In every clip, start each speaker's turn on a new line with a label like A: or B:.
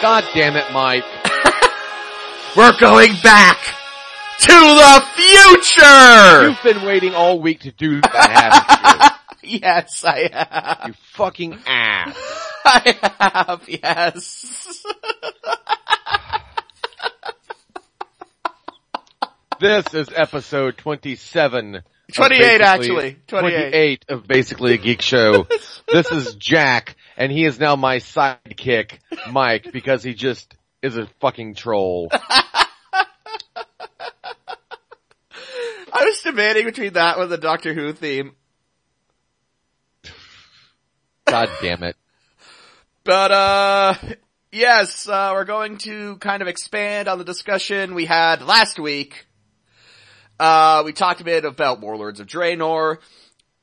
A: God damn it, Mike.
B: We're going back to the future!
A: You've been waiting all week to do that, haven't
B: yes, I have.
A: you? You fucking ass.
B: I have, yes.
A: This is episode 27.
B: 28 actually. 28.
A: 28 of basically a geek show. this is Jack, and he is now my sidekick, Mike, because he just is a fucking troll.
B: I was debating between that and the Doctor Who theme.
A: God damn it.
B: But, uh, yes, uh, we're going to kind of expand on the discussion we had last week. Uh, we talked a bit about Warlords of Draenor,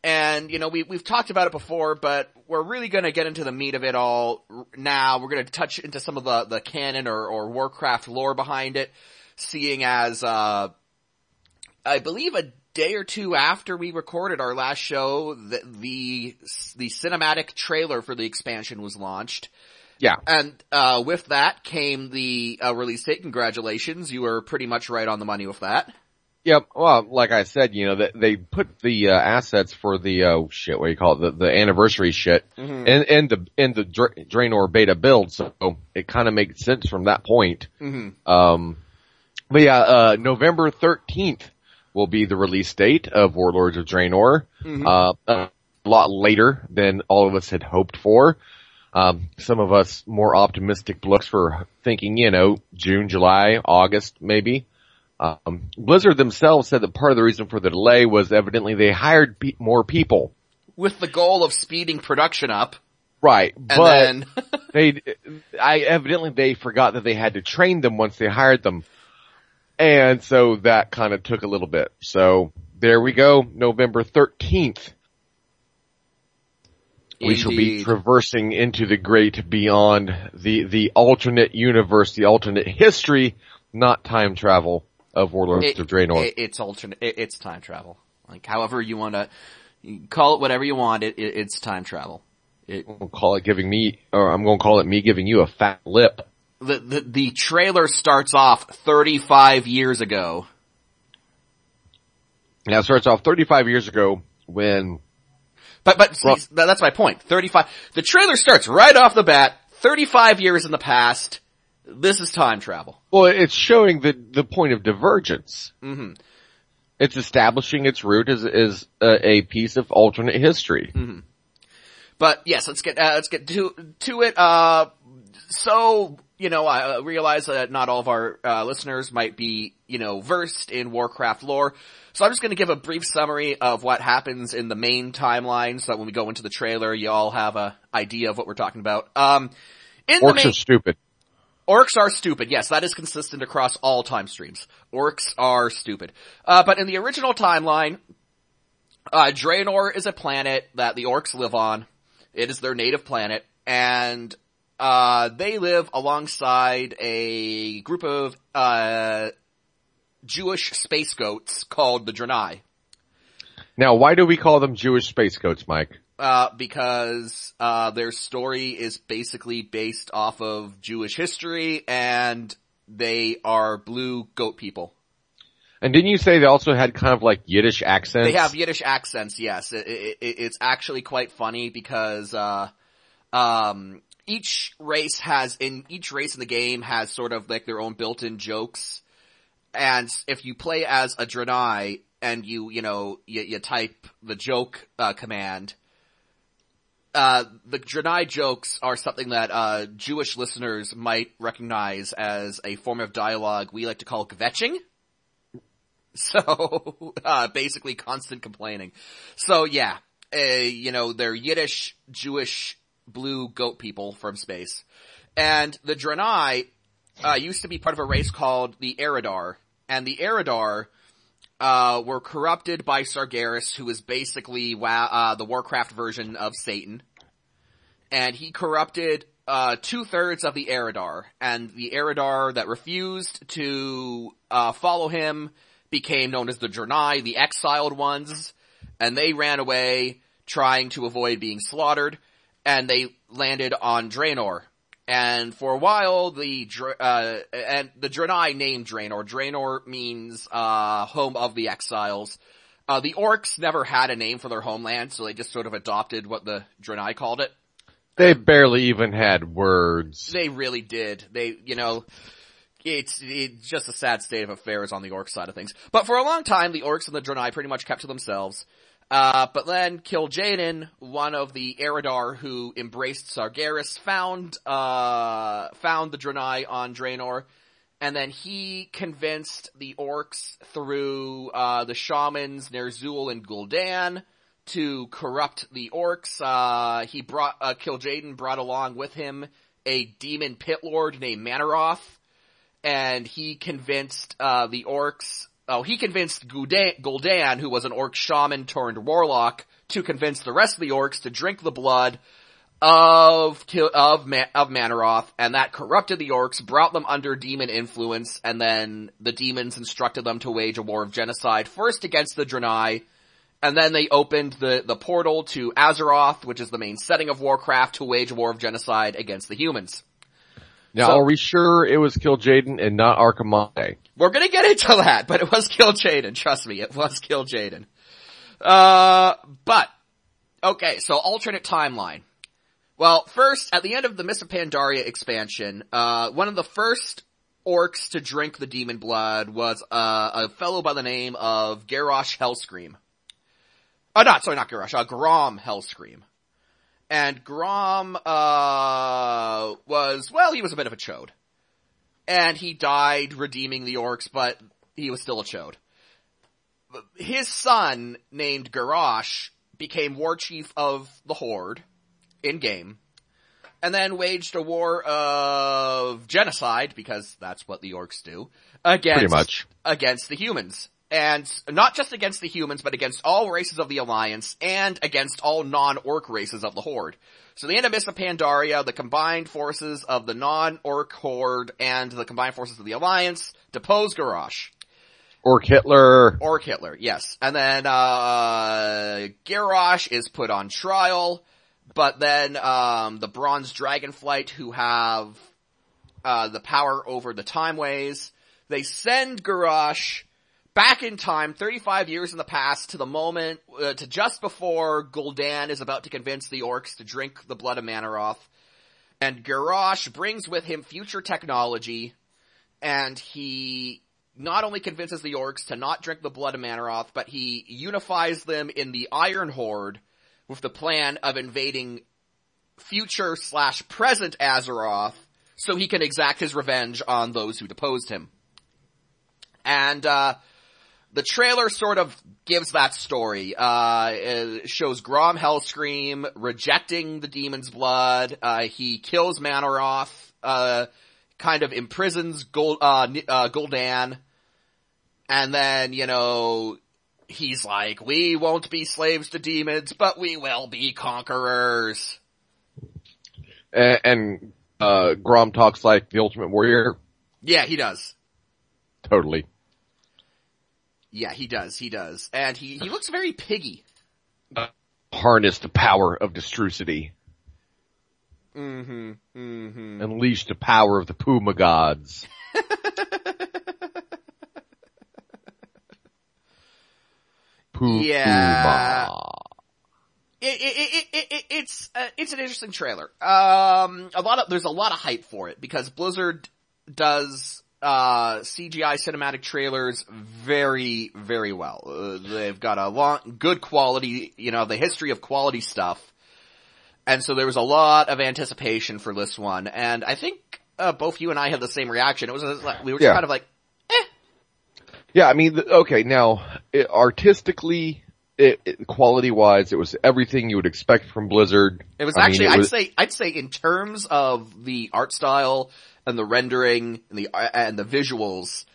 B: and, you know, we, we've talked about it before, but we're really gonna get into the meat of it all now. We're gonna touch into some of the, the canon or, or Warcraft lore behind it, seeing as, uh, I believe a day or two after we recorded our last show, the, the, the cinematic trailer for the expansion was launched.
A: Yeah.
B: And, uh, with that came the, uh, release date. Congratulations. You were pretty much right on the money with that.
A: Yep. Well, like I said, you know, they, they put the uh, assets for the uh, shit. What do you call it? The, the anniversary shit,
B: Mm-hmm.
A: and and the in the Dra- Draenor beta build. So it kind of makes sense from that point.
B: Mm-hmm.
A: Um, but yeah, uh, November thirteenth will be the release date of Warlords of Draenor.
B: Mm-hmm.
A: Uh, a lot later than all of us had hoped for. Um, some of us more optimistic looks for thinking, you know, June, July, August, maybe. Um, Blizzard themselves said that part of the reason for the delay was evidently they hired pe- more people.
B: With the goal of speeding production up.
A: Right,
B: And
A: but
B: then,
A: they, I evidently they forgot that they had to train them once they hired them, and so that kind of took a little bit. So there we go, November thirteenth. We shall be traversing into the great beyond, the the alternate universe, the alternate history, not time travel of Warlords
B: It-
A: of Draenor.
B: it- it's alternate, it, it's time travel. Like however you wanna, call it whatever you want, it, it it's time travel. It,
A: We'll call it giving me, or I'm going to call it me giving you a fat lip.
B: the, the, the trailer starts off 35 years ago.
A: Now it starts off 35 years ago when
B: But, but, see,
A: Well-
B: that- that's my point. 35, the trailer starts right off the bat, 35 years in the past, this is time travel.
A: Well, it's showing the the point of divergence.
B: hmm
A: It's establishing its root as as a, a piece of alternate history.
B: But yes, let's get, uh, let's get to, to it. Uh, so, you know, I uh, realize that not all of our, uh, listeners might be, you know, versed in Warcraft lore. So I'm just gonna give a brief summary of what happens in the main timeline so that when we go into the trailer, you all have a idea of what we're talking about. Um, in the main,
A: are stupid.
B: Orcs are stupid. Yes, that is consistent across all time streams. Orcs are stupid. Uh, but in the original timeline, uh, Draenor is a planet that the orcs live on. It is their native planet, and uh, they live alongside a group of uh, Jewish space goats called the Draenei.
A: Now, why do we call them Jewish space goats, Mike?
B: Uh, because, uh, their story is basically based off of Jewish history and they are blue goat people.
A: And didn't you say they also had kind of like Yiddish accents?
B: They have Yiddish accents, yes. It, it, it- it's actually quite funny because, uh, um, each race has, in each race in the game has sort of like their own built-in jokes. And if you play as a Draenei and you, you know, you, you type the joke, uh, command, uh, the Draenei jokes are something that, uh, Jewish listeners might recognize as a form of dialogue we like to call kvetching. So, uh, basically constant complaining. So yeah, uh, you know, they're Yiddish, Jewish, blue goat people from space. And the Draenei, uh, used to be part of a race called the Eredar. And the Eredar, uh, were corrupted by Sargeras, who is basically uh, the Warcraft version of Satan. And he corrupted, uh, two thirds of the Eredar. And the Eredar that refused to, uh, follow him became known as the Draenei, the exiled ones. And they ran away, trying to avoid being slaughtered. And they landed on Draenor. And for a while, the, uh, and the Draenei named Draenor. Draenor means, uh, home of the exiles. Uh, the orcs never had a name for their homeland, so they just sort of adopted what the Draenei called it.
A: They barely even had words.
B: They really did. They, you know, it's, it's just a sad state of affairs on the orc side of things. But for a long time, the orcs and the Draenei pretty much kept to themselves. Uh, but then Kil'jaeden, one of the Eredar who embraced Sargeras, found, uh, found the Draenei on Draenor, and then he convinced the orcs through, uh, the shamans Ner'zhul and Gul'dan to corrupt the orcs. Uh, he brought, uh, brought along with him a demon pit lord named Mannoroth, and he convinced, uh, the orcs Oh, he convinced Gul'dan, Gul'dan, who was an orc shaman turned warlock, to convince the rest of the orcs to drink the blood of of of Mannoroth, and that corrupted the orcs, brought them under demon influence, and then the demons instructed them to wage a war of genocide, first against the Draenei, and then they opened the the portal to Azeroth, which is the main setting of Warcraft, to wage a war of genocide against the humans.
A: Now,
B: So-
A: are we sure it was Kil'jaeden and not Archimonde?
B: We're gonna get into that, but it was Kil'jaeden. Trust me, it was Kil'jaeden. Uh, but, okay, so alternate timeline. Well, first, at the end of the Mists Pandaria expansion, uh, one of the first orcs to drink the demon blood was, uh, a fellow by the name of Garrosh Hellscream. Oh, not, sorry, not Garrosh, uh, Grom Hellscream. And Grom, uh, was, well, he was a bit of a chode and he died redeeming the orcs, but he was still a chode. His son, named Garrosh, became war chief of the Horde, in game, and then waged a war of genocide, because that's what the orcs do, against,
A: much.
B: against the humans. And not just against the humans, but against all races of the Alliance, and against all non-orc races of the Horde. So the end of Mists of Pandaria, the combined forces of the non-orc horde and the combined forces of the alliance depose Garrosh.
A: Or Hitler?
B: Orc Hitler, yes. And then, uh, Garrosh is put on trial, but then, um, the Bronze Dragonflight who have, uh, the power over the Timeways, they send Garrosh back in time, 35 years in the past, to the moment, uh, to just before Gul'dan is about to convince the orcs to drink the blood of Mannoroth. And Garrosh brings with him future technology, and he not only convinces the orcs to not drink the blood of Mannoroth, but he unifies them in the Iron Horde with the plan of invading future slash present Azeroth so he can exact his revenge on those who deposed him. And, uh, the trailer sort of gives that story. Uh, shows Grom Hellscream rejecting the demon's blood. Uh, he kills Mannoroth, uh, kind of imprisons Gul- uh, uh, Gul'dan. And then, you know, he's like, we won't be slaves to demons, but we will be conquerors.
A: And, and uh, Grom talks like the Ultimate Warrior?
B: Yeah, he does.
A: Totally.
B: Yeah, he does, he does. And he, he looks very piggy.
A: Harness the power of Destrucity.
B: Mm-hmm, mm-hmm.
A: Unleash the power of the Puma gods. Puma.
B: Yeah. it, it, it, it, it, it's uh, it's an interesting trailer. Um, a lot of there's a lot of hype for it because Blizzard does uh, CGI cinematic trailers very very well. Uh, they've got a long good quality, you know, the history of quality stuff, and so there was a lot of anticipation for this one. And I think uh, both you and I had the same reaction. It was uh, like we were just
A: Yeah.
B: kind of like,
A: Yeah, I mean, okay, now, it, artistically, it, it, quality-wise, it was everything you would expect from Blizzard.
B: It was
A: I mean,
B: actually,
A: it
B: I'd
A: was-
B: say, I'd say in terms of the art style and the rendering and the, uh, and the visuals,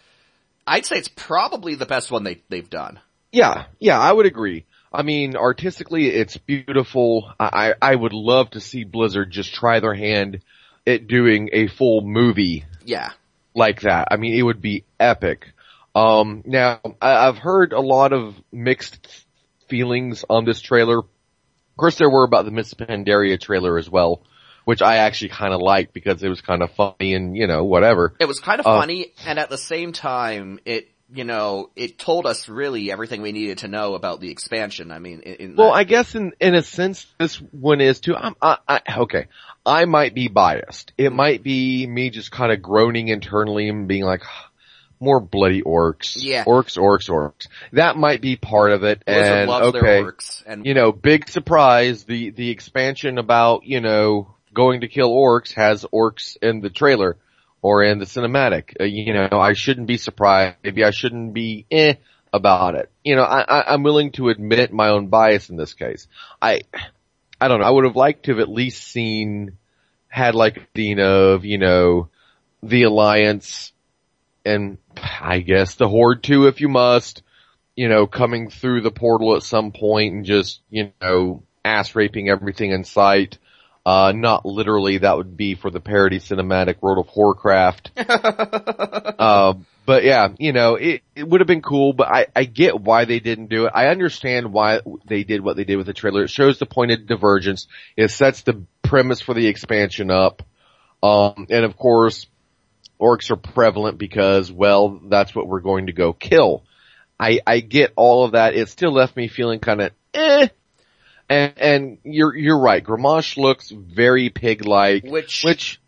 B: I'd say it's probably the best one they, they've done.
A: Yeah, yeah, I would agree. I mean, artistically, it's beautiful. I, I I would love to see Blizzard just try their hand at doing a full movie
B: Yeah.
A: like that. I mean, it would be epic. Um, now, I, I've heard a lot of mixed feelings on this trailer. Of course, there were about the Mists Pandaria trailer as well. Which I actually kind of liked because it was kind of funny and you know whatever.
B: It was kind of
A: Uh,
B: funny, and at the same time, it you know it told us really everything we needed to know about the expansion. I mean, in, in
A: Well,
B: that-
A: I guess in in a sense, this one is too. I'm, I, I, okay, I might be biased. It might be me just kind of groaning internally and being like, more bloody orcs.
B: Yeah.
A: orcs, orcs, orcs. That might be part of it.
B: Blizzard
A: and okay,
B: and
A: you know, big surprise. The the expansion about you know going to kill orcs has orcs in the trailer or in the cinematic. Uh, you know, I shouldn't be surprised. Maybe I shouldn't be eh about it. You know, I, I I'm willing to admit my own bias in this case. I I don't know. I would have liked to have at least seen had like a scene of you know the alliance and I guess the horde too, if you must you know, coming through the portal at some point and just, you know, ass raping everything in sight. Uh, not literally, that would be for the parody cinematic World of Warcraft. uh, but yeah, you know, it, it would have been cool, but I, I get why they didn't do it. I understand why they did what they did with the trailer. It shows the point of divergence. It sets the premise for the expansion up. Um, and of course, orcs are prevalent because, well, that's what we're going to go kill. I, I get all of that. It still left me feeling kind of eh. And, and you're, you're right. Grommash looks very pig-like,
B: which
A: which,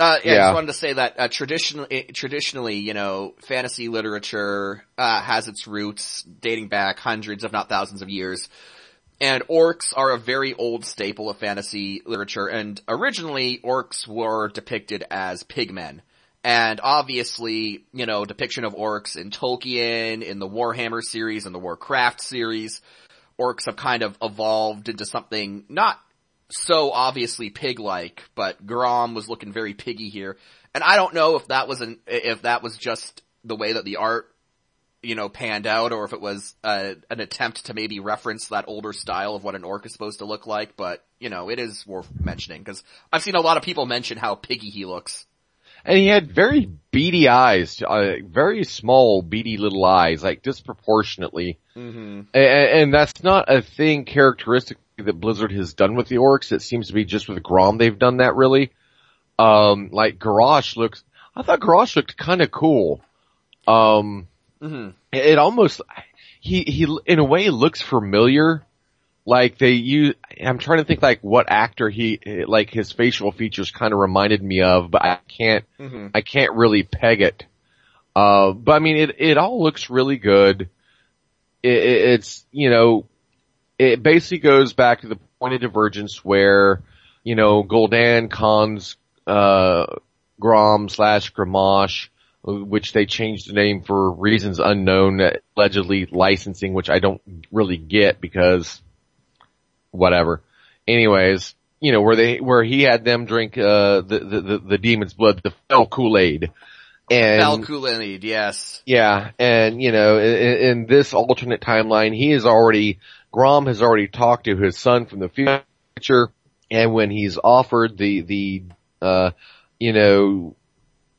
B: Uh, yeah, I just wanted to say that uh, traditionally, traditionally, you know, fantasy literature uh, has its roots dating back hundreds, if not thousands, of years. And orcs are a very old staple of fantasy literature. And originally, orcs were depicted as pigmen. And obviously, you know, depiction of orcs in Tolkien, in the Warhammer series, in the Warcraft series, orcs have kind of evolved into something not so obviously pig-like, but Grom was looking very piggy here. And I don't know if that was an, if that was just the way that the art, you know, panned out, or if it was uh, an attempt to maybe reference that older style of what an orc is supposed to look like. But you know, it is worth mentioning because I've seen a lot of people mention how piggy he looks.
A: And he had very beady eyes, uh, very small beady little eyes, like disproportionately.
B: Mm-hmm.
A: And, and that's not a thing characteristic that Blizzard has done with the orcs. It seems to be just with Grom they've done that really. Um, like Garrosh looks, I thought Garrosh looked kind of cool. Um,
B: Mm-hmm.
A: it, it almost, he, he in a way looks familiar. Like they use, I'm trying to think like what actor he, like his facial features kind of reminded me of, but I can't,
B: Mm-hmm.
A: I can't really peg it. Uh, but I mean, it, it all looks really good. It, it, it's, you know, it basically goes back to the point of divergence where, you know, Gul'dan cons, uh, Grom slash Grommash, which they changed the name for reasons unknown, allegedly licensing, which I don't really get because whatever. Anyways, you know, where they, where he had them drink, uh, the, the, the, the demon's blood, the fell Kool-Aid. And,
B: Kool Aid, yes.
A: yeah, and you know, in, in this alternate timeline, he is already, Grom has already talked to his son from the future, and when he's offered the, the, uh, you know,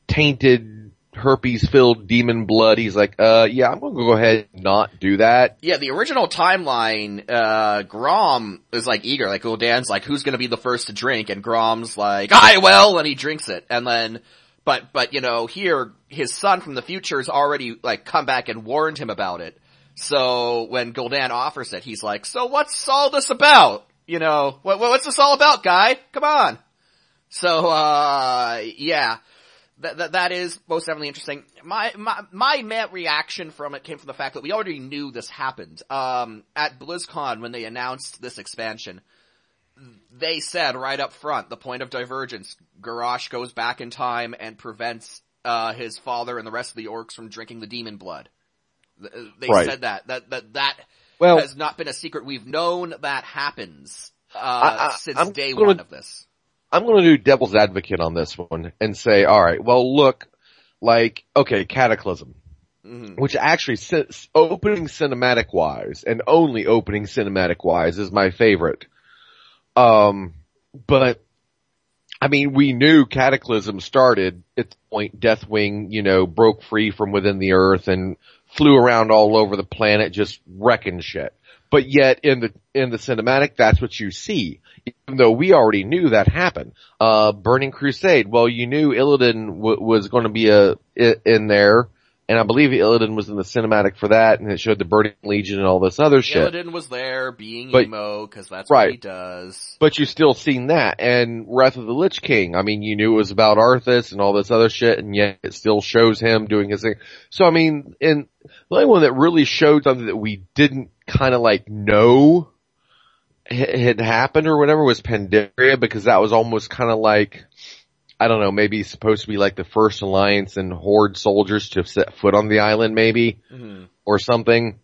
A: tainted, herpes-filled demon blood, he's like, uh, yeah, I'm gonna go ahead and not do that.
B: Yeah, the original timeline, uh, Grom is like eager, like Gul'dan's like, who's gonna be the first to drink? And Grom's like, I will! And he drinks it. And then, but, but you know, here, his son from the future has already like come back and warned him about it. So when Gul'dan offers it, he's like, so what's all this about? You know, what, what's this all about, guy? Come on. So, uh, yeah. That, that, that is most definitely interesting. My, my, my reaction from it came from the fact that we already knew this happened. Um, at BlizzCon when they announced this expansion, they said right up front, the point of divergence, Garrosh goes back in time and prevents, uh, his father and the rest of the orcs from drinking the demon blood. They
A: Right.
B: said that, that, that, that
A: Well,
B: has not been a secret. We've known that happens, uh,
A: I- I-
B: since
A: I'm
B: day
A: gonna-
B: one of this.
A: I'm going to do devil's advocate on this one and say, all right, well, look, like, okay, Cataclysm,
B: hmm
A: which actually, since opening cinematic wise, and only opening cinematic wise, is my favorite. Um, but I mean, we knew Cataclysm started at the point Deathwing, you know, broke free from within the Earth and flew around all over the planet, just wrecking shit. But yet in the, in the cinematic, that's what you see. Even though we already knew that happened. Uh, Burning Crusade, well you knew Illidan w- was going to be a, in there and I believe Illidan was in the cinematic for that, and it showed the Burning Legion and all this other shit.
B: Illidan was there being
A: But-
B: emo because that's
A: right.
B: what he does.
A: But you still seen that, and Wrath of the Lich King. I mean, you knew it was about Arthas and all this other shit, and yet it still shows him doing his thing. So I mean, and the only one that really showed something that we didn't kind of like know ha- had happened or whatever was Pandaria, because that was almost kind of like. I don't know, maybe supposed to be like the first alliance and horde soldiers to set foot on the island maybe.
B: hmm
A: or something,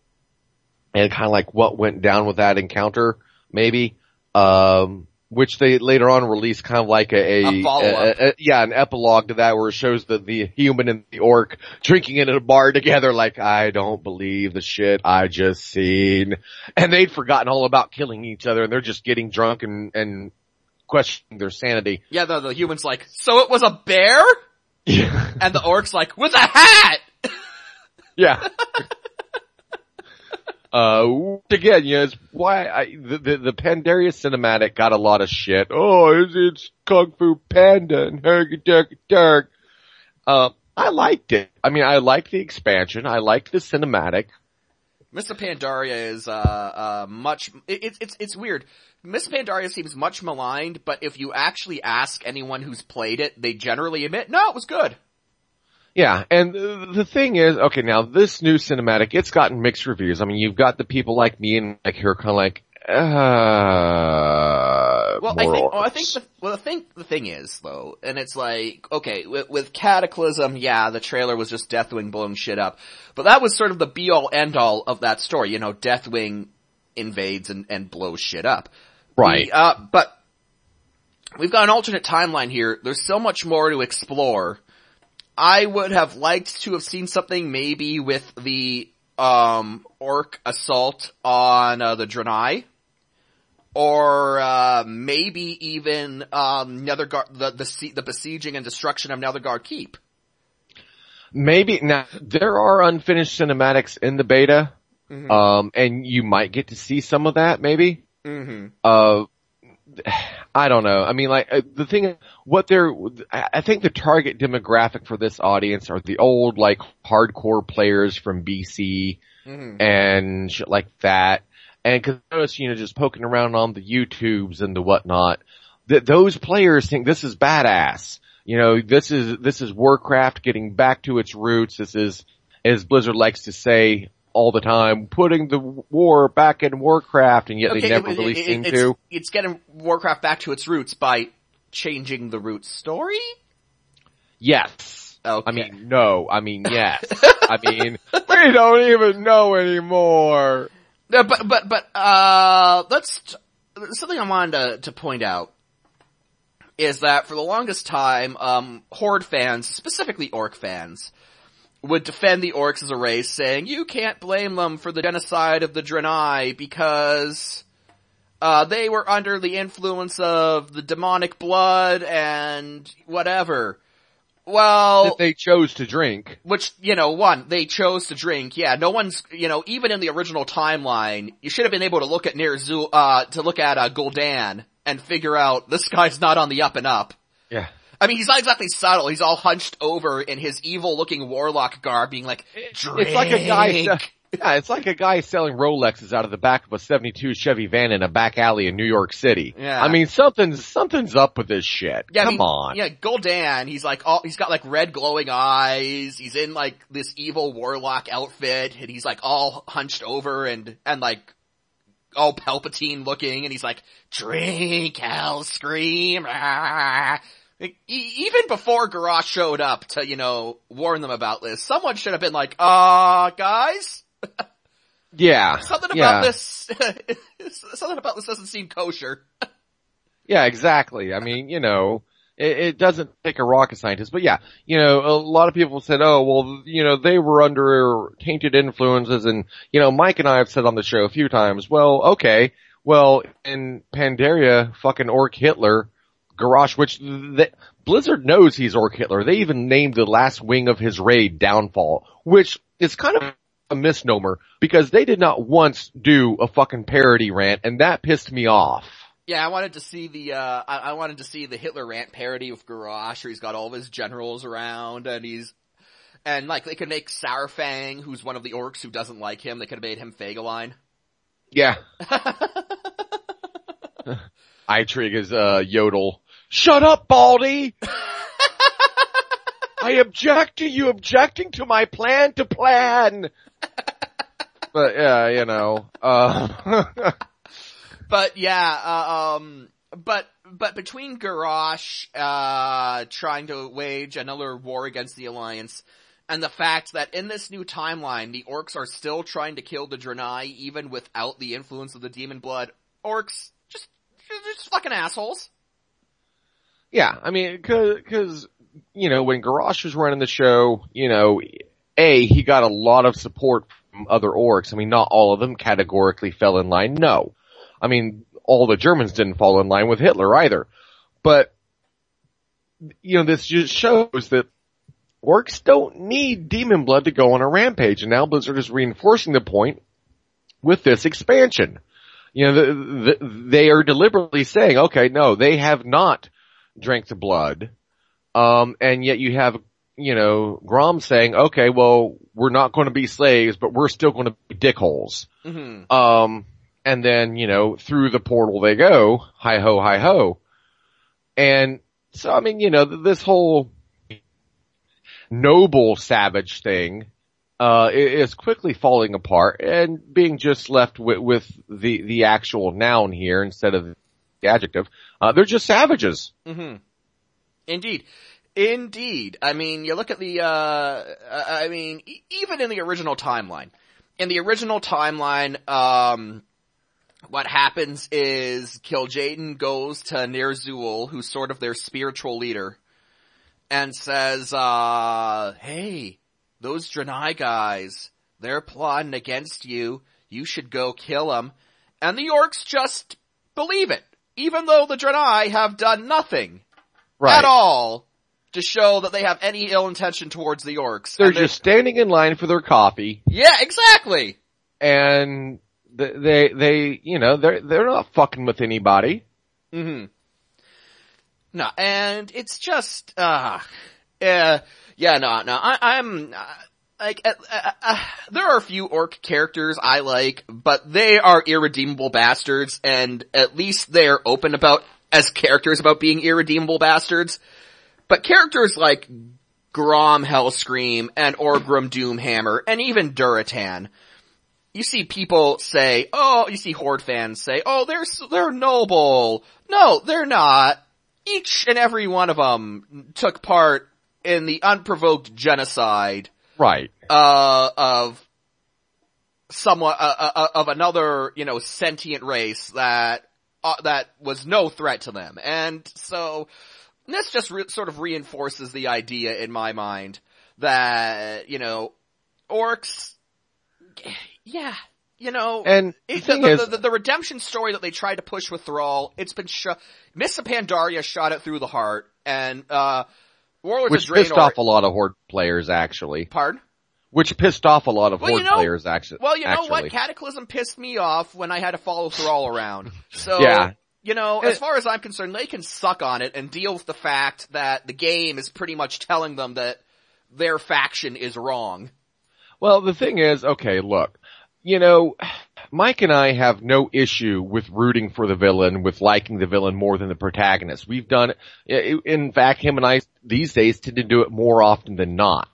A: and kind of like what went down with that encounter, maybe. Um, which they later on released kind of like a, a,
B: A
A: a- yeah, an epilogue to that where it shows the, the human and the orc drinking in a bar together like, I don't believe the shit I just seen. And they'd forgotten all about killing each other and they're just getting drunk and, and questioning their sanity.
B: Yeah, the, the human's like, so it was a bear?
A: Yeah.
B: And the orc's like, with a hat!
A: Yeah. Uh, again, you know, it's why I, the, the, the Pandaria cinematic got a lot of shit. Oh, it's, it's Kung Fu Panda and Herky Durky Durk. Uh, I liked it. I mean, I liked the expansion. I liked the cinematic.
B: Mists Pandaria is, uh, uh, much, it's, it's, it's weird. Mists Pandaria seems much maligned, but if you actually ask anyone who's played it, they generally admit, no, it was good.
A: Yeah, and the thing is, okay, now this new cinematic, it's gotten mixed reviews. I mean, you've got the people like me and like who are kind of like, uh,
B: Well, I think, well, I think the, well, the thing, the thing is though, and it's like, okay, with, with Cataclysm, yeah, the trailer was just Deathwing blowing shit up, but that was sort of the be all end all of that story, you know, Deathwing invades and, and blows shit up.
A: right.
B: The, uh, but we've got an alternate timeline here. There's so much more to explore. I would have liked to have seen something maybe with the um orc assault on uh, the Draenei. Or uh, maybe even um, Nethergarde, the the the besieging and destruction of Nethergarde Keep.
A: Maybe now there are unfinished cinematics in the beta,
B: Mm-hmm.
A: um, and you might get to see some of that. Maybe.
B: Mm-hmm.
A: Uh, I don't know. I mean, like uh, the thing, what they're, I think the target demographic for this audience are the old, like hardcore players from BC
B: Mm-hmm.
A: and shit like that. And cause I notice, you know, just poking around on the YouTubes and the whatnot, that those players think this is badass. You know, this is, this is Warcraft getting back to its roots. This is, as Blizzard likes to say all the time, putting the war back in Warcraft and yet they never
B: it-
A: really
B: it-
A: seem
B: it's,
A: to.
B: It's getting Warcraft back to its roots by changing the root story.
A: Yes.
B: Okay.
A: I mean, no. I mean, yes. I mean, we don't even know anymore.
B: Uh, but but but uh, let's something I wanted to, to point out is that for the longest time, um, Horde fans, specifically Orc fans, would defend the Orcs as a race, saying you can't blame them for the genocide of the Draenei because uh, they were under the influence of the demonic blood and whatever. Well,
A: That they chose to drink.
B: which, you know, one, they chose to drink. Yeah, no one's, you know, even in the original timeline, you should have been able to look at Ner'zhul, uh, to look at, uh, Gul'dan and figure out this guy's not on the up and up.
A: Yeah.
B: I mean, he's not exactly subtle. He's all hunched over in his evil looking warlock garb being like, drink.
A: It's like a guy, yeah, it's like a guy selling Rolexes out of the back of a 72 Chevy van in a back alley in New York City.
B: Yeah.
A: I mean, something's, something's up with this shit.
B: Yeah,
A: Come
B: he-
A: on.
B: Yeah, Gul'dan, he's like all, he's got like red glowing eyes, he's in like this evil warlock outfit, and he's like all hunched over and, and like, all Palpatine looking, and he's like, drink, Hellscream, ah. Like, e- even before Garrosh showed up to, you know, warn them about this, someone should have been like, uh, guys,
A: Yeah.
B: something
A: yeah.
B: about this, something about this doesn't seem kosher.
A: Yeah, exactly. I mean, you know, it, it doesn't take a rocket scientist, but yeah, you know, a lot of people said, oh, well, you know, they were under tainted influences and, you know, Mike and I have said on the show a few times, well, okay, well, in Pandaria, fucking Orc Hitler, Garrosh, which the, Blizzard knows he's Orc Hitler. They even named the last wing of his raid Downfall, which is kind of a misnomer because they did not once do a fucking parody rant and that pissed me off.
B: Yeah, I wanted to see the, uh, I, I wanted to see the Hitler rant parody of Garrosh where he's got all of his generals around and he's, and like they could make Saurfang, who's one of the orcs who doesn't like him, they could have made him Fegelein.
A: Yeah. Eitrigg is, uh, Jodl. Shut up, Baldy! I object to you objecting to my plan to plan! but yeah, you know, uh,
B: But yeah, uh, um, but, but between Garrosh, uh, trying to wage another war against the Alliance, and the fact that in this new timeline, the orcs are still trying to kill the Draenei even without the influence of the demon blood, orcs, just, just fucking assholes.
A: Yeah, I mean, cause, cause, you know, when Garrosh was running the show, you know, A, he got a lot of support from other orcs. I mean, not all of them categorically fell in line, no. I mean, all the Germans didn't fall in line with Hitler either. But, you know, this just shows that orcs don't need demon blood to go on a rampage, and now Blizzard is reinforcing the point with this expansion. You know, the, the, they are deliberately saying, okay, no, they have not drank the blood, um, and yet you have, you know, Grom saying, okay, well, we're not going to be slaves, but we're still going to be dickholes.
B: Mm-hmm.
A: Um, and then, you know, through the portal they go, hi ho, hi ho. And so, I mean, you know, this whole noble savage thing, uh, is quickly falling apart and being just left with, with the, the actual noun here instead of the adjective. Uh, they're just savages.
B: Mm-hmm. Indeed. Indeed. I mean, you look at the, uh, I mean, e- even in the original timeline, in the original timeline, um, what happens is Kil'jaeden goes to Ner'zhul, who's sort of their spiritual leader, and says, uh, hey, those Draenei guys, they're plotting against you. You should go kill them. And the orcs just believe it, even though the Draenei have done nothing
A: Right.
B: at all to show that they have any ill intention towards the orcs.
A: They're
B: And
A: just standing in line for their coffee
B: yeah, exactly.
A: and th- they, they, you know, they're, they're not fucking with anybody.
B: hmm No, and it's just, uh, uh yeah, no, no, I, I'm, uh, like, uh, uh, uh, there are a few orc characters I like, but they are irredeemable bastards, and at least they're open about, as characters about being irredeemable bastards. But characters like Grom Hellscream and Orgrim Doomhammer and even Durotan, you see people say, oh, you see Horde fans say, oh, they're, they're noble. No, they're not. Each and every one of them took part in the unprovoked genocide,
A: Right.
B: uh, of somewhat, uh, uh, uh, of another, you know, sentient race that, uh, that was no threat to them. And so, this just re- sort of reinforces the idea in my mind that, you know, orcs, yeah, you know,
A: And the
B: it, the, the,
A: is,
B: the, the redemption story that they tried to push with Thrall, it's been shot, Mists Pandaria shot it through the heart, and, uh, Warlords
A: which pissed off a lot of Horde players actually.
B: pardon?
A: Which pissed off a lot of
B: Well, you
A: Horde
B: know-
A: players actually.
B: Well, you know
A: actually.
B: what? Cataclysm pissed me off when I had to follow Thrall around. So,
A: Yeah.
B: you know, as far as I'm concerned, they can suck on it and deal with the fact that the game is pretty much telling them that their faction is wrong.
A: Well, the thing is, okay, look, you know, Mike and I have no issue with rooting for the villain, with liking the villain more than the protagonist. We've done it, in fact, him and I these days tend to do it more often than not.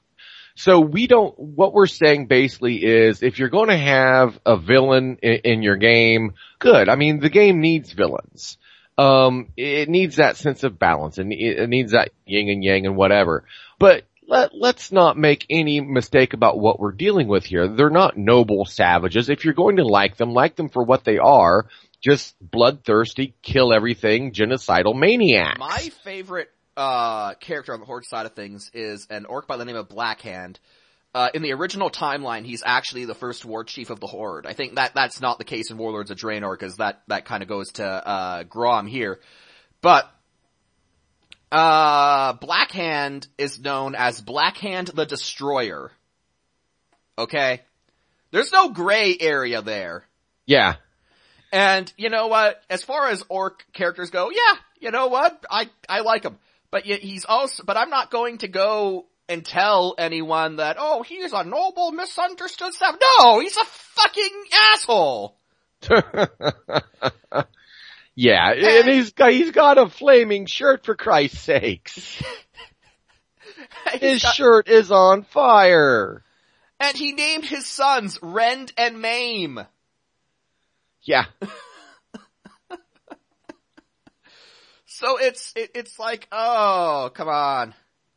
A: So we don't, what we're saying basically is if you're going to have a villain in, in your game, good. I mean, the game needs villains. Um, it needs that sense of balance and it needs that yin and yang and whatever. But let, let's not make any mistake about what we're dealing with here. They're not noble savages. If you're going to like them, like them for what they are. Just bloodthirsty, kill everything, genocidal maniacs.
B: My favorite, uh, character on the Horde side of things is an orc by the name of Blackhand. Uh, in the original timeline, he's actually the first war chief of the Horde. I think that, that's not the case in Warlords of Draenor, cause that, that kinda goes to, uh, Grom here. But, uh, Blackhand is known as Blackhand the Destroyer. Okay? There's no gray area there.
A: Yeah.
B: And you know what? As far as orc characters go, yeah, you know what? I, I like him. But he's also, but I'm not going to go and tell anyone that, oh, he's a noble, misunderstood stuff. No, he's a fucking asshole.
A: yeah, and he's got, he's got a flaming shirt for Christ's sakes. his got, shirt is on fire.
B: And he named his sons Rend and Maim.
A: Yeah.
B: so it's, it, it's like, oh, come on.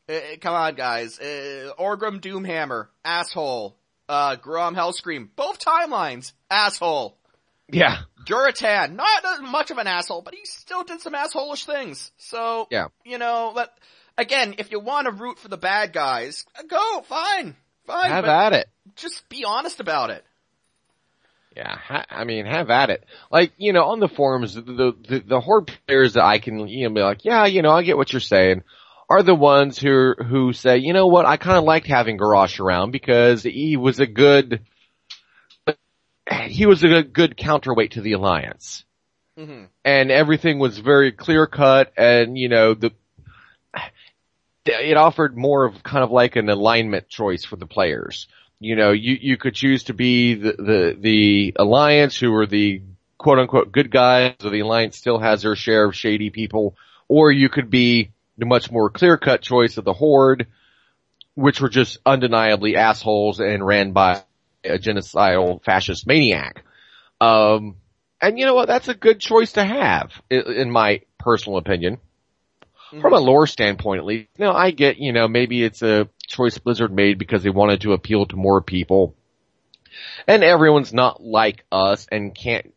B: Uh, come on guys. Uh, Orgrim Doomhammer, asshole. Uh, Grom Hellscream, both timelines, asshole.
A: Yeah.
B: Durotan, not much of an asshole, but he still did some assholish things. So,
A: yeah.
B: you know, let, again, if you want to root for the bad guys, go, fine, fine.
A: Have at it.
B: Just be honest about it.
A: Yeah, ha- I mean, have at it. Like, you know, on the forums, the, the, the horde players that I can, you know, be like, yeah, you know, I get what you're saying, are the ones who, who say, you know what, I kinda liked having Garrosh around because he was a good, he was a good counterweight to the Alliance. Mm-hmm. And everything was very clear cut and, you know, the, it offered more of kind of like an alignment choice for the players. You know, you, you could choose to be the, the, the Alliance who are the quote unquote good guys, so the Alliance still has their share of shady people, or you could be the much more clear cut choice of the Horde, which were just undeniably assholes and ran by a genocidal fascist maniac. Um, and you know what? That's a good choice to have, in my personal opinion. Mm-hmm. From a lore standpoint, at least. Know, I get, you know, maybe it's a choice Blizzard made because they wanted to appeal to more people. And everyone's not like us and can't,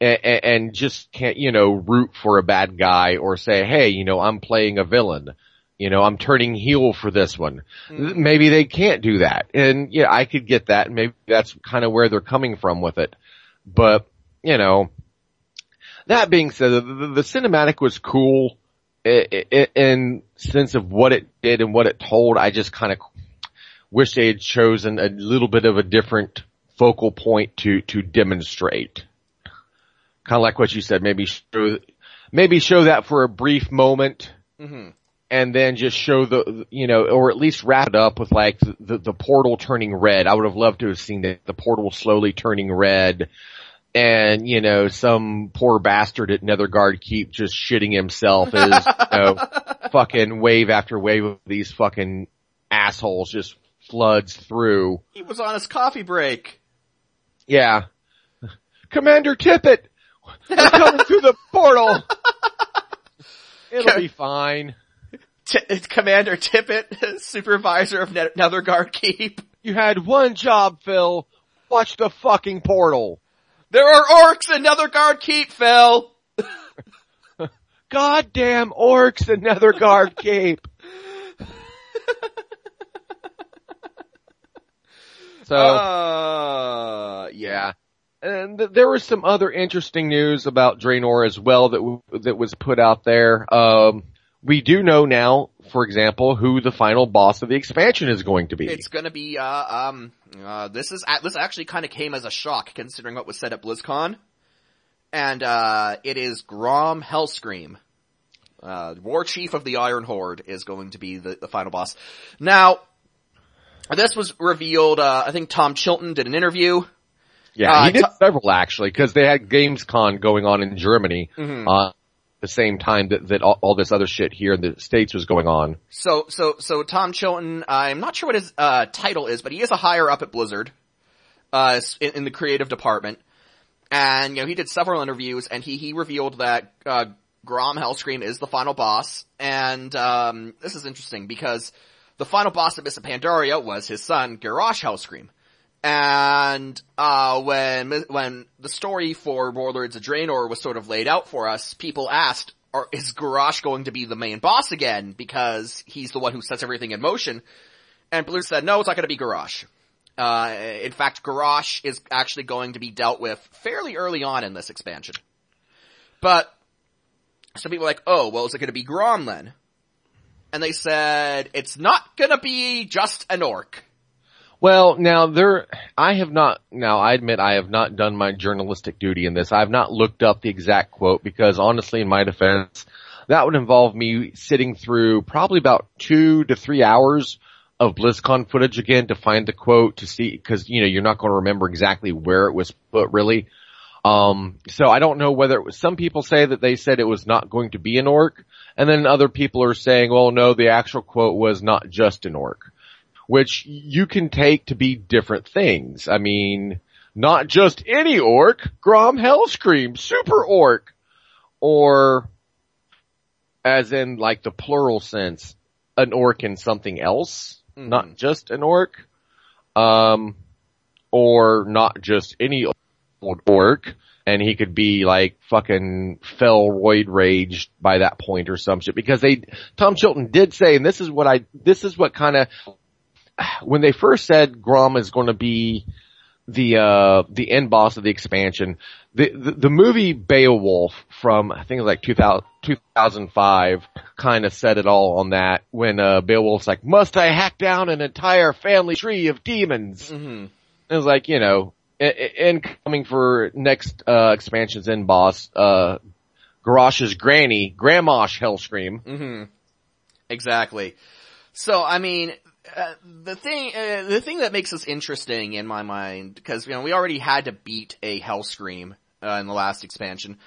A: and, and just can't, you know, root for a bad guy or say, hey, you know, I'm playing a villain. You know, I'm turning heel for this one. Mm-hmm. Maybe they can't do that. And yeah, I could get that. Maybe that's kind of where they're coming from with it. But, you know, that being said, the, the, cinematic was cool in sense of what it did and what it told. I just kind of wish they had chosen a little bit of a different focal point to, to demonstrate. Kind of like what you said, maybe show, maybe show that for a brief moment. Mm-hmm and then just show the, you know, or at least wrap it up with like the, the portal turning red. I would have loved to have seen the, the portal slowly turning red and, you know, some poor bastard at Nethergarde keep just shitting himself as, you know, fucking wave after wave of these fucking assholes just floods through.
B: He was on his coffee break.
A: Yeah. Commander Tippett! We're coming through the portal! It'll be fine.
B: T- Commander Tippett, supervisor of ne- Nethergarde Keep.
A: You had one job, Phil. Watch the fucking portal.
B: There are orcs in Nethergarde Keep, Phil.
A: Goddamn orcs in Nethergarde Keep. so, uh, yeah. And th- there was some other interesting news about Draenor as well that w- that was put out there. Um, we do know now, for example, who the final boss of the expansion is going to be.
B: It's going to be, uh, um, uh, this is, this actually kind of came as a shock considering what was said at BlizzCon. And, uh, it is Grom Hellscream. Uh, War Chief of the Iron Horde is going to be the, the final boss. Now, this was revealed, uh, I think Tom Chilton did an interview.
A: Yeah, uh, he did several actually, cause they had Gamescom going on in Germany. Mm-hmm. The same time that, that all, all, this other shit here in the States was going on.
B: So, so, so Tom Chilton, I'm not sure what his, uh, title is, but he is a higher up at Blizzard, uh, in, in, the creative department. And, you know, he did several interviews and he, he revealed that, uh, Grom Hellscream is the final boss. And, um, this is interesting because the final boss of Mists of Pandaria was his son, Garrosh Hellscream. And, uh, when, when the story for Warlords of Draenor was sort of laid out for us, people asked, are, is Garrosh going to be the main boss again? Because he's the one who sets everything in motion. And Blue said, no, it's not going to be Garrosh. Uh, in fact, Garrosh is actually going to be dealt with fairly early on in this expansion. But, some people are like, oh, well, is it going to be Grom then? And they said, it's not going to be just an orc.
A: Well, now there, I have not, now I admit I have not done my journalistic duty in this. I have not looked up the exact quote because honestly in my defense, that would involve me sitting through probably about two to three hours of BlizzCon footage again to find the quote to see, cause you know, you're not going to remember exactly where it was put really. Um, so I don't know whether it was, some people say that they said it was not going to be an orc, and then other people are saying, well no, the actual quote was not just an orc which you can take to be different things. I mean, not just any orc, Grom Hellscream, super orc, or as in like the plural sense, an orc in something else, mm-hmm. not just an orc, um, or not just any old orc, and he could be like fucking fel roid raged by that point or some shit because they, Tom Chilton did say, and this is what I, this is what kind of when they first said Grom is going to be the uh the end boss of the expansion, the the, the movie Beowulf from I think it was like 2000, 2005 kind of said it all on that when uh Beowulf's like, "Must I hack down an entire family tree of demons?" Mm-hmm. It was like you know, and coming for next uh expansion's end boss, uh Garrosh's granny, Grandmosh Hellscream.
B: Mm-hmm. Exactly. So I mean, uh, the thing, uh, the thing that makes this interesting in my mind, because you know we already had to beat a Hellscream uh, in the last expansion.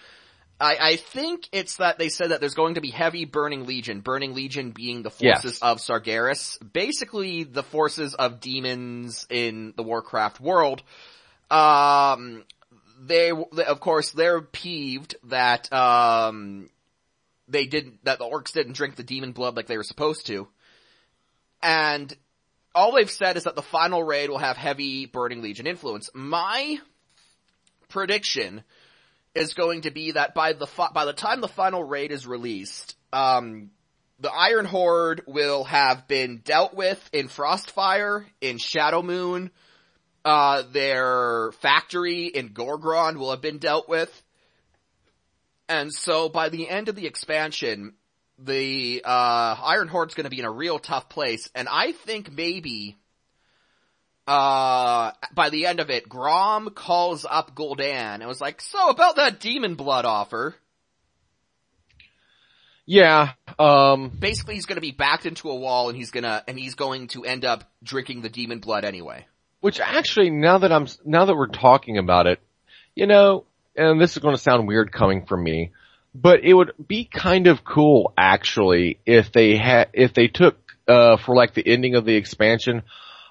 B: I, I think it's that they said that there's going to be heavy Burning Legion. Burning Legion being the forces yes. of Sargeras, basically the forces of demons in the Warcraft world. Um, they, of course, they're peeved that um, they didn't, that the orcs didn't drink the demon blood like they were supposed to. And all they've said is that the final raid will have heavy Burning Legion influence. My prediction is going to be that by the by the time the final raid is released, um, the Iron Horde will have been dealt with in Frostfire, in Shadowmoon. Uh, their factory in Gorgrond will have been dealt with. And so by the end of the expansion, the uh, Iron Horde's going to be in a real tough place, and I think maybe uh, by the end of it, Grom calls up Gul'dan and was like, "So about that demon blood offer."
A: Yeah, um
B: basically he's going to be backed into a wall and he's going to and he's going to end up drinking the demon blood anyway.
A: Which actually now that I'm now that we're talking about it, you know, and this is going to sound weird coming from me, but it would be kind of cool actually if they had if they took uh for like the ending of the expansion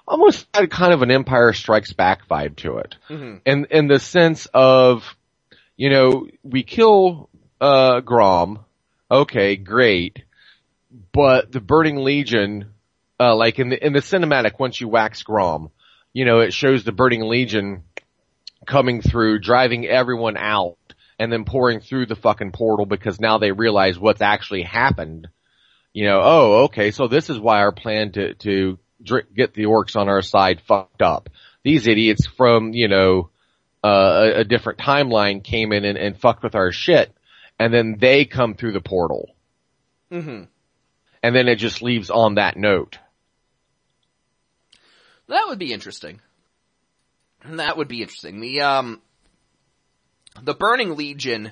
A: almost had kind of an Empire Strikes Back vibe to it. Mm-hmm. And in the sense of you know, we kill uh Grom, okay, great. But the Burning Legion uh like in the in the cinematic once you wax Grom, you know, it shows the Burning Legion coming through, driving everyone out and then pouring through the fucking portal because now they realize what's actually happened. You know, oh, okay, so this is why our plan to, to get the orcs on our side fucked up. These idiots from, you know, uh, a, a, different timeline came in and, and, fucked with our shit, and then they come through the portal.
B: Mm-hmm.
A: And then it just leaves on that note.
B: That would be interesting. That would be interesting. The, um, the Burning Legion,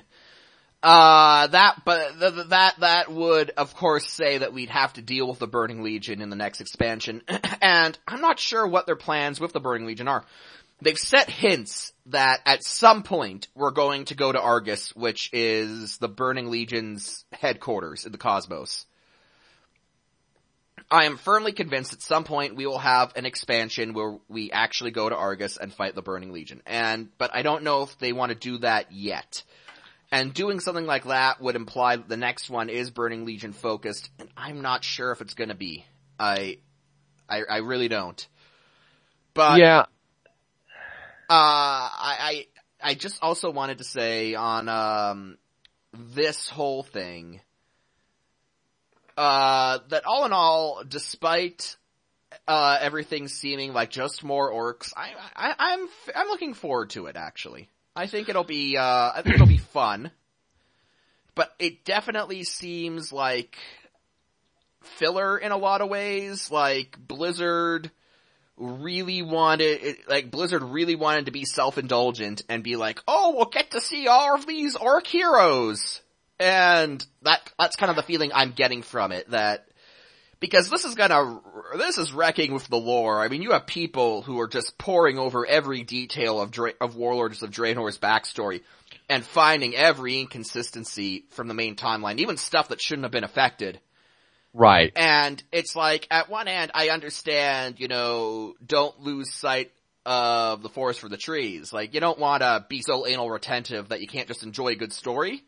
B: uh, that, but th- that, that would, of course, say that we'd have to deal with the Burning Legion in the next expansion. and I'm not sure what their plans with the Burning Legion are. They've set hints that at some point we're going to go to Argus, which is the Burning Legion's headquarters in the cosmos. I am firmly convinced at some point we will have an expansion where we actually go to Argus and fight the Burning Legion. And, but I don't know if they want to do that yet. And doing something like that would imply that the next one is Burning Legion focused, and I'm not sure if it's gonna be. I, I, I really don't. But,
A: yeah.
B: Uh, I, I, I just also wanted to say on, um, this whole thing, uh, that all in all, despite uh, everything seeming like just more orcs, I, I, I'm I'm looking forward to it. Actually, I think it'll be uh, I think it'll be fun, but it definitely seems like filler in a lot of ways. Like Blizzard really wanted, like Blizzard really wanted to be self-indulgent and be like, oh, we'll get to see all of these orc heroes. And that, that's kind of the feeling I'm getting from it, that, because this is gonna, this is wrecking with the lore. I mean, you have people who are just poring over every detail of Dra- of Warlords of Draenor's backstory and finding every inconsistency from the main timeline, even stuff that shouldn't have been affected.
A: Right.
B: And it's like, at one end, I understand, you know, don't lose sight of the forest for the trees. Like, you don't want to be so anal retentive that you can't just enjoy a good story.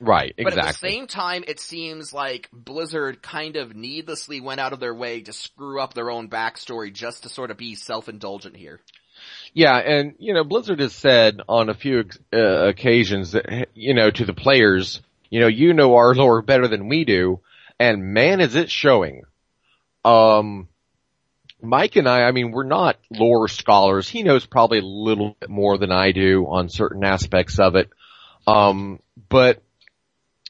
A: Right,
B: But
A: exactly.
B: at the same time, it seems like Blizzard kind of needlessly went out of their way to screw up their own backstory just to sort of be self-indulgent here.
A: Yeah, and you know, Blizzard has said on a few uh, occasions that you know to the players, you know, you know our lore better than we do, and man, is it showing. Um, Mike and I, I mean, we're not lore scholars. He knows probably a little bit more than I do on certain aspects of it. Um, but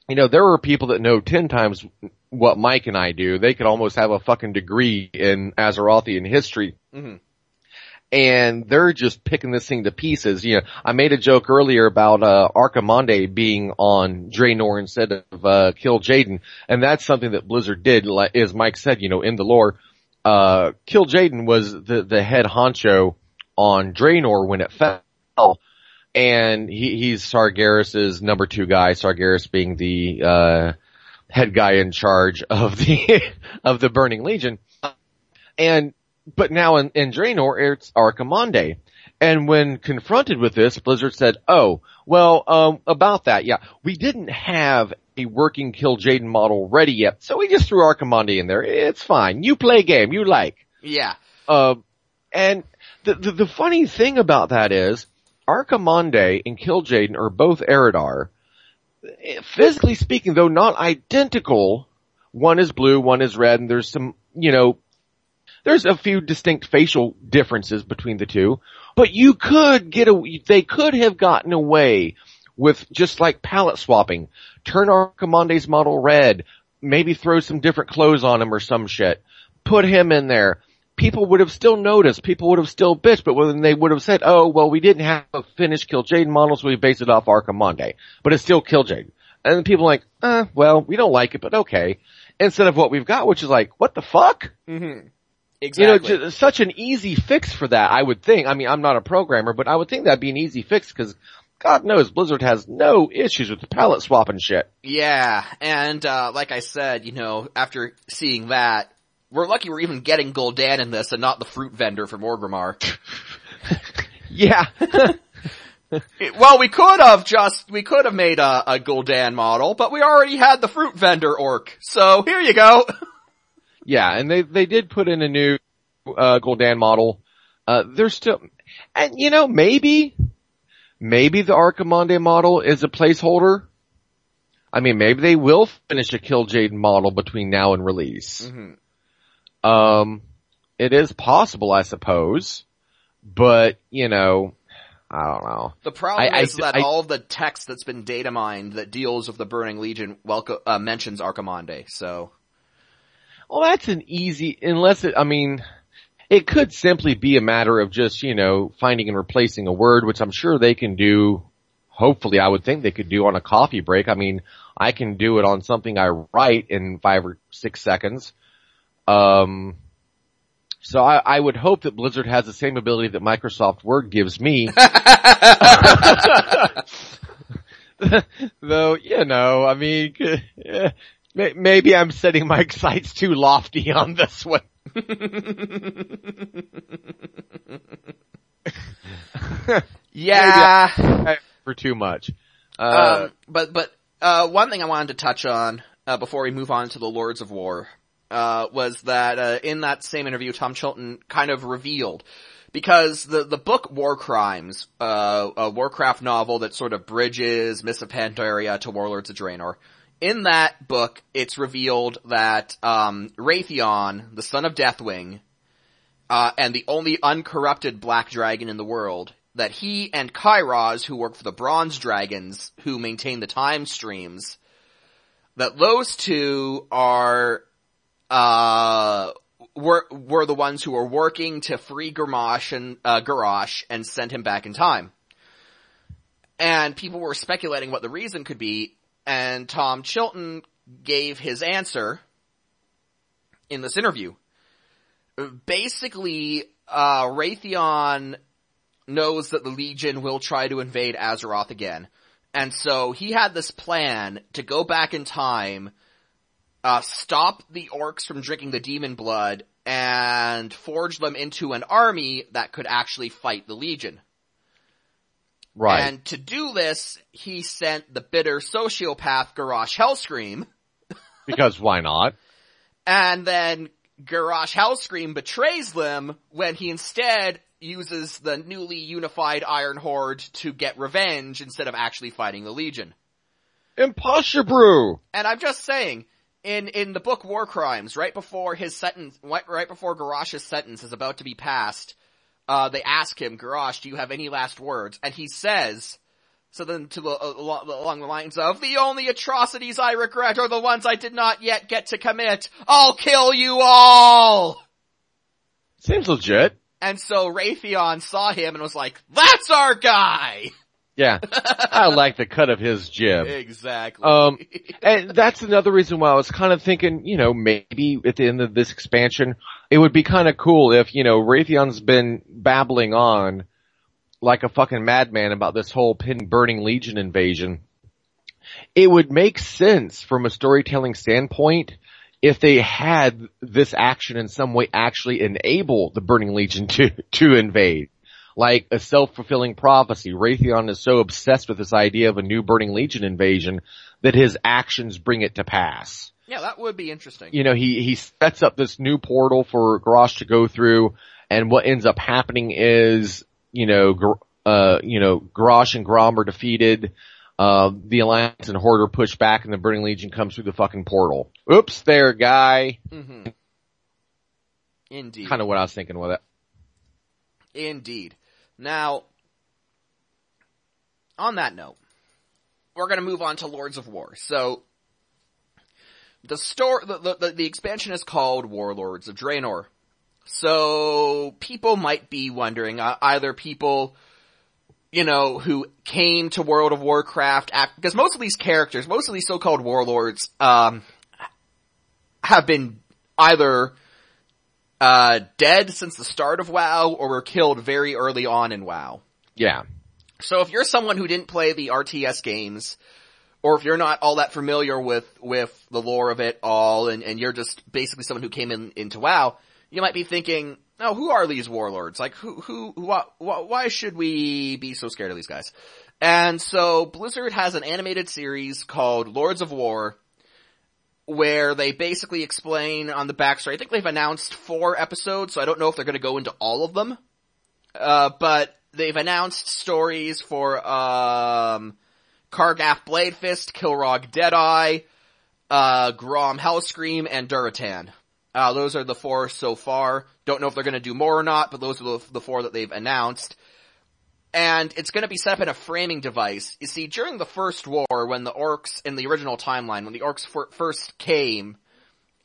A: you know, there are people that know ten times what Mike and I do. They could almost have a fucking degree in Azerothian history
B: hmm
A: and they're just picking this thing to pieces. You know, I made a joke earlier about uh Archimonde being on Draenor instead of uh Kil'jaeden, and that's something that Blizzard did, like as Mike said, you know, in the lore. Uh Kil'jaeden was the the head honcho on Draenor when it fell. And he, he's Sargeras's number two guy, Sargeras being the uh head guy in charge of the of the Burning Legion. And but now in, in Draenor, it's Archimonde. And when confronted with this, Blizzard said, oh, well, um, about that, yeah, we didn't have a working Kil'jaeden model ready yet, so we just threw Archimonde in there. It's fine. You play game you like.
B: Yeah.
A: Uh, and the, the, the funny thing about that is, Archimonde and Kil'jaeden are both Eredar. Physically speaking, though not identical, one is blue, one is red, and there's some, you know, there's a few distinct facial differences between the two, but you could get a, they could have gotten away with just like palette swapping. Turn Archimonde's model red, maybe throw some different clothes on him or some shit. Put him in there. People would have still noticed, people would have still bitched, but when they would have said, oh, well we didn't have a finished Kil'jaeden model, so we based it off Archimonde. But it's still Kil'jaeden. And people are like, eh, well, we don't like it, but okay. Instead of what we've got, which is like, what the fuck?
B: Mm-hmm.
A: You
B: Exactly.
A: know, ju- such an easy fix for that, I would think. I mean, I'm not a programmer, but I would think that'd be an easy fix because God knows Blizzard has no issues with the palette swapping shit.
B: Yeah, and uh, like I said, you know, after seeing that, we're lucky we're even getting Gul'dan in this and not the fruit vendor from Orgrimmar.
A: Yeah.
B: well, we could have just, we could have made a, a Gul'dan model, but we already had the fruit vendor orc. So here you go.
A: yeah, and they, they did put in a new, uh, Gul'dan model. Uh, they're still, and you know, maybe, maybe the Archimonde model is a placeholder. I mean, maybe they will finish a Kil'jaeden model between now and release.
B: Mm-hmm.
A: Um, it is possible, I suppose, but you know, I don't know.
B: The problem
A: I- I-
B: is that
A: I-
B: all the text that's been data mined that deals with the Burning Legion welco- uh, mentions Archimonde, so.
A: Well, that's an easy, unless it, I mean, it could simply be a matter of just, you know, finding and replacing a word, which I'm sure they can do. Hopefully, I would think they could do on a coffee break. I mean, I can do it on something I write in five or six seconds. Um, so I, I would hope that Blizzard has the same ability that Microsoft Word gives me. Though, you know, I mean, maybe I'm setting my sights too lofty on this one.
B: Yeah.
A: For too much. Uh,
B: um, but, but, uh, one thing I wanted to touch on, uh, before we move on to the Lords of War, uh, was that, uh, in that same interview, Tom Chilton kind of revealed, because the, the book War Crimes, uh, a Warcraft novel that sort of bridges Mists of Pandaria to Warlords of Draenor, in that book, it's revealed that, um, Wrathion, the son of Deathwing, uh, and the only uncorrupted black dragon in the world, that he and Kairoz, who work for the Bronze Dragons, who maintain the time streams, that those two are, uh, were were the ones who were working to free Grommash and uh, Garrosh and send him back in time. And people were speculating what the reason could be, and Tom Chilton gave his answer in this interview. Basically, uh, Wrathion knows that the Legion will try to invade Azeroth again. And so he had this plan to go back in time, uh, stop the orcs from drinking the demon blood, and forge them into an army that could actually fight the Legion.
A: Right.
B: And to do this, he sent the bitter sociopath Garrosh Hellscream,
A: because why not?
B: and then Garrosh Hellscream betrays them when he instead uses the newly unified Iron Horde to get revenge instead of actually fighting the Legion.
A: Imposter brew!
B: And I'm just saying, in, in the book War Crimes, right before his sentence, right right before Garrosh's sentence is about to be passed, uh, they ask him, Garrosh, do you have any last words? And he says, so then to the, uh, along the lines of, the only atrocities I regret are the ones I did not yet get to commit. I'll kill you all!
A: Seems legit.
B: And so Wrathion saw him and was like, that's our guy!
A: Yeah. I like the cut of his jib.
B: Exactly.
A: Um, and that's another reason why I was kind of thinking, you know, maybe at the end of this expansion, it would be kind of cool if, you know, Wrathion's been babbling on like a fucking madman about this whole pin burning legion invasion. It would make sense from a storytelling standpoint if they had this action in some way actually enable the burning legion to, to invade like a self-fulfilling prophecy. Wrathion is so obsessed with this idea of a new Burning Legion invasion that his actions bring it to pass.
B: yeah, that would be interesting.
A: You know, he, he sets up this new portal for Garrosh to go through and what ends up happening is, you know, uh, you know, Garrosh and Grom are defeated. Uh, the Alliance and Horde are pushed back and the Burning Legion comes through the fucking portal. Oops there, guy.
B: hmm Indeed.
A: Kind of what I was thinking with it.
B: Indeed. Now, on that note, we're gonna move on to Lords of War. So, the store, the, the, the expansion is called Warlords of Draenor. So, people might be wondering, uh, either people, you know, who came to World of Warcraft because most of these characters, most of these so-called warlords, um, have been either uh, dead since the start of WoW or were killed very early on in WoW.
A: Yeah.
B: So if you're someone who didn't play the RTS games, or if you're not all that familiar with, with the lore of it all, and, and you're just basically someone who came in, into WoW, you might be thinking, oh, who are these warlords? Like, who, who, why, why should we be so scared of these guys? And so Blizzard has an animated series called Lords of War, where they basically explain on the backstory. I think they've announced four episodes, so I don't know if they're going to go into all of them. Uh, but they've announced stories for um, Kargath Bladefist, Kilrog Deadeye, uh, Grom Hellscream, and Durotan. Uh, those are the four so far. Don't know if they're going to do more or not, but those are the, the four that they've announced and it's going to be set up in a framing device. You see, during the first war, when the orcs in the original timeline, when the orcs first came,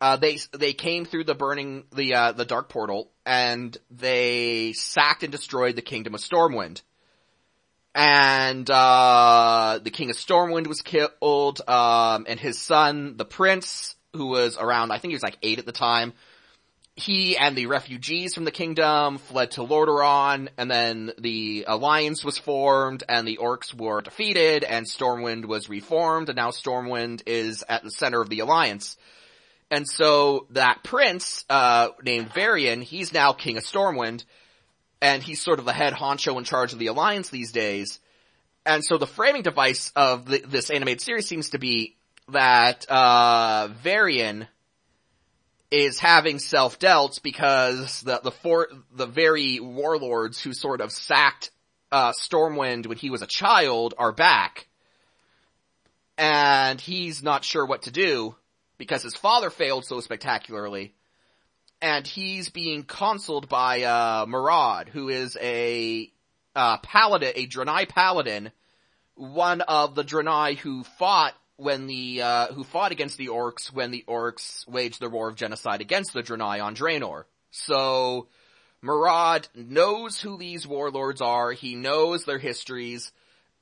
B: uh, they they came through the burning the uh, the dark portal, and they sacked and destroyed the kingdom of Stormwind. And uh, the king of Stormwind was killed, um, and his son, the prince, who was around, I think he was like eight at the time, he and the refugees from the kingdom fled to Lordaeron, and then the alliance was formed, and the orcs were defeated, and Stormwind was reformed, and now Stormwind is at the center of the alliance. And so that prince, uh, named Varian, he's now king of Stormwind, and he's sort of the head honcho in charge of the alliance these days. And so the framing device of the, this animated series seems to be that, uh, Varian, is having self-doubts because the, the four, the very warlords who sort of sacked, uh, Stormwind when he was a child are back. And he's not sure what to do because his father failed so spectacularly. And he's being consuled by, uh, Maraad, who is a, uh, paladin, a Draenei paladin, one of the Draenei who fought when the, uh, who fought against the orcs when the orcs waged the war of genocide against the Draenei on Draenor. So, Maraad knows who these warlords are, he knows their histories,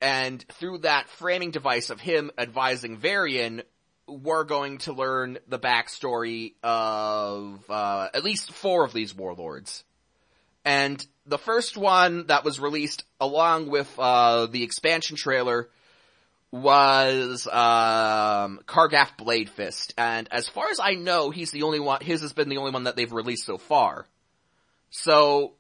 B: and through that framing device of him advising Varian, we're going to learn the backstory of, uh, at least four of these warlords. And the first one that was released along with, uh, the expansion trailer was, um, Kargath Bladefist. And as far as I know, he's the only one, his has been the only one that they've released so far. So.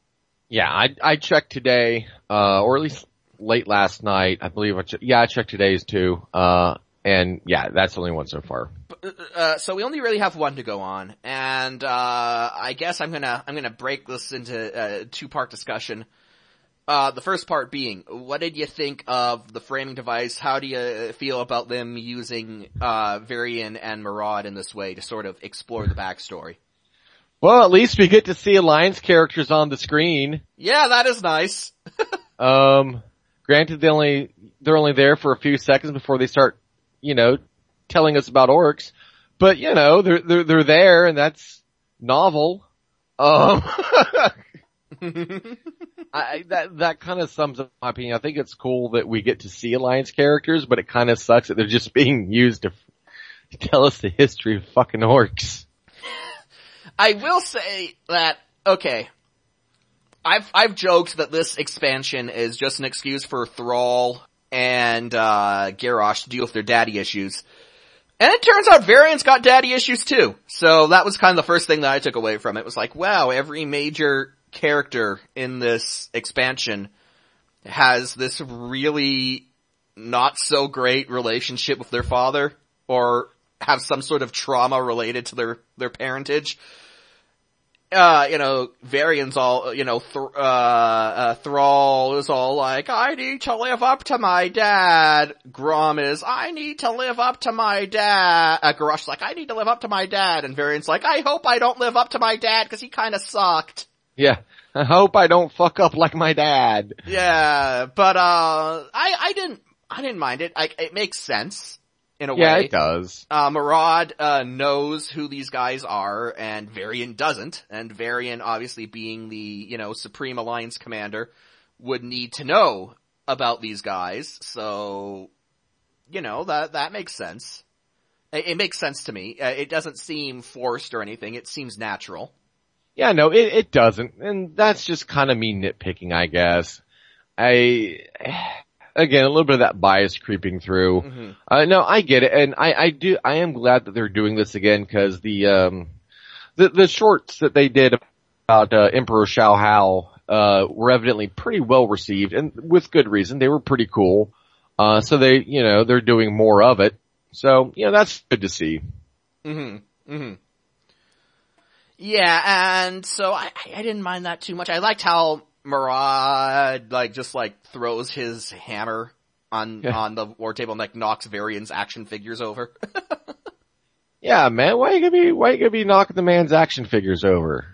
A: Yeah, I, I checked today, uh, or at least late last night, I believe I che- yeah, I checked today's too, uh, and yeah, that's the only one so far.
B: Uh, so we only really have one to go on, and, uh, I guess I'm gonna, I'm gonna break this into a two-part discussion. Uh, the first part being, what did you think of the framing device? How do you feel about them using, uh, Varian and Maraad in this way to sort of explore the backstory?
A: Well, at least we get to see Alliance characters on the screen.
B: Yeah, that is nice.
A: um, granted they only, they're only there for a few seconds before they start, you know, telling us about orcs. But, you know, they're, they're, they're there and that's novel. Um, I, that, that kind of sums up my opinion. I think it's cool that we get to see Alliance characters, but it kind of sucks that they're just being used to tell us the history of fucking orcs.
B: I will say that, okay, I've, I've joked that this expansion is just an excuse for Thrall and, uh, Garrosh to deal with their daddy issues. And it turns out Varian's got daddy issues too. So that was kind of the first thing that I took away from it. it was like, wow, every major character in this expansion has this really not so great relationship with their father or have some sort of trauma related to their, their parentage uh, you know, Varian's all, you know, th- uh, uh, Thrall is all like, I need to live up to my dad. Grom is, I need to live up to my dad. Uh, Garrosh's like, I need to live up to my dad. And Varian's like, I hope I don't live up to my dad because he kinda sucked.
A: Yeah. I hope I don't fuck up like my dad.
B: Yeah, but, uh, I, I didn't, I didn't mind it. I, it makes sense in a
A: yeah,
B: way.
A: Yeah, it does.
B: Uh, Maraad, uh, knows who these guys are and Varian doesn't. And Varian obviously being the, you know, Supreme Alliance commander would need to know about these guys. So, you know, that, that makes sense. It, it makes sense to me. Uh, it doesn't seem forced or anything. It seems natural.
A: Yeah, no, it, it doesn't. And that's just kind of me nitpicking, I guess. I, again, a little bit of that bias creeping through.
B: Mm-hmm.
A: Uh, no, I get it, and I, I do, I am glad that they're doing this again because the, um, the, the shorts that they did about, uh, Emperor Shaohao, uh, were evidently pretty well received and with good reason. They were pretty cool. Uh, so they, you know, they're doing more of it. So, you know, that's good to see.
B: Mm-hmm. Mm-hmm. Yeah, and so I, I didn't mind that too much. I liked how Maraad like just like throws his hammer on
A: Yeah.
B: on the war table and like knocks Varian's action figures over.
A: Yeah, man, why you gonna be, why you gonna be knocking the man's action figures over?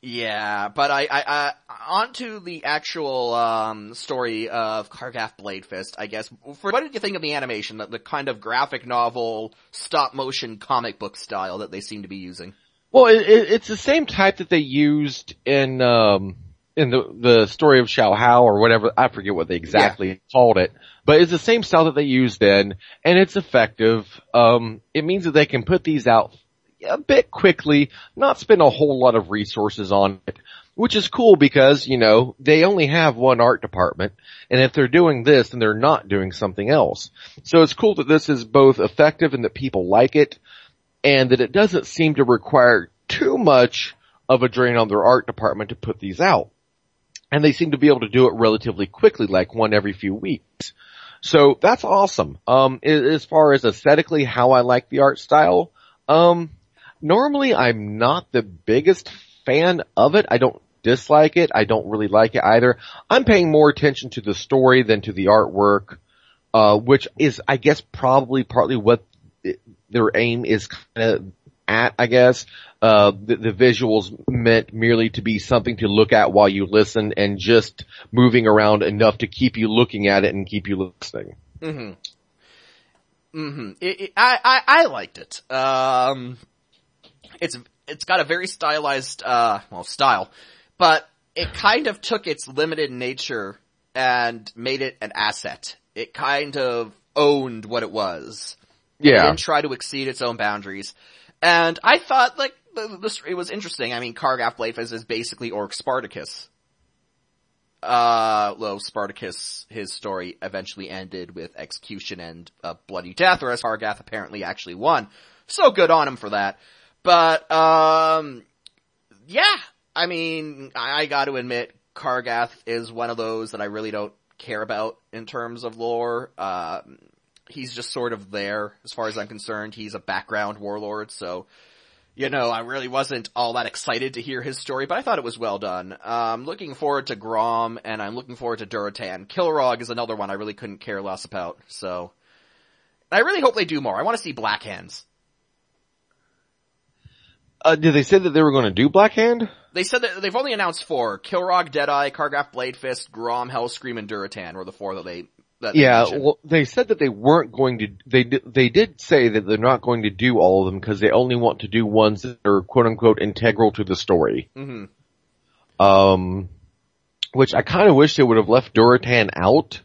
B: yeah, but I, I, I onto the actual um story of Kargath Bladefist, I guess. For, what did you think of the animation, the, the kind of graphic novel, stop motion comic book style that they seem to be using?
A: Well, it, it, it's the same type that they used in um in the the story of Shaohao or whatever. I forget what they exactly called it, but it's the same style that they used then, and it's effective. Um, it means that they can put these out a bit quickly, not spend a whole lot of resources on it, which is cool because you know they only have one art department, and if they're doing this, then they're not doing something else. So it's cool that this is both effective and that people like it and that it doesn't seem to require too much of a drain on their art department to put these out. And they seem to be able to do it relatively quickly, like one every few weeks. So that's awesome. Um, as far as aesthetically how I like the art style, um, normally I'm not the biggest fan of it. I don't dislike it. I don't really like it either. I'm paying more attention to the story than to the artwork, uh, which is, I guess, probably partly what it- their aim is kind of at, I guess. Uh, the, the visuals meant merely to be something to look at while you listen and just moving around enough to keep you looking at it and keep you listening.
B: Mm-hmm. hmm It, it, I, I, I liked it. Um, it's, it's got a very stylized, uh, well, style, but it kind of took its limited nature and made it an asset. It kind of owned what it was.
A: Yeah.
B: didn't try to exceed its own boundaries. And I thought, like, the, the story was interesting. I mean, Kargath Bladefist is basically Orc Spartacus. Uh, though Spartacus, his story eventually ended with execution and a bloody death, whereas Kargath apparently actually won. So good on him for that. But, um, yeah, I mean, I, I gotta admit, Kargath is one of those that I really don't care about in terms of lore. Uh, he's just sort of there, as far as I'm concerned. He's a background warlord, so, you know, I really wasn't all that excited to hear his story, but I thought it was well done. I'm looking forward to Grom, and I'm looking forward to Durotan. Kilrog is another one I really couldn't care less about, so. I really hope they do more. I want to see Black Hands.
A: Uh, did they say that they were going to do Black Hand?
B: They said that they've only announced four. Kilrog, Deadeye, Kargath, Bladefist, Grom, Hellscream, and Durotan were the four that they, that
A: Yeah, well, they said that they weren't going to, they, they did say that they're not going to do all of them because they only want to do ones that are quote unquote integral to the story.
B: Mhm.
A: Um, which I kind of wish they would have left Durotan out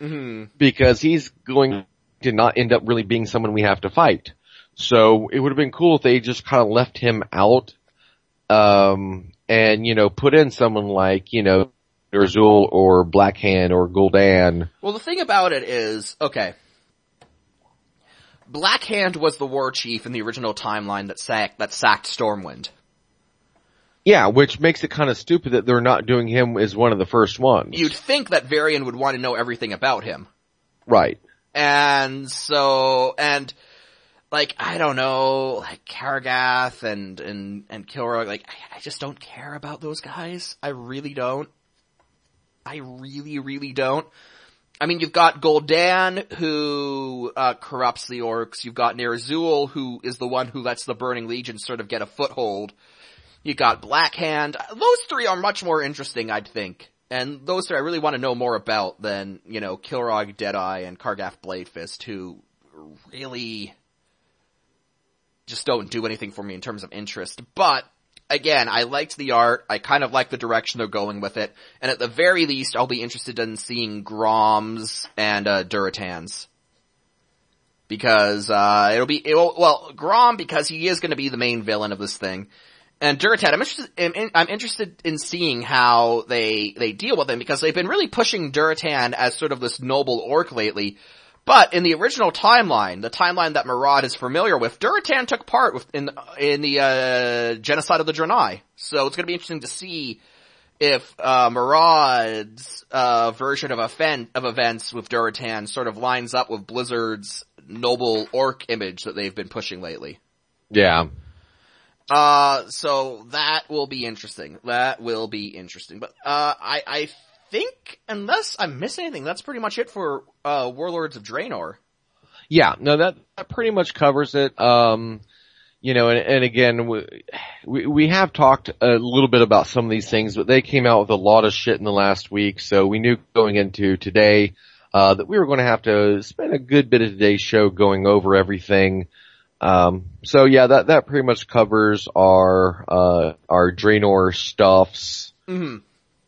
B: Mhm.
A: because he's going to not end up really being someone we have to fight. So it would have been cool if they just kind of left him out, um, and you know, put in someone like, you know, Urzul or Blackhand or Gul'dan.
B: Well, the thing about it is, okay. Blackhand was the war chief in the original timeline that sacked, that sacked Stormwind.
A: Yeah, which makes it kind of stupid that they're not doing him as one of the first ones.
B: You'd think that Varian would want to know everything about him.
A: right.
B: And so, and, like, I don't know, like Kargath and, and, and Kilrog, like, I, I just don't care about those guys. I really don't. I really, really don't. I mean, you've got Gul'dan, who, uh, corrupts the orcs. You've got Ner'zhul, who is the one who lets the Burning Legion sort of get a foothold. You got Blackhand. Those three are much more interesting, I'd think. And those three I really want to know more about than, you know, Kilrog, Deadeye, and Kargath Bladefist, who really just don't do anything for me in terms of interest. But, again, I liked the art, I kind of like the direction they're going with it, and at the very least I'll be interested in seeing Groms and, uh, Durotans. Because, uh, it'll be, it'll, well, Grom because he is gonna be the main villain of this thing. And Durotan, I'm interested, I'm, I'm interested in seeing how they, they deal with him because they've been really pushing Durotan as sort of this noble orc lately. But in the original timeline, the timeline that Maraad is familiar with, Durotan took part with, in, in the, uh, genocide of the Draenei. So it's gonna be interesting to see if, uh, Maraad's, uh, version of of events with Durotan sort of lines up with Blizzard's noble orc image that they've been pushing lately.
A: Yeah.
B: Uh, so that will be interesting. That will be interesting. But, uh, I, I think, unless I'm missing anything, that's pretty much it for, uh, Warlords of Draenor.
A: Yeah, no, that, that pretty much covers it. Um, you know, and, and again, we, we, we have talked a little bit about some of these things, but they came out with a lot of shit in the last week, so we knew going into today, uh, that we were going to have to spend a good bit of today's show going over everything. Um, so yeah, that, that pretty much covers our, uh, our Draenor stuffs.
B: Mm-hmm.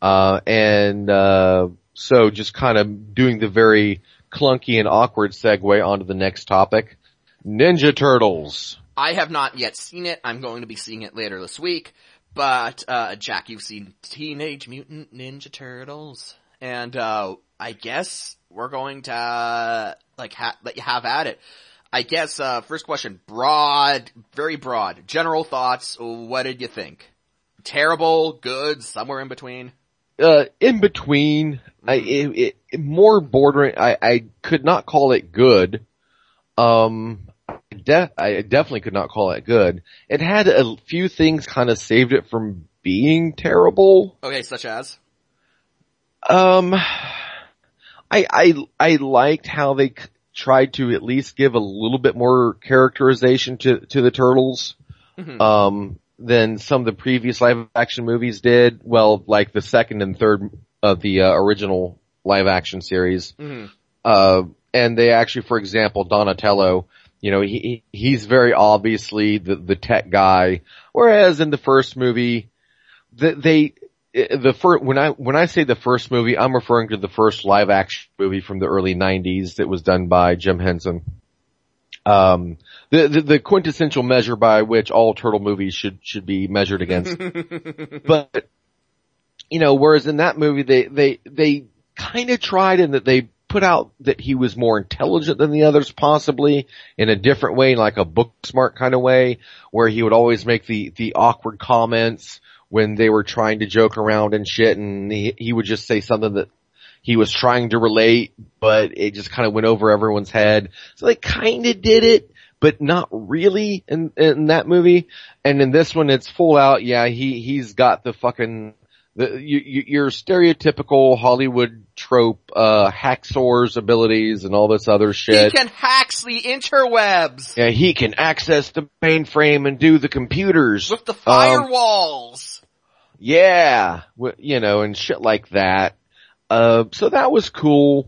A: Uh, and, uh, so just kind of doing the very clunky and awkward segue onto the next topic. Ninja Turtles.
B: I have not yet seen it. I'm going to be seeing it later this week. But, uh, Jack, you've seen Teenage Mutant Ninja Turtles. And, uh, I guess we're going to, uh, like, ha- let you have at it. I guess, uh, first question, broad, very broad, general thoughts, what did you think? Terrible, good, somewhere in between?
A: Uh, in between, I, it, it, more bordering, I, I could not call it good. Um, de- I definitely could not call it good. It had a few things kind of saved it from being terrible.
B: Okay, such as?
A: Um, I, I, I liked how they c- tried to at least give a little bit more characterization to, to the turtles.
B: Mhm.
A: Um, than some of the previous live action movies did. Well, like the second and third of the uh, original live action series.
B: Mhm.
A: Uh, and they actually, for example, Donatello, you know, he, he's very obviously the, the tech guy, whereas in the first movie, the, they, the first, when I, when I say the first movie, I'm referring to the first live action movie from the early 90s that was done by Jim Henson. Um, the, the, the quintessential measure by which all turtle movies should, should be measured against. but, you know, whereas in that movie they, they, they kind of tried in that they put out that he was more intelligent than the others possibly in a different way, like a book smart kind of way, where he would always make the, the awkward comments when they were trying to joke around and shit and he, he would just say something that he was trying to relate, but it just kind of went over everyone's head. So they kind of did it, but not really in, in that movie. And in this one, it's full out. Yeah, he, he's got the fucking, the, you, your stereotypical Hollywood trope, uh, hacksaw's abilities and all this other shit.
B: He can hacks the interwebs.
A: Yeah, he can access the mainframe and do the computers.
B: With the firewalls. Um,
A: yeah, you know, and shit like that. Uh, so that was cool.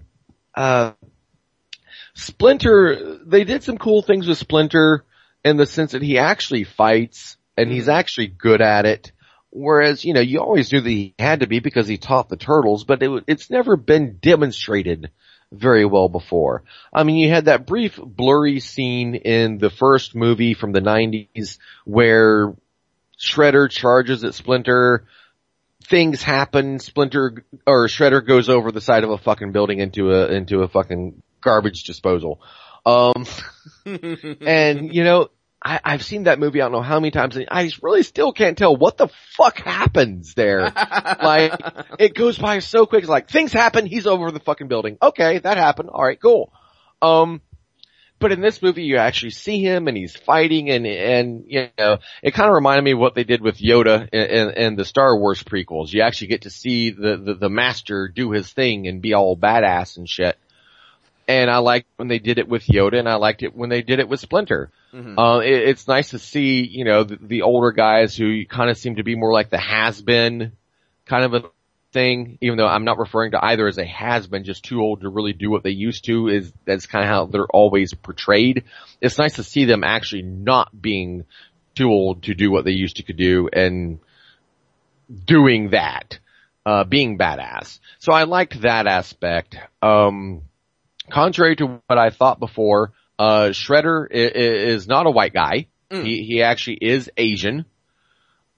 A: Uh, Splinter, they did some cool things with Splinter in the sense that he actually fights and he's mm-hmm. actually good at it. Whereas, you know, you always knew that he had to be because he taught the turtles, but it, it's never been demonstrated very well before. I mean, you had that brief blurry scene in the first movie from the 90s where Shredder charges at Splinter things happen. Splinter or Shredder goes over the side of a fucking building into a into a fucking garbage disposal. Um, and you know, I, I've seen that movie I don't know how many times and I really still can't tell what the fuck happens there. like, it goes by so quick. It's like, things happen, he's over the fucking building. Okay, that happened. Alright, cool. Um, but in this movie, you actually see him and he's fighting and, and, you know, it kind of reminded me of what they did with Yoda in, in, in, the Star Wars prequels. You actually get to see the, the, the master do his thing and be all badass and shit. And I liked when they did it with Yoda and I liked it when they did it with Splinter. Mm-hmm. Uh, it, it's nice to see, you know, the, the older guys who kind of seem to be more like the has-been kind of a thing, even though I'm not referring to either as a has been, just too old to really do what they used to is, that's kind of how they're always portrayed. It's nice to see them actually not being too old to do what they used to could do and doing that, uh, being badass. So I liked that aspect. Um, contrary to what I thought before, uh, Shredder is, is not a white guy. Mm. He, he actually is Asian.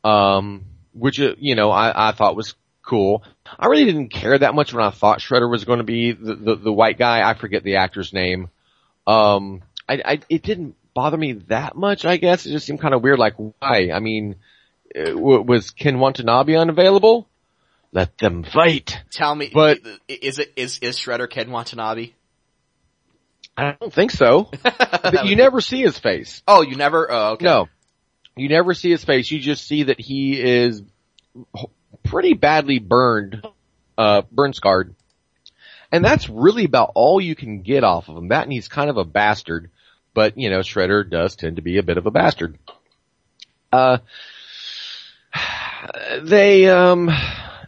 A: Um, which, uh, you know, I, I thought was cool. I really didn't care that much when I thought Shredder was going to be the, the, the white guy. I forget the actor's name. Um, I, I, it didn't bother me that much, I guess. It just seemed kind of weird, like, why? I mean, uh, was Ken Watanabe unavailable? Let them fight.
B: Tell me, but is it, is, is Shredder Ken Watanabe?
A: I don't think so. you never see his face.
B: Oh, you never, oh, okay.
A: No. You never see his face. You just see that he is pretty badly burned, uh, burn scarred. And that's really about all you can get off of him. That and he's kind of a bastard, but you know, Shredder does tend to be a bit of a bastard. Uh, they, um,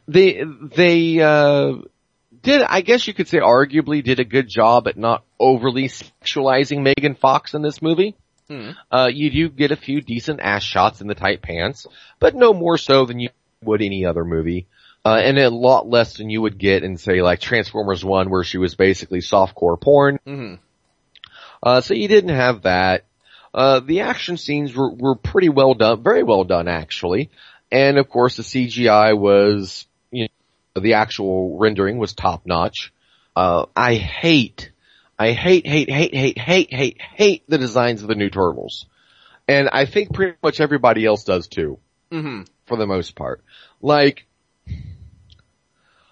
A: they, they, uh, did, I guess you could say arguably did a good job at not overly sexualizing Megan Fox in this movie. Hmm. Uh, you do get a few decent ass shots in the tight pants, but no more so than you would any other movie. Uh, and a lot less than you would get in say like Transformers 1 where she was basically softcore porn. Mm-hmm. Uh, so you didn't have that. Uh, the action scenes were, were pretty well done, very well done actually. And of course the CGI was, the actual rendering was top notch. Uh, I hate, I hate, hate, hate, hate, hate, hate, hate the designs of the new Turtles. And I think pretty much everybody else does too. Mm-hmm for the most part. Like,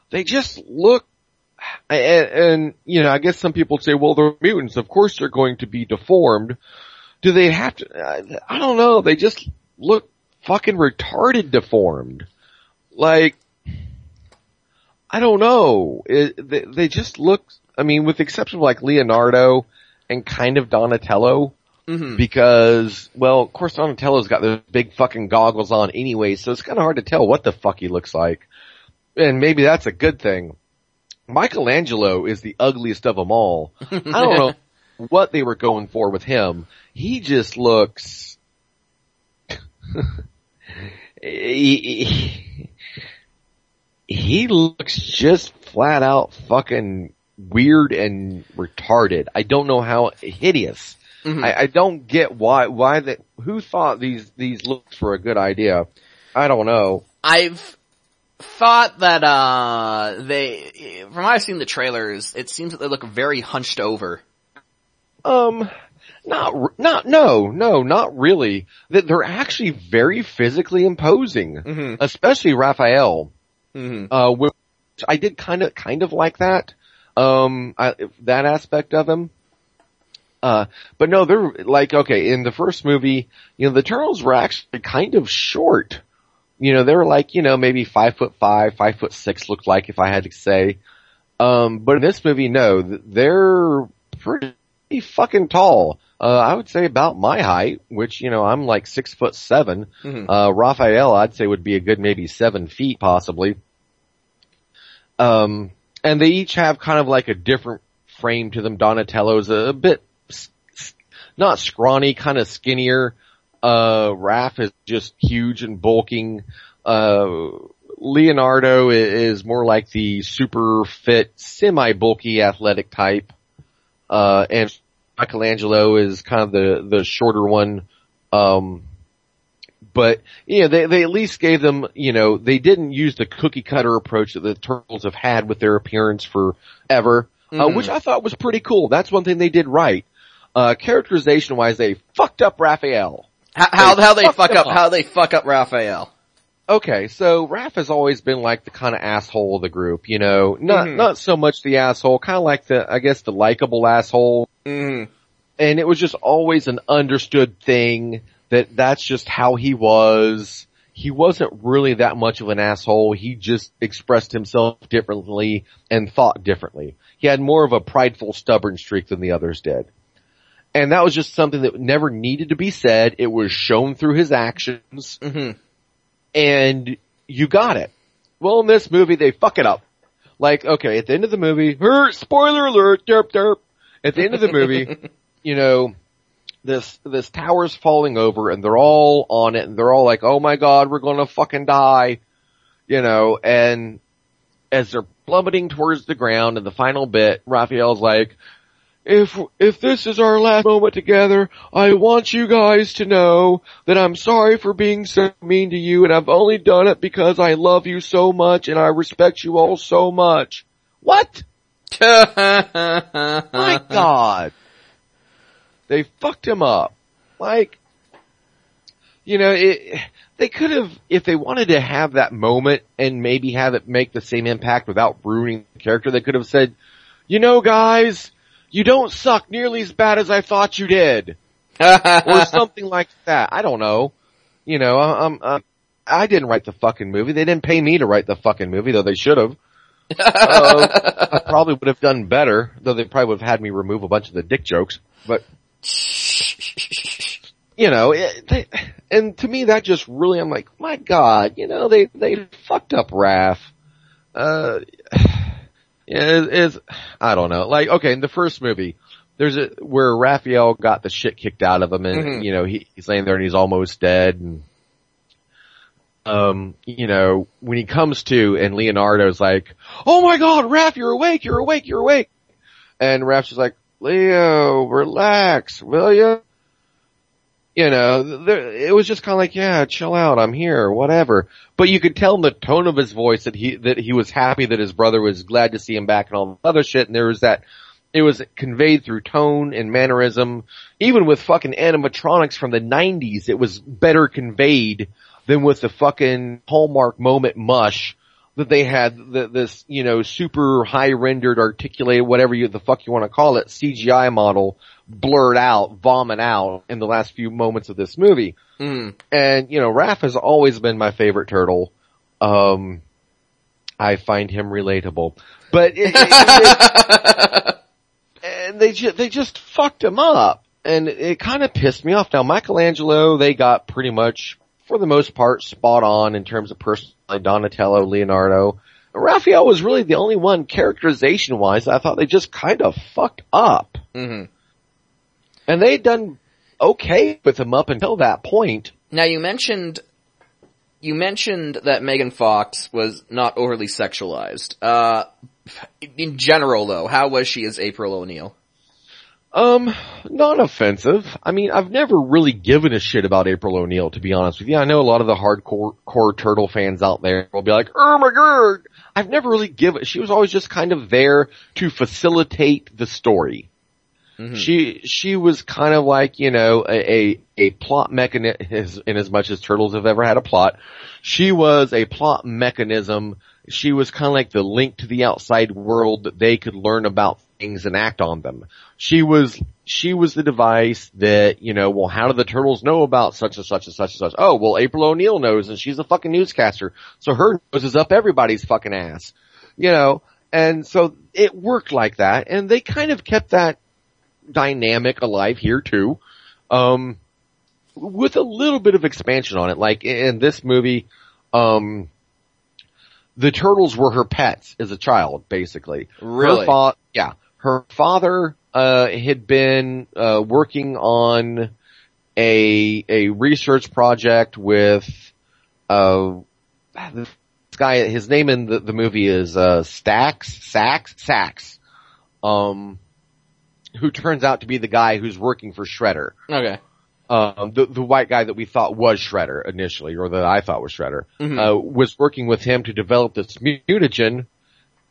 A: they just look, and, and, you know, I guess some people say, well, they're mutants. Of course they're going to be deformed. Do they have to, I don't know, they just look fucking retarded deformed. Like, I don't know. It, they, they just look, I mean, with the exception of like Leonardo and kind of Donatello, Mm-hmm. Because, well, of course Donatello's got those big fucking goggles on anyway, so it's kind of hard to tell what the fuck he looks like. And maybe that's a good thing. Michelangelo is the ugliest of them all. I don't know what they were going for with him. He just looks, he, he, he looks just flat out fucking weird and retarded. I don't know how hideous.
B: Mhm.
A: I, I don't get why, why that, who thought these, these looks were a good idea? I don't know.
B: I've thought that, uh, they, from what I've seen the trailers, it seems that they look very hunched over.
A: Um, not, not, no, no, not really. That they're actually very physically imposing,
B: Mm-hmm.
A: especially Raphael.
B: Mm-hmm.
A: Uh, which I did kind of, kind of like that. Um, I, that aspect of him. Uh, but no, they're like, okay, in the first movie, you know, the turtles were actually kind of short. You know, they were like, you know, maybe five foot five, five foot six looked like if I had to say. Um, but in this movie, no, they're pretty fucking tall. Uh, I would say about my height, which, you know, I'm like six foot seven.
B: Mhm.
A: Uh, Raphael, I'd say would be a good maybe seven feet possibly. Um, and they each have kind of like a different frame to them. Donatello's a bit, s- s- not scrawny, kind of skinnier. Uh, Raph is just huge and bulking. Uh, Leonardo is more like the super fit, semi-bulky athletic type. Uh, and Michelangelo is kind of the, the shorter one. Um, but yeah, they they at least gave them, you know, they didn't use the cookie cutter approach that the turtles have had with their appearance forever, uh,
B: Mhm.
A: which I thought was pretty cool. That's one thing they did right. Uh, characterization wise, they fucked up Raphael.
B: How, how,
A: They
B: how they fuck up,
A: up.
B: how they fuck up Raphael.
A: Okay, so Raph has always been like the kind of asshole of the group, you know, not
B: Mhm.
A: not so much the asshole, kind of like the I guess the likable asshole,
B: Mm-hmm.
A: and it was just always an understood thing that that's just how he was. He wasn't really that much of an asshole. He just expressed himself differently and thought differently. He had more of a prideful, stubborn streak than the others did. And that was just something that never needed to be said. It was shown through his actions
B: Mm-hmm.
A: and you got it. Well, in this movie, they fuck it up. Like, okay, at the end of the movie, er, spoiler alert, derp derp. At the end of the movie, you know, this, this tower's falling over and they're all on it and they're all like, oh my god, we're gonna fucking die. You know, and as they're plummeting towards the ground in the final bit, Raphael's like, if, if this is our last moment together, I want you guys to know that I'm sorry for being so mean to you and I've only done it because I love you so much and I respect you all so much. What? My god. They fucked him up. Like, you know, it, they could have, if they wanted to have that moment and maybe have it make the same impact without ruining the character, they could have said, you know guys, you don't suck nearly as bad as I thought you did. or something like that. I don't know. You know, I'm, I'm, I didn't write the fucking movie. They didn't pay me to write the fucking movie, though they should have. Uh, I probably would have done better, though they probably would have had me remove a bunch of the dick jokes. But you know, it, they, and to me that just really, I'm like, my God, you know, they they fucked up Raph. Uh, it is I don't know. Like, okay, in the first movie, there's a where Raphael got the shit kicked out of him, and
B: Mhm.
A: you know he, he's laying there and he's almost dead, and um, you know, when he comes to, and Leonardo's like, "Oh my God, Raph, you're awake, you're awake, you're awake," and Raph's just like, "Leo, relax, will you?" You know, there, it was just kind of like, "Yeah, chill out, I'm here, whatever." But you could tell in the tone of his voice that he that he was happy that his brother was glad to see him back and all the other shit, and there was that. It was conveyed through tone and mannerism. Even with fucking animatronics from the 90s, it was better conveyed than with the fucking Hallmark moment mush that they had the, this, you know, super high rendered, articulated, whatever you, the fuck you want to call it, CGI model blurred out, vomit out in the last few moments of this movie.
B: Mm.
A: And, you know, Raph has always been my favorite turtle. Um, I find him relatable. But it, it- and they ju- they just fucked him up, and it kind of pissed me off. Now Michelangelo, they got pretty much, for the most part, spot on in terms of personality. Donatello, Leonardo, Raphael was really the only one characterization wise I thought they just kind of fucked up.
B: hmm
A: And they had done okay with him up until that point.
B: Now you mentioned, you mentioned that Megan Fox was not overly sexualized. Uh, in general though, how was she as April O'Neil?
A: Um, non-offensive. I mean, I've never really given a shit about April O'Neil, to be honest with you. I know a lot of the hardcore core turtle fans out there will be like, oh my god! I've never really given, she was always just kind of there to facilitate the story.
B: Mhm.
A: She, she was kind of like, you know, a, a, a plot mechanism, in as much as turtles have ever had a plot. She was a plot mechanism. She was kind of like the link to the outside world that they could learn about things and act on them. She was, she was the device that, you know, well, how do the turtles know about such and such and such and such? Oh, well, April O'Neil knows and she's a fucking newscaster. So her nose is up everybody's fucking ass. You know, and so it worked like that and they kind of kept that dynamic alive here too. Um, with a little bit of expansion on it. Like in this movie, um, the turtles were her pets as a child, basically.
B: Really?
A: Her fa- yeah. Her father, uh, had been, uh, working on a, a research project with, uh, this guy, his name in the, the movie is, uh, Stax, Sacks, Sacks. Um, who turns out to be the guy who's working for Shredder
B: Okay.
A: um, the, the white guy that we thought was Shredder initially, or that I thought was Shredder,
B: Mhm.
A: uh, was working with him to develop this mutagen.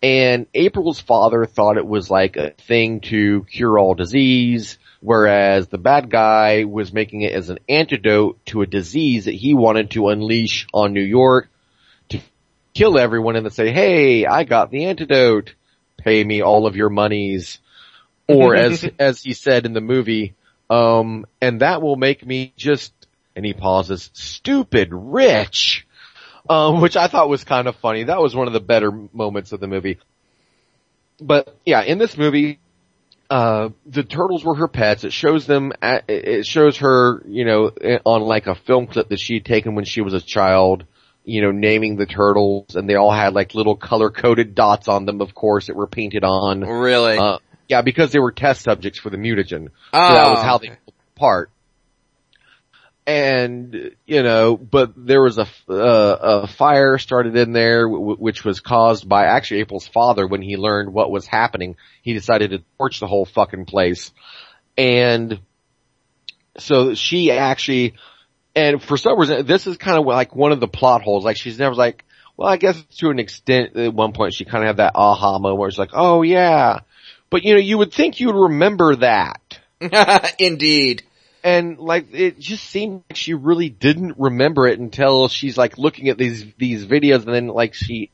A: And April's father thought it was like a thing to cure all disease, whereas the bad guy was making it as an antidote to a disease that he wanted to unleash on New York to kill everyone and then say, hey, I got the antidote. Pay me all of your monies. Or as, as he said in the movie, um, and that will make me just, and he pauses, stupid rich. Um, which I thought was kind of funny. That was one of the better moments of the movie. But yeah, in this movie, uh, the turtles were her pets. It shows them, at, it shows her, you know, on like a film clip that she had taken when she was a child, you know, naming the turtles and they all had like little color coded dots on them, of course, that were painted on.
B: Really?
A: Uh, yeah, because they were test subjects for the mutagen.
B: oh,
A: So that was how they
B: okay.
A: And, you know, but there was a, uh, a fire started in there w- which was caused by actually April's father when he learned what was happening. He decided to torch the whole fucking place. And so she actually, and for some reason, this is kind of like one of the plot holes. Like she's never like, well, I guess to an extent at one point she kind of had that aha moment where it's like, oh yeah. But you know, you would think you'd remember that.
B: Indeed.
A: And like, it just seemed like she really didn't remember it until she's like looking at these, these videos and then like she,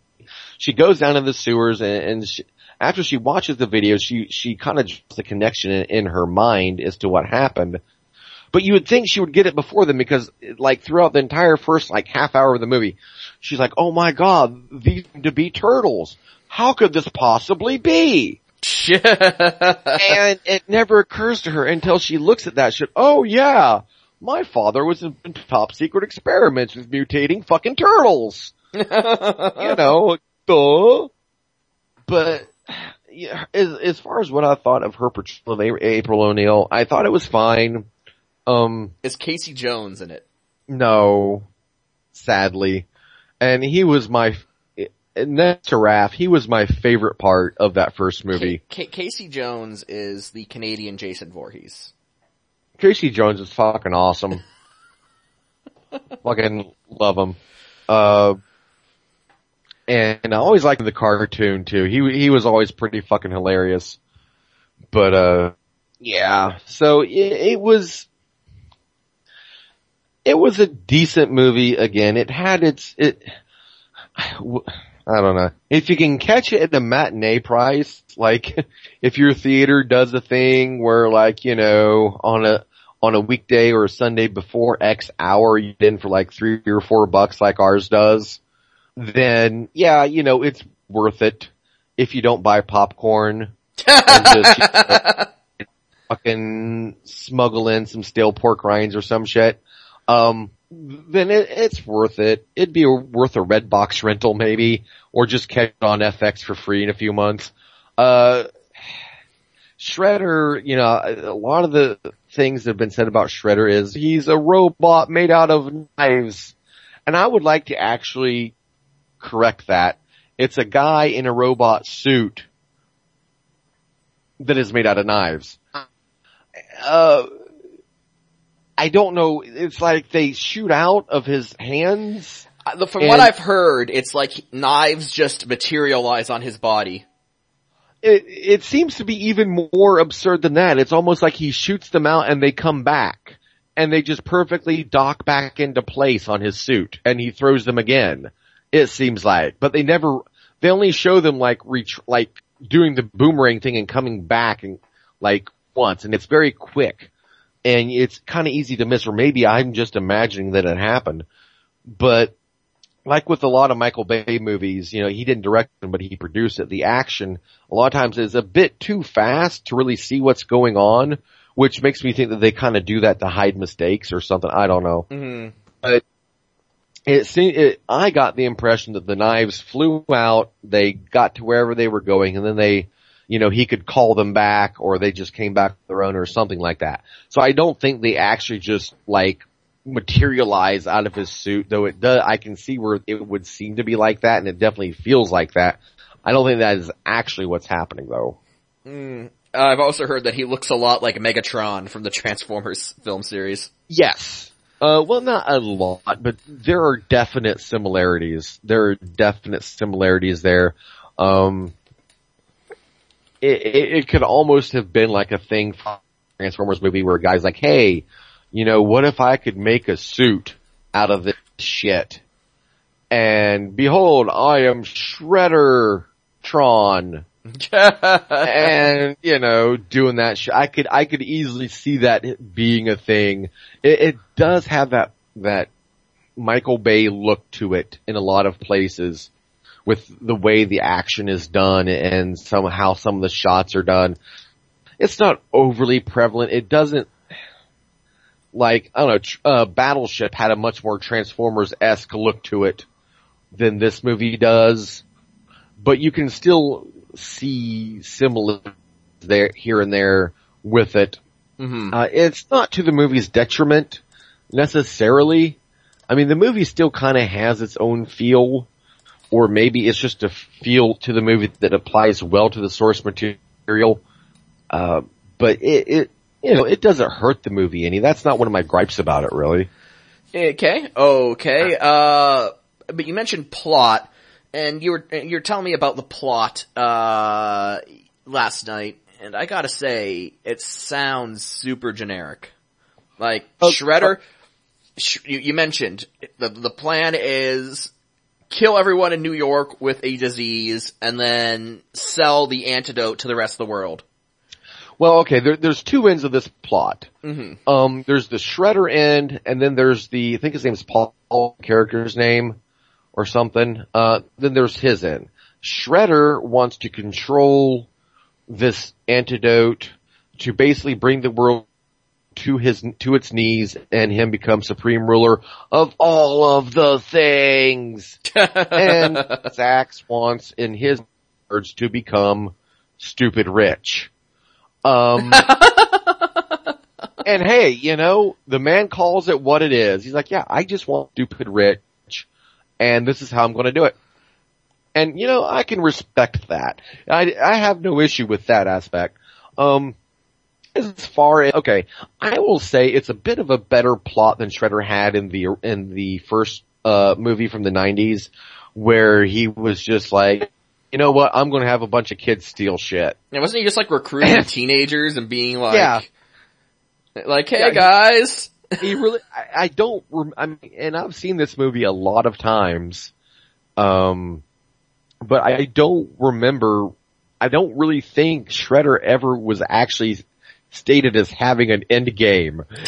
A: she goes down in the sewers and, and she, after she watches the videos, she, she kind of the connection in, in her mind as to what happened. But you would think she would get it before them because like throughout the entire first like half hour of the movie, she's like, oh my god, these to be turtles. How could this possibly be? And it never occurs to her until she looks at that shit. Oh yeah, my father was in top secret experiments with mutating fucking turtles. you know, duh. But yeah, as as far as what I thought of her portrayal of April O'Neil, I thought it was fine. Um,
B: Is Casey Jones in it?
A: no, sadly, and he was my. And that's Raph. He was my favorite part of that first movie.
B: Ca- Ca- Casey Jones is the Canadian Jason Voorhees.
A: Casey Jones is fucking awesome. fucking love him. Uh, and I always liked the cartoon too. He he was always pretty fucking hilarious. But uh, yeah. So it, it was. It was a decent movie. Again, it had its it. I don't know. If you can catch it at the matinee price, like if your theater does a thing where like, you know, on a, on a weekday or a Sunday before X hour, you in for like three or four bucks like ours does, then yeah, you know, it's worth it if you don't buy popcorn and just you know, fucking smuggle in some stale pork rinds or some shit. Um, then it, it's worth it. It'd be worth a red box rental maybe, or just catch it on FX for free in a few months. Uh, Shredder, you know, a lot of the things that have been said about Shredder is he's a robot made out of knives. And I would like to actually correct that. It's a guy in a robot suit that is made out of knives. Uh, I don't know. It's like they shoot out of his hands.
B: Uh, From what I've heard, it's like knives just materialize on his body.
A: It, it seems to be even more absurd than that. It's almost like he shoots them out and they come back. And they just perfectly dock back into place on his suit. And he throws them again. It seems like. But they never, they only show them like reach, like doing the boomerang thing and coming back and like once. And it's very quick. And it's kind of easy to miss, or maybe I'm just imagining that it happened. But like with a lot of Michael Bay movies, you know, he didn't direct them, but he produced it. The action a lot of times is a bit too fast to really see what's going on, which makes me think that they kind of do that to hide mistakes or something. I don't know.
B: Mm-hmm.
A: But it seemed, it, I got the impression that the knives flew out, they got to wherever they were going, and then they, you know, he could call them back or they just came back their owner or something like that. So I don't think they actually just like materialize out of his suit, though it does, I can see where it would seem to be like that and it definitely feels like that. I don't think that is actually what's happening though.
B: Mm. I've also heard that he looks a lot like Megatron from the Transformers film series.
A: Yes. Uh, well not a lot, but there are definite similarities. There are definite similarities there. Um, it, it, it could almost have been like a thing from Transformers movie where a guy's like, hey, you know, what if I could make a suit out of this shit? And behold, I am Shredder Tron. and, you know, doing that shit. I could, I could easily see that being a thing. It, it does have that, that Michael Bay look to it in a lot of places with the way the action is done and somehow some of the shots are done. It's not overly prevalent. It doesn't, like, I don't know, uh, Battleship had a much more Transformers-esque look to it than this movie does, but you can still see similar there, here and there with it.
B: Mm-hmm.
A: Uh, it's not to the movie's detriment necessarily. I mean, the movie still kind of has its own feel, or maybe it's just a feel to the movie that applies well to the source material. Uh, but it, it, you know, it doesn't hurt the movie any. That's not one of my gripes about it, really.
B: Okay, okay. Uh, but you mentioned plot, and you were you're telling me about the plot uh, last night, and I gotta say, it sounds super generic. Like
A: Oh,
B: Shredder, sh- you, you mentioned the the plan is kill everyone in New York with a disease, and then sell the antidote to the rest of the world.
A: Well, okay, there, there's two ends of this plot.
B: Mm-hmm.
A: Um, there's the Shredder end, and then there's the, I think his name name's Paul, character's name, or something. Uh, then there's his end. Shredder wants to control this antidote to basically bring the world to his, to its knees and him become supreme ruler of all of the things. and Zax wants, in his words, to become stupid rich. Um, and hey, you know, the man calls it what it is. He's like, yeah, I just want stupid rich and this is how I'm going to do it. And you know, I can respect that. I, I have no issue with that aspect. Um, as far as, okay, I will say it's a bit of a better plot than Shredder had in the, in the first, uh, movie from the 90s where he was just like, you know what, I'm gonna have a bunch of kids steal shit.
B: And wasn't he just like recruiting teenagers and being like,
A: Yeah.
B: like, hey
A: Yeah,
B: guys,
A: he really, I, I don't, rem- I mean, and I've seen this movie a lot of times, um, but I don't remember, I don't really think Shredder ever was actually stated as having an end game.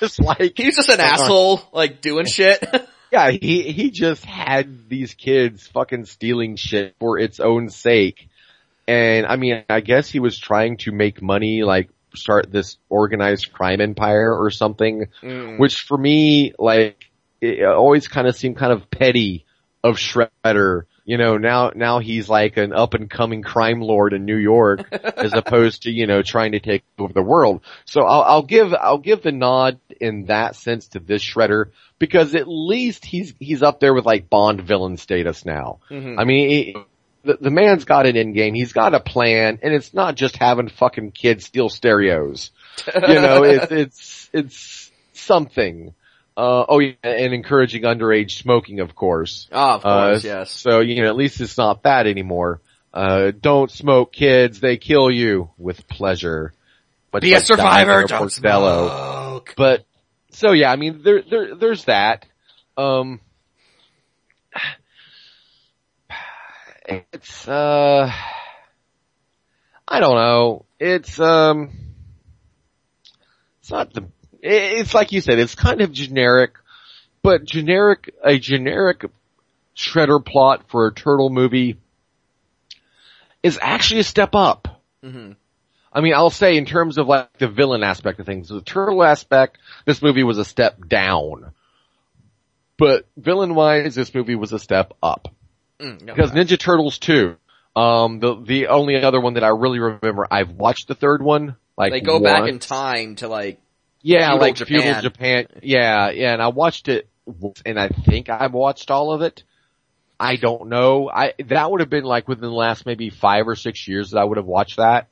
A: Just like,
B: he's just an
A: Uh-uh.
B: asshole, like doing shit.
A: yeah, he, he just had these kids fucking stealing shit for its own sake. And I mean, I guess he was trying to make money like start this organized crime empire or something,
B: Mm.
A: which for me, like, it always kind of seemed kind of petty of Shredder. You know, now, now he's like an up and coming crime lord in New York as opposed to, you know, trying to take over the world. So I'll, I'll give, I'll give the nod in that sense to this Shredder because at least he's, he's up there with like Bond villain status now.
B: Mhm.
A: I mean, he, the, the man's got an end game. He's got a plan and it's not just having fucking kids steal stereos. You know, it's, it's, it's something. Uh, oh yeah, and encouraging underage smoking, of course.
B: Oh, of
A: Uh,
B: yes.
A: So, you know, at least it's not that anymore. Uh, don't smoke kids, they kill you with pleasure. Much
B: Be a survivor, don't
A: Porcello.
B: smoke.
A: But, so yeah, I mean, there, there, there's that. Um, it's, uh, I don't know. It's, um, it's not the, it's like you said, it's kind of generic, but generic, a generic shredder plot for a turtle movie is actually a step up.
B: hmm
A: I mean, I'll say in terms of like the villain aspect of things, the turtle aspect, this movie was a step down. But villain wise, this movie was a step up.
B: Mm,
A: Because Ninja Turtles 2, um, the, the only other one that I really remember, I've watched the third one, like
B: they go back in time to like,
A: Yeah,
B: feudal
A: like
B: Japan.
A: feudal Japan. Yeah, yeah, and I watched it, and I think I watched all of it. I don't know. I that would have been like within the last maybe five or six years that I would have watched that,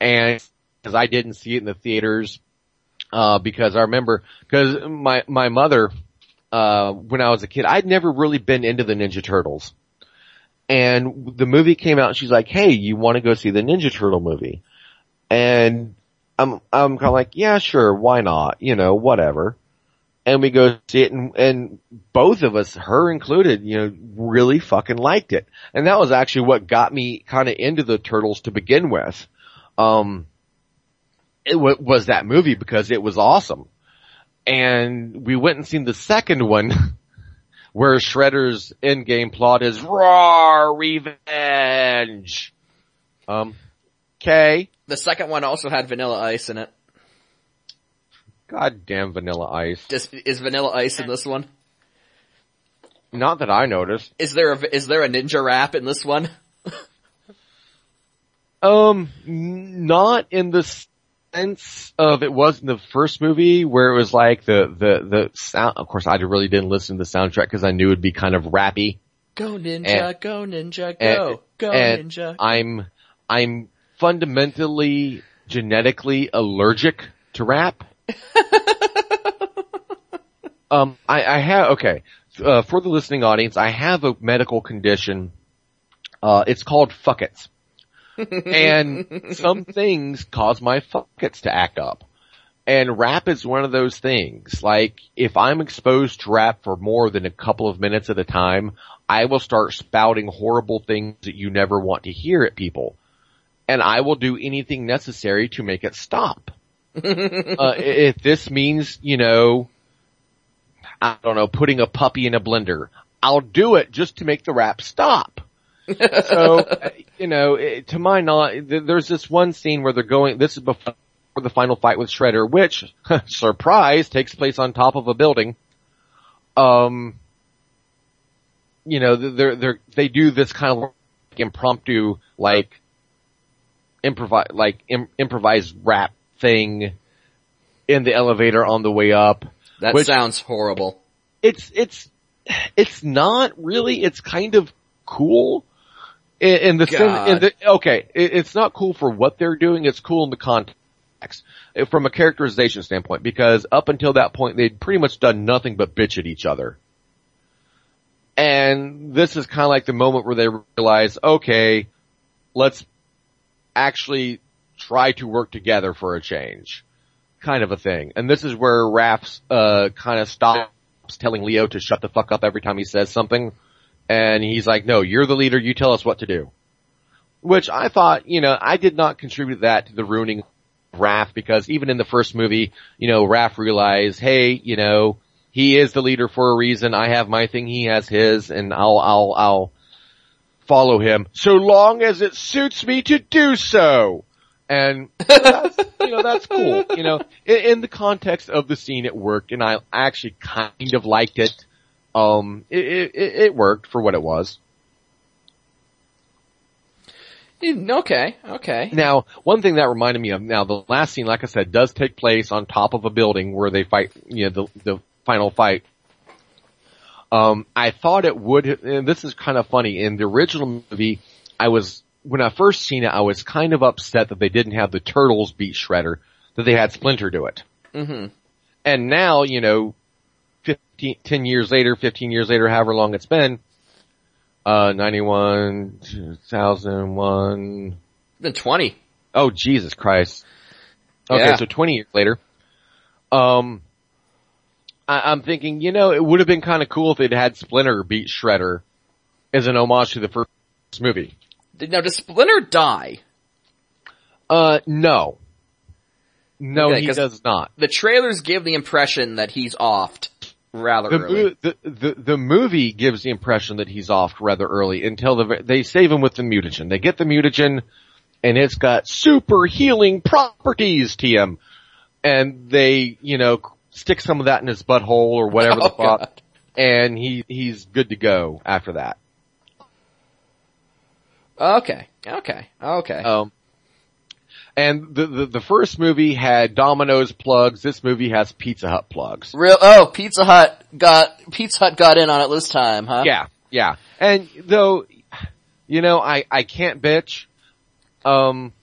A: and because I didn't see it in the theaters, uh, because I remember because my my mother, uh, when I was a kid, I'd never really been into the Ninja Turtles, and the movie came out, and she's like, "Hey, you want to go see the Ninja Turtle movie?" And I'm I'm kind of like, yeah, sure, why not? You know, whatever. And we go see it, and, and both of us, her included, you know, really fucking liked it. And that was actually what got me kind of into the turtles to begin with. Um, it w- was that movie because it was awesome. And we went and seen the second one, where Shredder's endgame plot is raw revenge. Um, okay.
B: The second one also had Vanilla Ice in it.
A: Goddamn Vanilla Ice.
B: Does, is Vanilla Ice in this one?
A: Not that I noticed.
B: Is there a, is there a ninja rap in this one?
A: Um, not in the sense of it was in the first movie where it was like the, the, the sound, of course I really didn't listen to the soundtrack because I knew it'd be kind of rappy.
B: Go ninja,
A: And-
B: go ninja,
A: and-
B: go, go
A: and
B: ninja.
A: I'm, I'm fundamentally genetically allergic to rap. um, I, I have, okay, uh, for the listening audience, I have a medical condition, uh, it's called fuckets. and some things cause my fuckets to act up. And rap is one of those things. Like, if I'm exposed to rap for more than a couple of minutes at a time, I will start spouting horrible things that you never want to hear at people. And I will do anything necessary to make it stop. uh, if this means, you know, I don't know, putting a puppy in a blender, I'll do it just to make the rap stop. so, uh, you know, to my knowledge, there's this one scene where they're going, this is before the final fight with Shredder, which, surprise, takes place on top of a building. Um, you know, they're, they're, they do this kind of impromptu, like, improvise, like, Im- improvised rap thing in the elevator on the way up.
B: that
A: which-
B: sounds horrible.
A: It's, it's, it's not really, it's kind of cool. In, in the, sen- in the, okay, it, it's not cool for what they're doing, it's cool in the context. uh, From a characterization standpoint, because up until that point they'd pretty much done nothing but bitch at each other. And this is kind of like the moment where they realize, okay, let's actually try to work together for a change. Kind of a thing. And this is where Raph's, uh, kind of stops telling Leo to shut the fuck up every time he says something. And he's like, no, you're the leader, you tell us what to do. Which I thought, you know, I did not contribute that to the ruining of Raph because even in the first movie, you know, Raph realized, hey, you know, he is the leader for a reason. I have my thing, he has his, and I'll, I'll, I'll follow him so long as it suits me to do so. And you know, that's, you know, that's cool. You know, in, in the context of the scene, it worked, and I actually kind of liked it. Um, it, it, it worked for what it was.
B: Okay, okay.
A: Now, one thing that reminded me of, now the last scene, like I said, does take place on top of a building where they fight, you know, the, the final fight. Um, I thought it would, and this is kind of funny, in the original movie, I was, when I first seen it, I was kind of upset that they didn't have the Turtles beat Shredder, that they had Splinter do it.
B: hmm
A: And now, you know, 15, 10 years later, 15 years later, however long it's been, uh, 91, 2001,
B: Been 20.
A: oh Jesus Christ. Okay,
B: Yeah.
A: so 20 years later, um, I, I'm thinking, you know, it would have been kind of cool if they'd had Splinter beat Shredder as an homage to the first movie.
B: Now, does Splinter die?
A: Uh, no. No,
B: Okay,
A: he does not.
B: The trailers give the impression that he's offed rather
A: The,
B: early.
A: the, the, the movie gives the impression that he's off rather early until the, they save him with the mutagen. They get the mutagen and it's got super healing properties to him. And they, you know, stick some of that in his butthole or whatever the
B: Oh,
A: fuck.
B: God.
A: And he, he's good to go after that.
B: Okay, okay, okay.
A: Um, and the, the, the first movie had Domino's plugs. This movie has Pizza Hut plugs.
B: Real, oh, Pizza Hut got, Pizza Hut got in on it this time, huh?
A: Yeah, yeah. And though, you know, I, I can't bitch. Um,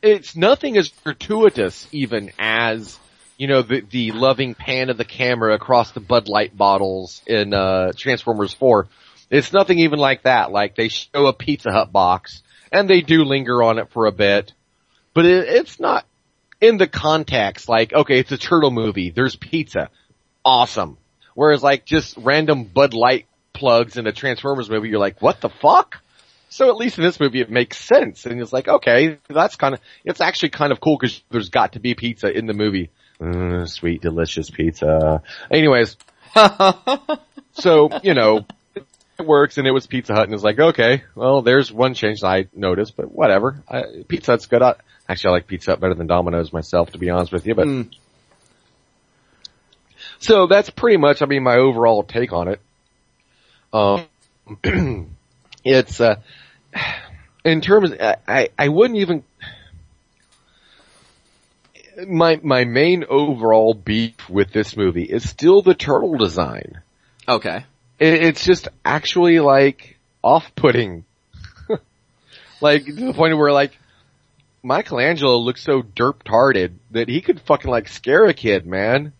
A: it's nothing as gratuitous even as, you know, the, the loving pan of the camera across the Bud Light bottles in, uh, Transformers 4. It's nothing even like that. Like they show a Pizza Hut box and they do linger on it for a bit, but it, it's not in the context like, okay, it's a turtle movie. There's pizza. Awesome. Whereas like just random Bud Light plugs in a Transformers movie, you're like, what the fuck? So at least in this movie it makes sense. And it's like, okay, that's kind of, it's actually kind of cool because there's got to be pizza in the movie. Mm, sweet, delicious pizza. Anyways, so, you know, it works and it was Pizza Hut and it's like, okay, well there's one change I noticed, but whatever. I, Pizza Hut's good. I, actually I like Pizza Hut better than Domino's myself to be honest with you, but
B: Mm.
A: so that's pretty much, I mean, my overall take on it. Um, it's, uh, in terms, I, I, I wouldn't even, my, my main overall beef with this movie is still the turtle design.
B: Okay.
A: It, it's just actually like off-putting. like to the point where like Michelangelo looks so derp-tarded that he could fucking like scare a kid, man.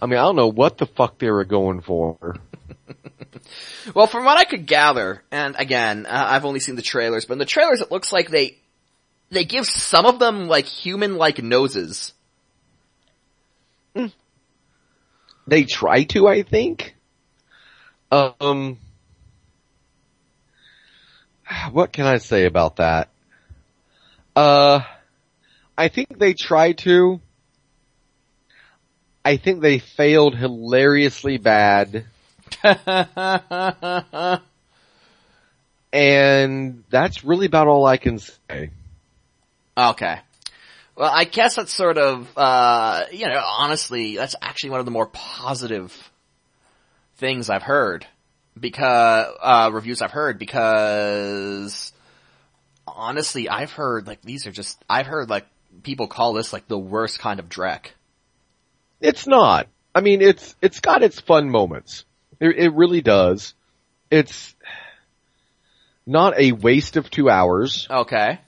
A: I mean, I don't know what the fuck they were going for.
B: Well, from what I could gather, and again, uh, I've only seen the trailers, but in the trailers it looks like they, they give some of them like human-like noses.
A: They try to, I think. Um, what can I say about that? Uh, I think they try to. I think they failed hilariously bad, and that's really about all I can say.
B: Okay. Well, I guess that's sort of, uh, you know, honestly, that's actually one of the more positive things I've heard. Because, uh, reviews I've heard because, honestly, I've heard, like, these are just, I've heard, like, people call this, like, the worst kind of Drek.
A: It's not. I mean, it's, it's got its fun moments. It, it really does. It's not a waste of two hours.
B: Okay.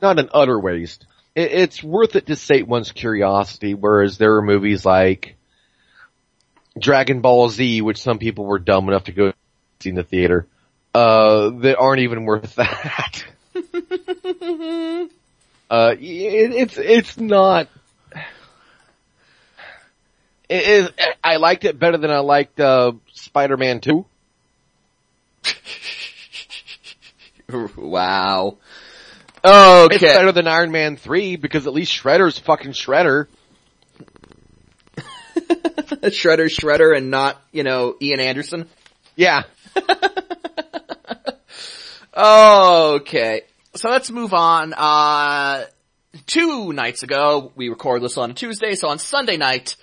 A: Not an utter waste. It, it's worth it to sate one's curiosity, whereas there are movies like Dragon Ball Z, which some people were dumb enough to go see in the theater, uh, that aren't even worth that. uh, it, it's, it's not, it is, I liked it better than I liked, uh, Spider-Man 2.
B: Wow.
A: It's
B: Okay.
A: better than Iron Man 3 because at least Shredder's fucking Shredder.
B: Shredder, Shredder, and not, you know, Ian Anderson.
A: Yeah.
B: Okay. so let's move on. Uh, two nights ago, we recorded this on a Tuesday, so on Sunday night,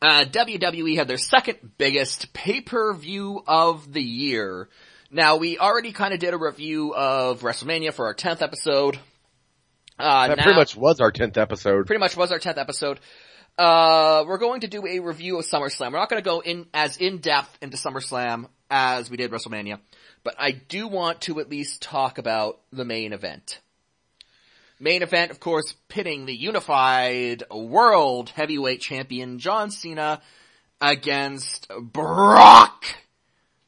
B: uh, WWE had their second biggest pay-per-view of the year. Now, we already kind of did a review of WrestleMania for our 10th episode.
A: Uh, that now, pretty much was our 10th episode.
B: Pretty much was our 10th episode. Uh, we're going to do a review of SummerSlam. We're not going to go in as in-depth into SummerSlam as we did WrestleMania, but I do want to at least talk about the main event. Main event, of course, pitting the unified world heavyweight champion John Cena against Brock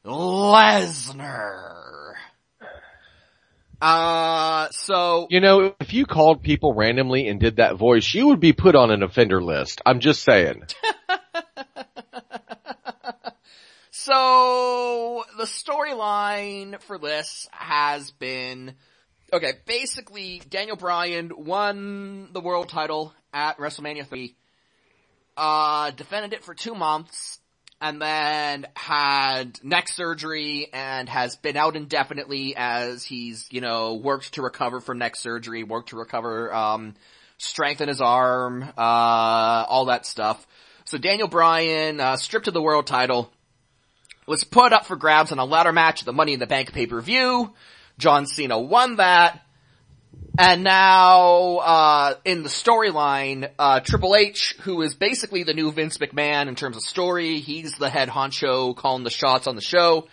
B: Lesnar. Uh, so.
A: You know, if you called people randomly and did that voice, you would be put on an offender list. I'm just saying.
B: so, the storyline for this has been, okay, basically, Daniel Bryan won the world title at WrestleMania 3, uh, defended it for two months, and then had neck surgery and has been out indefinitely as he's, you know, worked to recover from neck surgery, worked to recover, um, strengthen his arm, uh, all that stuff. So Daniel Bryan, uh, stripped of the world title, was put up for grabs in a ladder match at the Money in the Bank pay-per-view. John Cena won that. And now, uh, in the storyline, uh, Triple H, who is basically the new Vince McMahon in terms of story, he's the head honcho calling the shots on the show.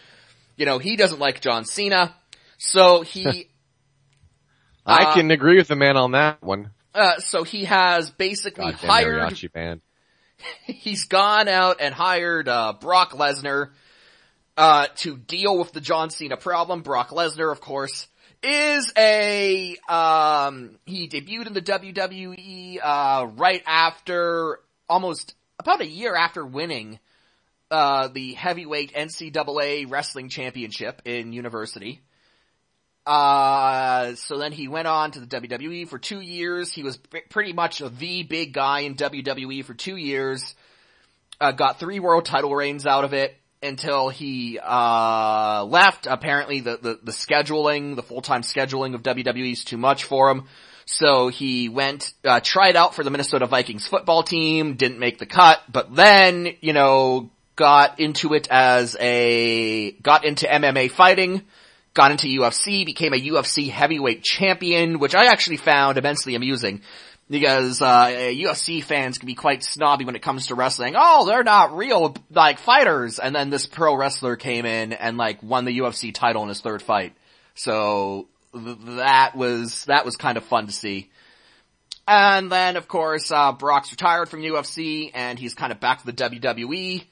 B: You know, he doesn't like John Cena. So he,
A: I uh, can agree with the man on that one.
B: Uh, so he has basically Goddamn hired, band. he's gone out and hired, uh, Brock Lesnar, uh, to deal with the John Cena problem. Brock Lesnar, of course, is a, um, he debuted in the WWE, uh, right after, almost, about a year after winning, uh, the heavyweight NCAA wrestling championship in university. Uh, so then he went on to the WWE for two years. He was pretty much the big guy in WWE for two years. Uh, got three world title reigns out of it until he uh, left. Apparently, the, the the scheduling, the full time scheduling of WWE is too much for him. So he went, uh, tried out for the Minnesota Vikings football team, didn't make the cut, but then, you know, got into it as a, got into MMA fighting, got into UFC, became a UFC heavyweight champion, which I actually found immensely amusing because uh, UFC fans can be quite snobby when it comes to wrestling. Oh, they're not real like fighters. And then this pro wrestler came in and like won the UFC title in his third fight. So th- that was that was kind of fun to see. And then of course uh, Brock's retired from UFC and he's kind of back to the WWE.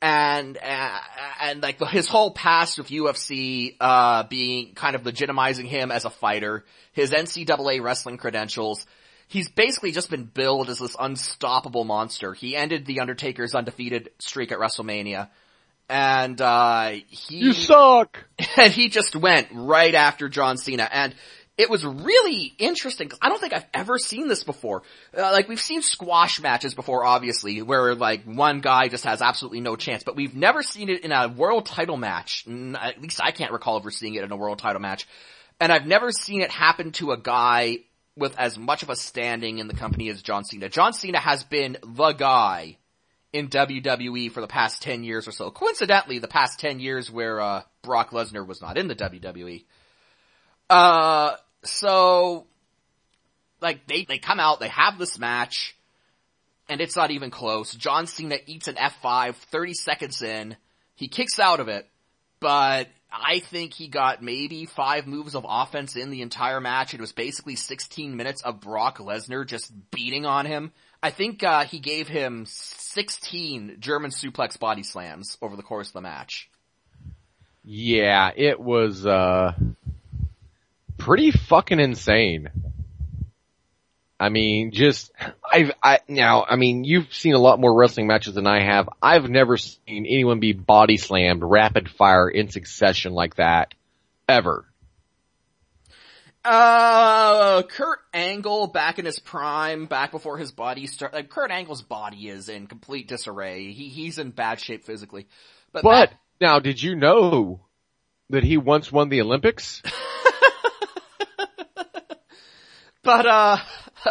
B: And uh, and like his whole past with UFC uh, being kind of legitimizing him as a fighter, his NCAA wrestling credentials, he's basically just been billed as this unstoppable monster. He ended the Undertaker's undefeated streak at WrestleMania. And, uh, he-
A: You suck!
B: And he just went right after John Cena. And it was really interesting because I don't think I've ever seen this before. Uh, like we've seen squash matches before, obviously, where like one guy just has absolutely no chance, but we've never seen it in a world title match. At least I can't recall ever seeing it in a world title match. And I've never seen it happen to a guy with as much of a standing in the company as John Cena. John Cena has been the guy in WWE for the past 10 years or so. Coincidentally, the past 10 years where, uh, Brock Lesnar was not in the WWE. Uh, so, like, they, they come out, they have this match, and it's not even close. John Cena eats an F5 30 seconds in, he kicks out of it, but I think he got maybe five moves of offense in the entire match. It was basically 16 minutes of Brock Lesnar just beating on him. I think, uh, he gave him 16 German suplex body slams over the course of the match.
A: Yeah, it was, uh, pretty fucking insane. I mean, just I've I now I mean you've seen a lot more wrestling matches than I have. I've never seen anyone be body slammed rapid fire in succession like that ever.
B: Uh, Kurt Angle back in his prime, back before his body start. Like Kurt Angle's body is in complete disarray. He he's in bad shape physically. But,
A: but now, did you know that he once won the Olympics?
B: But, uh,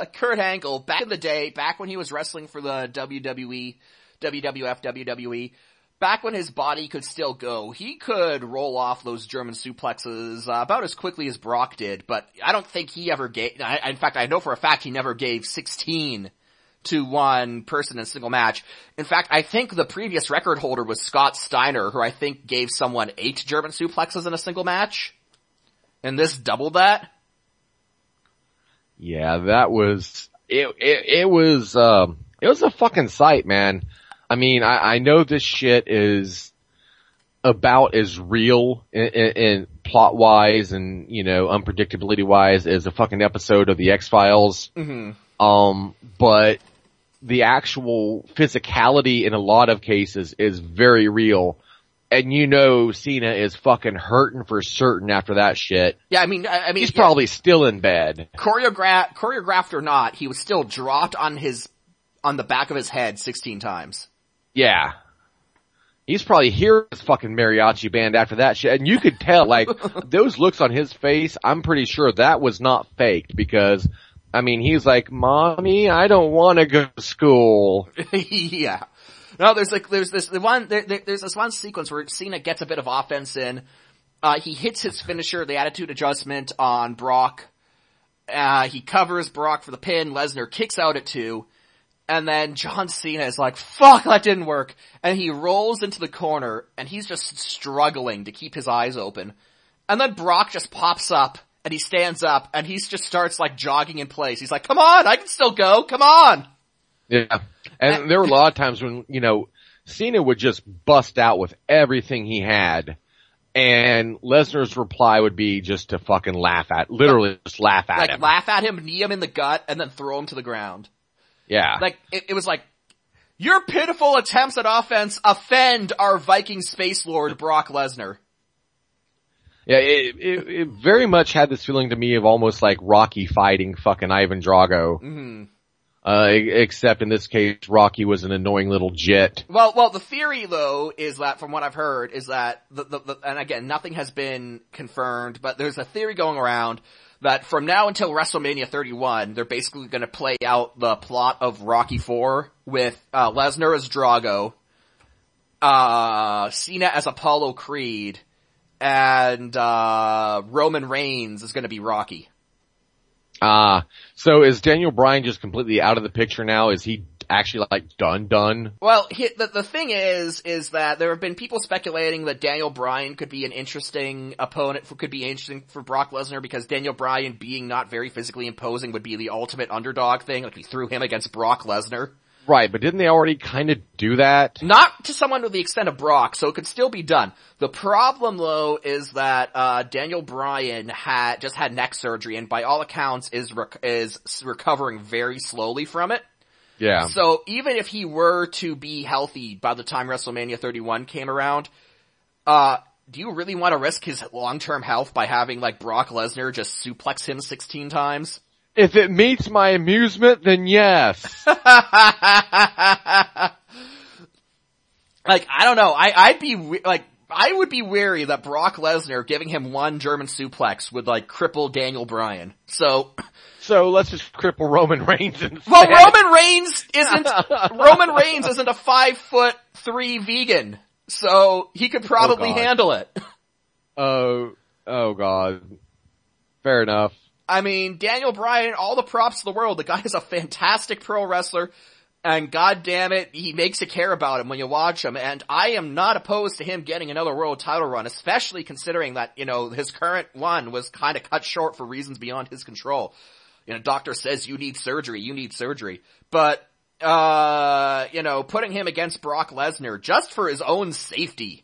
B: Kurt Angle, back in the day, back when he was wrestling for the WWE, WWF, WWE, back when his body could still go, he could roll off those German suplexes uh, about as quickly as Brock did, but I don't think he ever gave, I, in fact, I know for a fact he never gave 16 to one person in a single match. In fact, I think the previous record holder was Scott Steiner, who I think gave someone eight German suplexes in a single match. And this doubled that.
A: Yeah, that was, it, it, it was, um, it was a fucking sight, man. I mean, I, I know this shit is about as real in, in, in plot wise and, you know, unpredictability wise as a fucking episode of the X-Files.
B: Mm-hmm.
A: Um, but the actual physicality in a lot of cases is very real. And you know Cena is fucking hurting for certain after that shit.
B: Yeah, I mean, I, I mean,
A: He's
B: yeah,
A: probably still in bed.
B: choreograph, choreographed or not, he was still dropped on his, on the back of his head 16 times.
A: Yeah. He's probably hearing his fucking mariachi band after that shit. And you could tell, like, those looks on his face, I'm pretty sure that was not faked because, I mean, he's like, mommy, I don't want to go to school.
B: yeah. No, there's like, there's this, the one, there, there, there's this one sequence where Cena gets a bit of offense in. Uh, he hits his finisher, the attitude adjustment on Brock. Uh, he covers Brock for the pin. Lesnar kicks out at two. And then John Cena is like, fuck, that didn't work. And he rolls into the corner and he's just struggling to keep his eyes open. And then Brock just pops up and he stands up and he just starts like jogging in place. He's like, come on, I can still go, come on.
A: Yeah. And there were a lot of times when, you know, Cena would just bust out with everything he had. And Lesnar's reply would be just to fucking laugh at, literally just laugh at
B: like
A: him.
B: laugh at him, knee him in the gut, and then throw him to the ground.
A: yeah.
B: Like it, it was like your pitiful attempts at offense offend our Viking space lord Brock Lesnar.
A: Yeah, it, it, it very much had this feeling to me of almost like Rocky fighting fucking Ivan Drago.
B: Mm-hmm.
A: Uh, except in this case, Rocky was an annoying little jit.
B: Well, well, the theory though is that, from what I've heard, is that the, the, the and again, nothing has been confirmed, but there's a theory going around that from now until WrestleMania 31, they're basically going to play out the plot of Rocky 4 with uh, Lesnar as Drago, uh, Cena as Apollo Creed, and uh, Roman Reigns is going to be Rocky.
A: Ah, so is Daniel Bryan just completely out of the picture now? Is he actually like done done?
B: Well, he, the, the thing is, is that there have been people speculating that Daniel Bryan could be an interesting opponent, for, could be interesting for Brock Lesnar because Daniel Bryan being not very physically imposing would be the ultimate underdog thing, like we threw him against Brock Lesnar.
A: Right, but didn't they already kind of do that?
B: Not to someone to the extent of Brock, so it could still be done. The problem though is that, uh, Daniel Bryan had, just had neck surgery and by all accounts is, rec- is recovering very slowly from it.
A: Yeah.
B: So even if he were to be healthy by the time WrestleMania 31 came around, uh, do you really want to risk his long-term health by having like Brock Lesnar just suplex him 16 times?
A: If it meets my amusement, then yes.
B: like, I don't know, I, I'd be, like, I would be wary that Brock Lesnar giving him one German suplex would like cripple Daniel Bryan. So,
A: so let's just cripple Roman Reigns instead.
B: well Roman Reigns isn't, Roman Reigns isn't a five foot three vegan. So he could oh, probably
A: God.
B: handle it.
A: Oh, oh god. Fair enough.
B: I mean, Daniel Bryan, all the props in the world. The guy is a fantastic pro wrestler. And god damn it, he makes you care about him when you watch him. And I am not opposed to him getting another world title run, especially considering that, you know, his current one was kind of cut short for reasons beyond his control. You know, doctor says you need surgery, you need surgery. But, uh, you know, putting him against Brock Lesnar just for his own safety.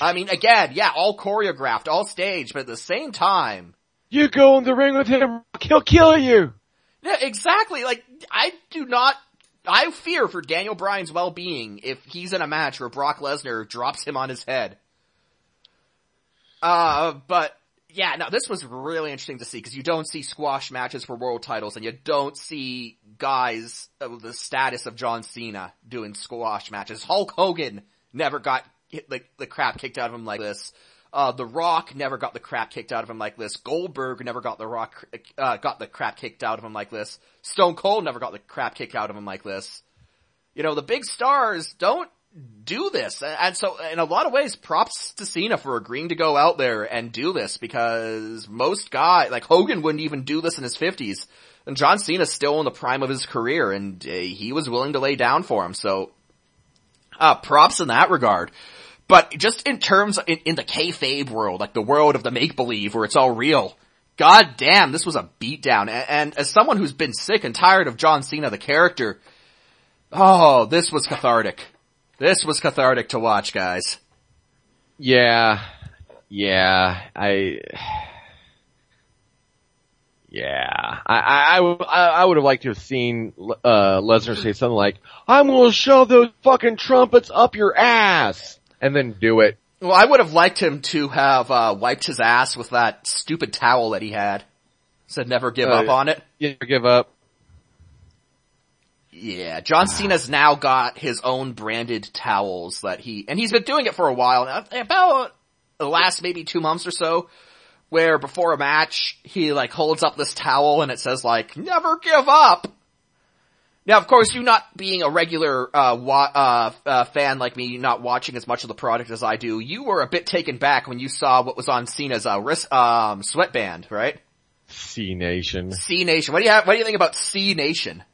B: I mean, again, yeah, all choreographed, all staged, but at the same time,
A: You go in the ring with him, he'll kill you.
B: Yeah, exactly. Like, I do not, I fear for Daniel Bryan's well-being if he's in a match where Brock Lesnar drops him on his head. Uh, but, yeah, no, this was really interesting to see because you don't see squash matches for world titles and you don't see guys of the status of John Cena doing squash matches. Hulk Hogan never got hit, like, the crap kicked out of him like this. Uh, the Rock never got the crap kicked out of him like this. Goldberg never got the Rock, uh, got the crap kicked out of him like this. Stone Cold never got the crap kicked out of him like this. You know, the big stars don't do this. And so, in a lot of ways, props to Cena for agreeing to go out there and do this because most guys, like Hogan wouldn't even do this in his 50s. And John Cena's still in the prime of his career and uh, he was willing to lay down for him. So, uh, props in that regard. But just in terms, in, in the kayfabe world, like the world of the make-believe where it's all real, god damn, this was a beatdown. And, and as someone who's been sick and tired of John Cena, the character, oh, this was cathartic. This was cathartic to watch, guys.
A: Yeah, yeah, I, yeah, I, I, I, I would have liked to have seen, uh, Lesnar say something like, I'm gonna shove those fucking trumpets up your ass! And then do it.
B: Well, I would have liked him to have, uh, wiped his ass with that stupid towel that he had. Said never give uh, up on it.
A: Yeah, give up.
B: Yeah, John Cena's now got his own branded towels that he, and he's been doing it for a while now, about the last maybe two months or so, where before a match, he like holds up this towel and it says like, never give up! Now, of course, you not being a regular, uh, wa- uh, uh, fan like me, not watching as much of the product as I do, you were a bit taken back when you saw what was on Cena's, uh, wrist, um, sweatband, right?
A: Cenation.
B: C Nation. What do you have, what do you think about Cenation?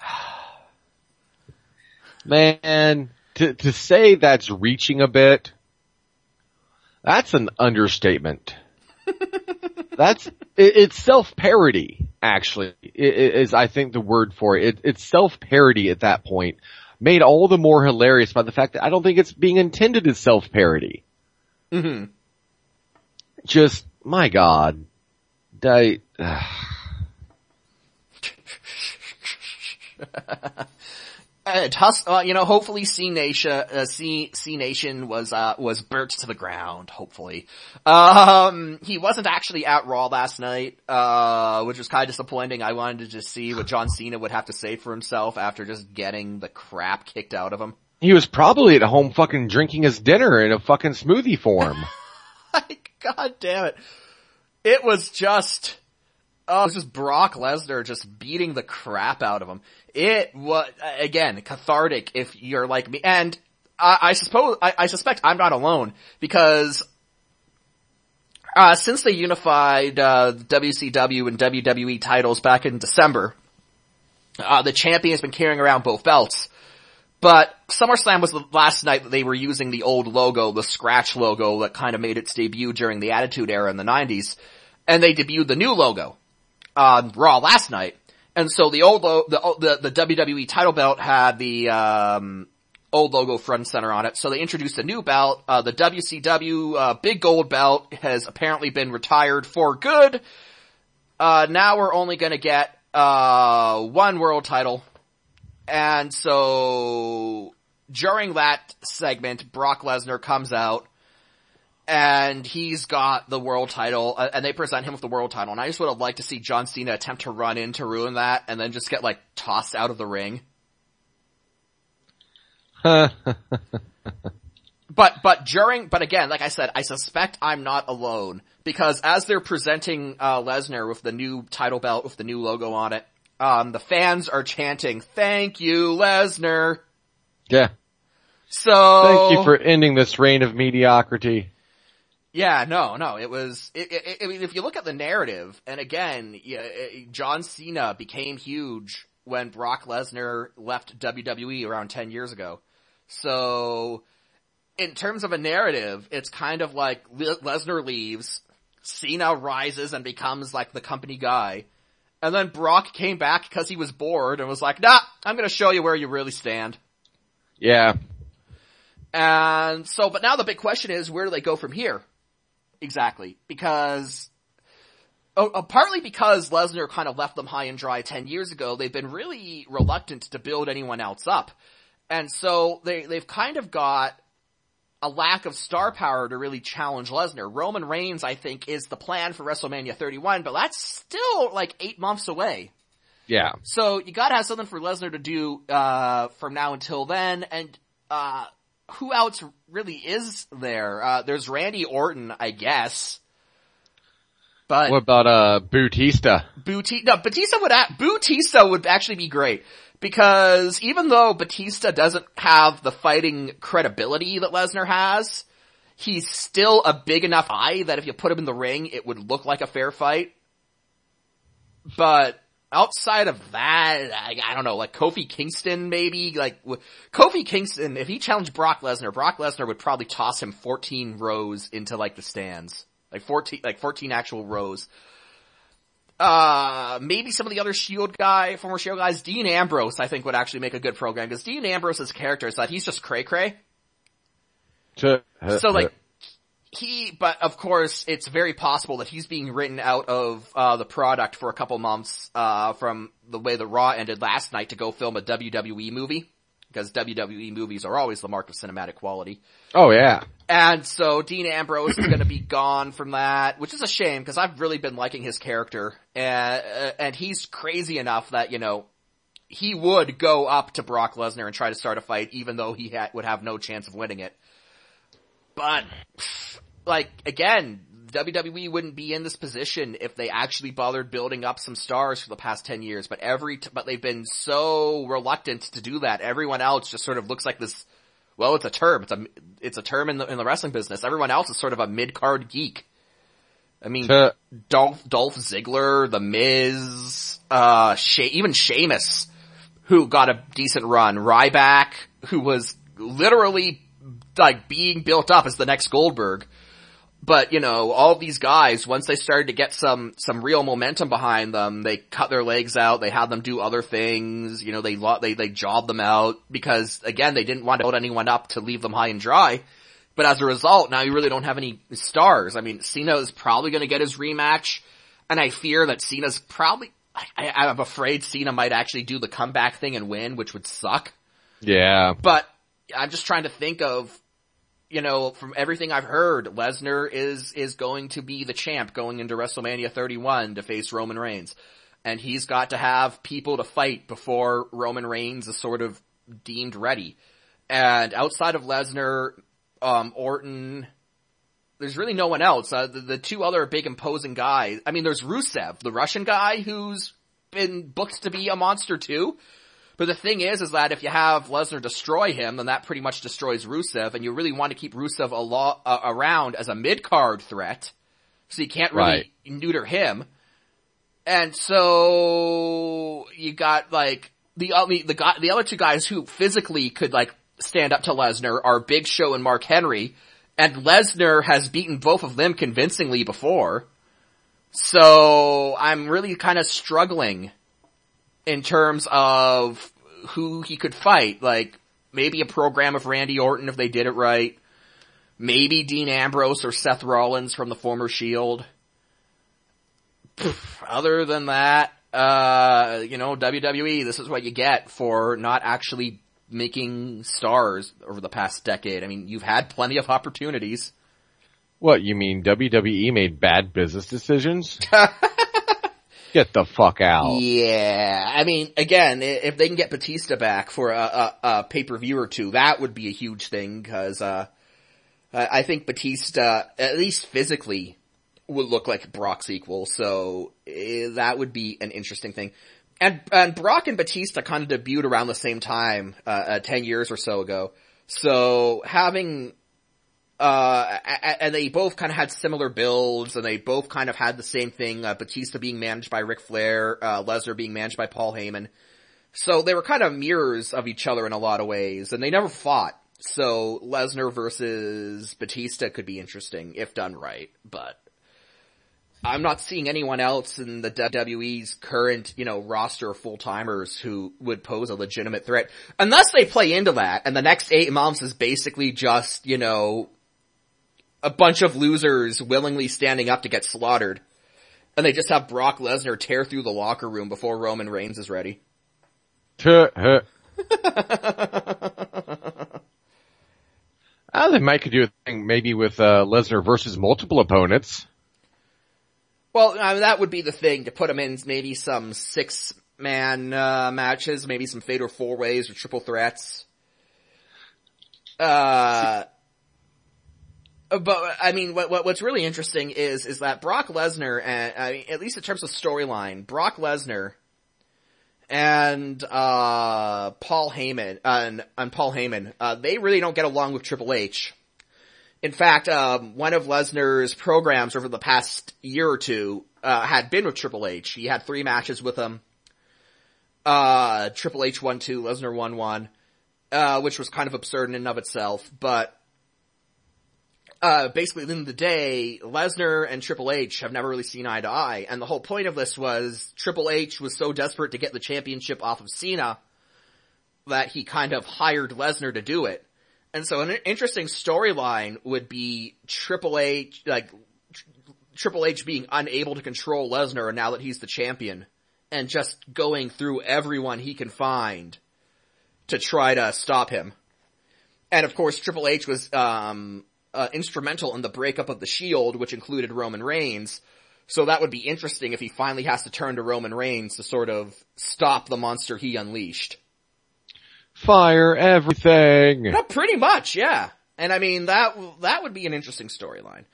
A: Man, to, to say that's reaching a bit, that's an understatement. that's, it, it's self-parody, actually, is I think the word for it. it it's self-parody at that point, made all the more hilarious by the fact that I don't think it's being intended as self-parody.
B: Mm-hmm.
A: Just, my god. I, uh,
B: uh, uh, you know, hopefully Cenation, uh, C, Cenation was, uh, was burnt to the ground, hopefully. Um, he wasn't actually at Raw last night, uh, which was kind of disappointing. I wanted to just see what John Cena would have to say for himself after just getting the crap kicked out of him.
A: He was probably at home fucking drinking his dinner in a fucking smoothie form.
B: God damn it. It was just, oh, it was just Brock Lesnar just beating the crap out of him. It was, again, cathartic if you're like me. And I, I suppose, I, I, suspect I'm not alone because, uh, since they unified, uh, WCW and WWE titles back in December, uh, the champion has been carrying around both belts. But SummerSlam was the last night that they were using the old logo, the scratch logo that kind of made its debut during the Attitude Era in the 90s. And they debuted the new logo on Raw last night. And so the old lo- the, the, the WWE title belt had the, um, old logo front center on it. So they introduced a new belt. Uh, the WCW, uh, big gold belt has apparently been retired for good. Uh, now we're only gonna get, uh, one world title. And so, during that segment, Brock Lesnar comes out, and he's got the world title, uh, and they present him with the world title, and I just would have liked to see John Cena attempt to run in to ruin that, and then just get like tossed out of the ring. but, but during, but again, like I said, I suspect I'm not alone, because as they're presenting, uh, Lesnar with the new title belt with the new logo on it, um, the fans are chanting, thank you, Lesnar.
A: Yeah.
B: So.
A: Thank you for ending this reign of mediocrity.
B: Yeah, no, no, it was, it, it, I mean, if you look at the narrative, and again, yeah, eh, John Cena became huge when Brock Lesnar left WWE around 10 years ago. So, in terms of a narrative, it's kind of like Lesnar leaves, Cena rises and becomes like the company guy, and then Brock came back because he was bored and was like, nah, I'm gonna show you where you really stand.
A: Yeah.
B: And so, but now the big question is, where do they go from here? Exactly. Because, oh, uh, partly because Lesnar kind of left them high and dry 10 years ago, they've been really reluctant to build anyone else up. And so they, they've kind of got a lack of star power to really challenge Lesnar. Roman Reigns, I think, is the plan for WrestleMania 31, but that's still like eight months away.
A: Yeah.
B: So you gotta have something for Lesnar to do, uh, from now until then, and, uh, who else really is there? Uh, there's Randy Orton, I guess. But
A: What about, uh, Bautista?
B: Batista, no, Batista would, a- Batista would actually be great. Because even though Batista doesn't have the fighting credibility that Lesnar has, he's still a big enough eye that if you put him in the ring, it would look like a fair fight. But outside of that, I, I don't know, like Kofi Kingston maybe, like, w- Kofi Kingston, if he challenged Brock Lesnar, Brock Lesnar would probably toss him 14 rows into like the stands. Like 14, like 14 actual rows. Uh, maybe some of the other Shield guy, former Shield guys, Dean Ambrose, I think would actually make a good program, because Dean Ambrose's character is that he's just cray cray. So like, he, but of course, it's very possible that he's being written out of, uh, the product for a couple months, uh, from the way the Raw ended last night to go film a WWE movie. Because WWE movies are always the mark of cinematic quality.
A: oh yeah.
B: And so Dean Ambrose is going to be gone from that, which is a shame because I've really been liking his character, and uh, and he's crazy enough that you know he would go up to Brock Lesnar and try to start a fight, even though he ha- would have no chance of winning it. But like again, WWE wouldn't be in this position if they actually bothered building up some stars for the past 10 years, but every, t- but they've been so reluctant to do that. Everyone else just sort of looks like this, well, it's a term. It's a, it's a term in the, in the wrestling business. Everyone else is sort of a mid-card geek. I mean,
A: To,
B: Dolph, Dolph Ziggler, The Miz, uh, she- even Sheamus, who got a decent run, Ryback, who was literally like being built up as the next Goldberg. But, you know, all these guys, once they started to get some, some real momentum behind them, they cut their legs out, they had them do other things, you know, they, they, they jobbed them out, because again, they didn't want to hold anyone up to leave them high and dry. But as a result, now you really don't have any stars. I mean, Cena is probably gonna get his rematch, and I fear that Cena's probably, I, I'm afraid Cena might actually do the comeback thing and win, which would suck.
A: yeah.
B: But I'm just trying to think of, you know, from everything I've heard, Lesnar is, is going to be the champ going into WrestleMania 31 to face Roman Reigns. And he's got to have people to fight before Roman Reigns is sort of deemed ready. And outside of Lesnar, um, Orton, there's really no one else. Uh, the, the two other big imposing guys, I mean, there's Rusev, the Russian guy who's been booked to be a monster too. But the thing is, is that if you have Lesnar destroy him, then that pretty much destroys Rusev, and you really want to keep Rusev uh, around as a mid-card threat, so you can't really
A: Right.
B: neuter him. And so, you got like, the, only the guy, the other two guys who physically could like stand up to Lesnar are Big Show and Mark Henry, and Lesnar has beaten both of them convincingly before. So, I'm really kind of struggling in terms of who he could fight. Like, maybe a program of Randy Orton if they did it right. Maybe Dean Ambrose or Seth Rollins from the former Shield. Other than that, uh, you know, WWE, this is what you get for not actually making stars over the past decade. I mean, you've had plenty of opportunities.
A: What, you mean WWE made bad business decisions? Get the fuck out.
B: Yeah, I mean, again, if they can get Batista back for a, a, a pay-per-view or two, that would be a huge thing, cause, uh, I I think Batista, at least physically, would look like Brock's equal, so eh, that would be an interesting thing. And, and Brock and Batista kind of debuted around the same time, uh, uh 10 years or so ago. So having uh, and they both kind of had similar builds, and they both kind of had the same thing. Uh, Batista being managed by Ric Flair, uh, Lesnar being managed by Paul Heyman. So they were kind of mirrors of each other in a lot of ways, and they never fought. So Lesnar versus Batista could be interesting if done right, but I'm not seeing anyone else in the WWE's current, you know, roster of full timers who would pose a legitimate threat. Unless they play into that, and the next eight months is basically just, you know, a bunch of losers willingly standing up to get slaughtered. And they just have Brock Lesnar tear through the locker room before Roman Reigns is ready.
A: Ah, they might could do a thing maybe with uh, Lesnar versus multiple opponents.
B: Well, I mean, that would be the thing to put him in maybe some six man uh, matches, maybe some fatal four ways or triple threats. Uh, but I mean, what, what, what's really interesting is is that Brock Lesnar, and I mean, at least in terms of storyline, Brock Lesnar and uh, Paul Heyman uh, and, and Paul Heyman, uh, they really don't get along with Triple H. In fact, um, one of Lesnar's programs over the past year or two uh, had been with Triple H. He had three matches with him. Uh, Triple H won two, Lesnar won one, uh, which was kind of absurd in and of itself. But uh, basically, at the end of the day, Lesnar and Triple H have never really seen eye to eye, and the whole point of this was Triple H was so desperate to get the championship off of Cena that he kind of hired Lesnar to do it. And so an interesting storyline would be Triple H, like, Triple H being unable to control Lesnar now that he's the champion, and just going through everyone he can find to try to stop him. And of course, Triple H was, um, uh, instrumental in the breakup of the Shield, which included Roman Reigns. So that would be interesting if he finally has to turn to Roman Reigns to sort of stop the monster he unleashed.
A: Fire everything.
B: Pretty much, yeah. And I mean, that, that would be an interesting storyline.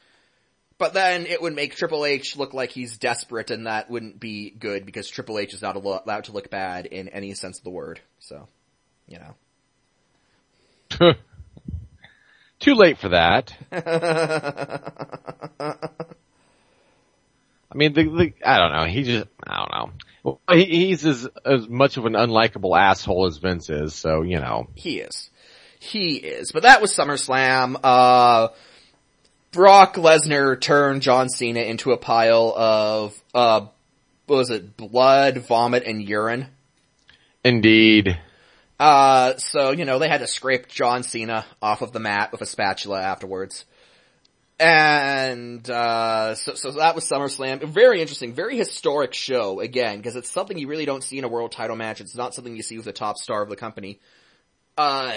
B: But then it would make Triple H look like he's desperate and that wouldn't be good because Triple H is not allowed to look bad in any sense of the word. So, you know.
A: Too late for that. I mean, the, the, I don't know. He just, I don't know. Well, he, he's as, as much of an unlikable asshole as Vince is, so, you know.
B: He is. He is. But that was SummerSlam. Uh, Brock Lesnar turned John Cena into a pile of, uh, what was it, blood, vomit, and urine.
A: Indeed.
B: Uh, so, you know, they had to scrape John Cena off of the mat with a spatula afterwards. And, uh, so, so that was SummerSlam. Very interesting, very historic show, again, because it's something you really don't see in a world title match. It's not something you see with the top star of the company. Uh,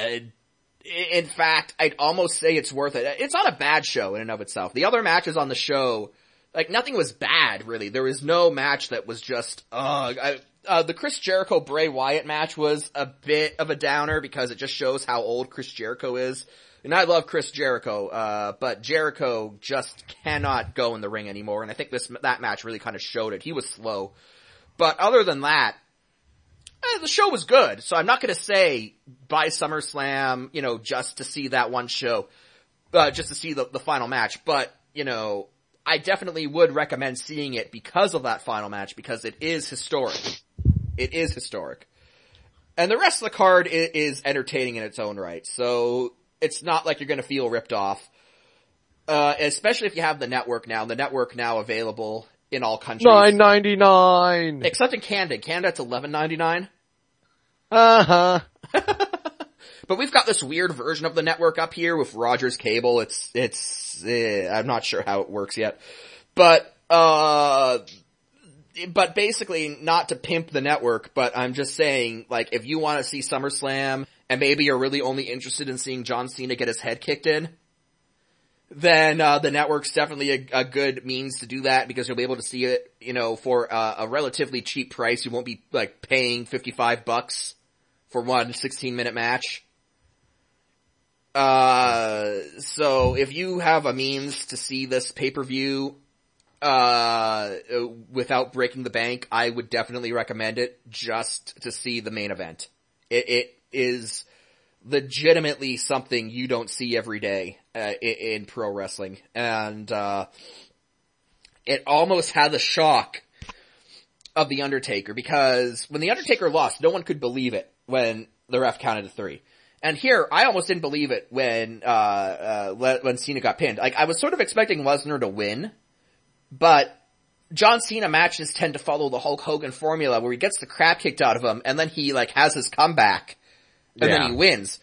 B: in fact, I'd almost say it's worth it. It's not a bad show in and of itself. The other matches on the show, like nothing was bad really. There was no match that was just, I, uh, the Chris Jericho Bray Wyatt match was a bit of a downer because it just shows how old Chris Jericho is. And I love Chris Jericho, uh, but Jericho just cannot go in the ring anymore. And I think this, that match really kind of showed it. He was slow. But other than that, eh, the show was good. So I'm not gonna say buy SummerSlam, you know, just to see that one show, uh, just to see the, the final match. But, you know, I definitely would recommend seeing it because of that final match because it is historic. It is historic. And the rest of the card is, is entertaining in its own right. So it's not like you're going to feel ripped off. Uh, especially if you have the network now. The network now available in all countries.
A: Nine ninety nine.
B: Except in Canada. Canada it's eleven ninety nine.
A: Uh huh.
B: but we've got this weird version of the network up here with Rogers Cable. It's it's eh, I'm not sure how it works yet, but uh, but basically not to pimp the network, but I'm just saying like if you want to see SummerSlam and maybe you're really only interested in seeing John Cena get his head kicked in, then uh, the network's definitely a, a, good means to do that because you'll be able to see it, you know, for uh, a relatively cheap price. You won't be like paying 55 bucks for one 16 minute match. Uh, so if you have a means to see this pay-per-view, uh, without breaking the bank, I would definitely recommend it just to see the main event. It, it is legitimately something you don't see every day, uh, in, in, pro wrestling. And, uh, it almost had the shock of The Undertaker because when The Undertaker lost, no one could believe it when the ref counted to three. And here, I almost didn't believe it when, uh, uh, when Cena got pinned. Like, I was sort of expecting Lesnar to win, but John Cena matches tend to follow the Hulk Hogan formula where he gets the crap kicked out of him and then he like has his comeback and yeah. then he wins.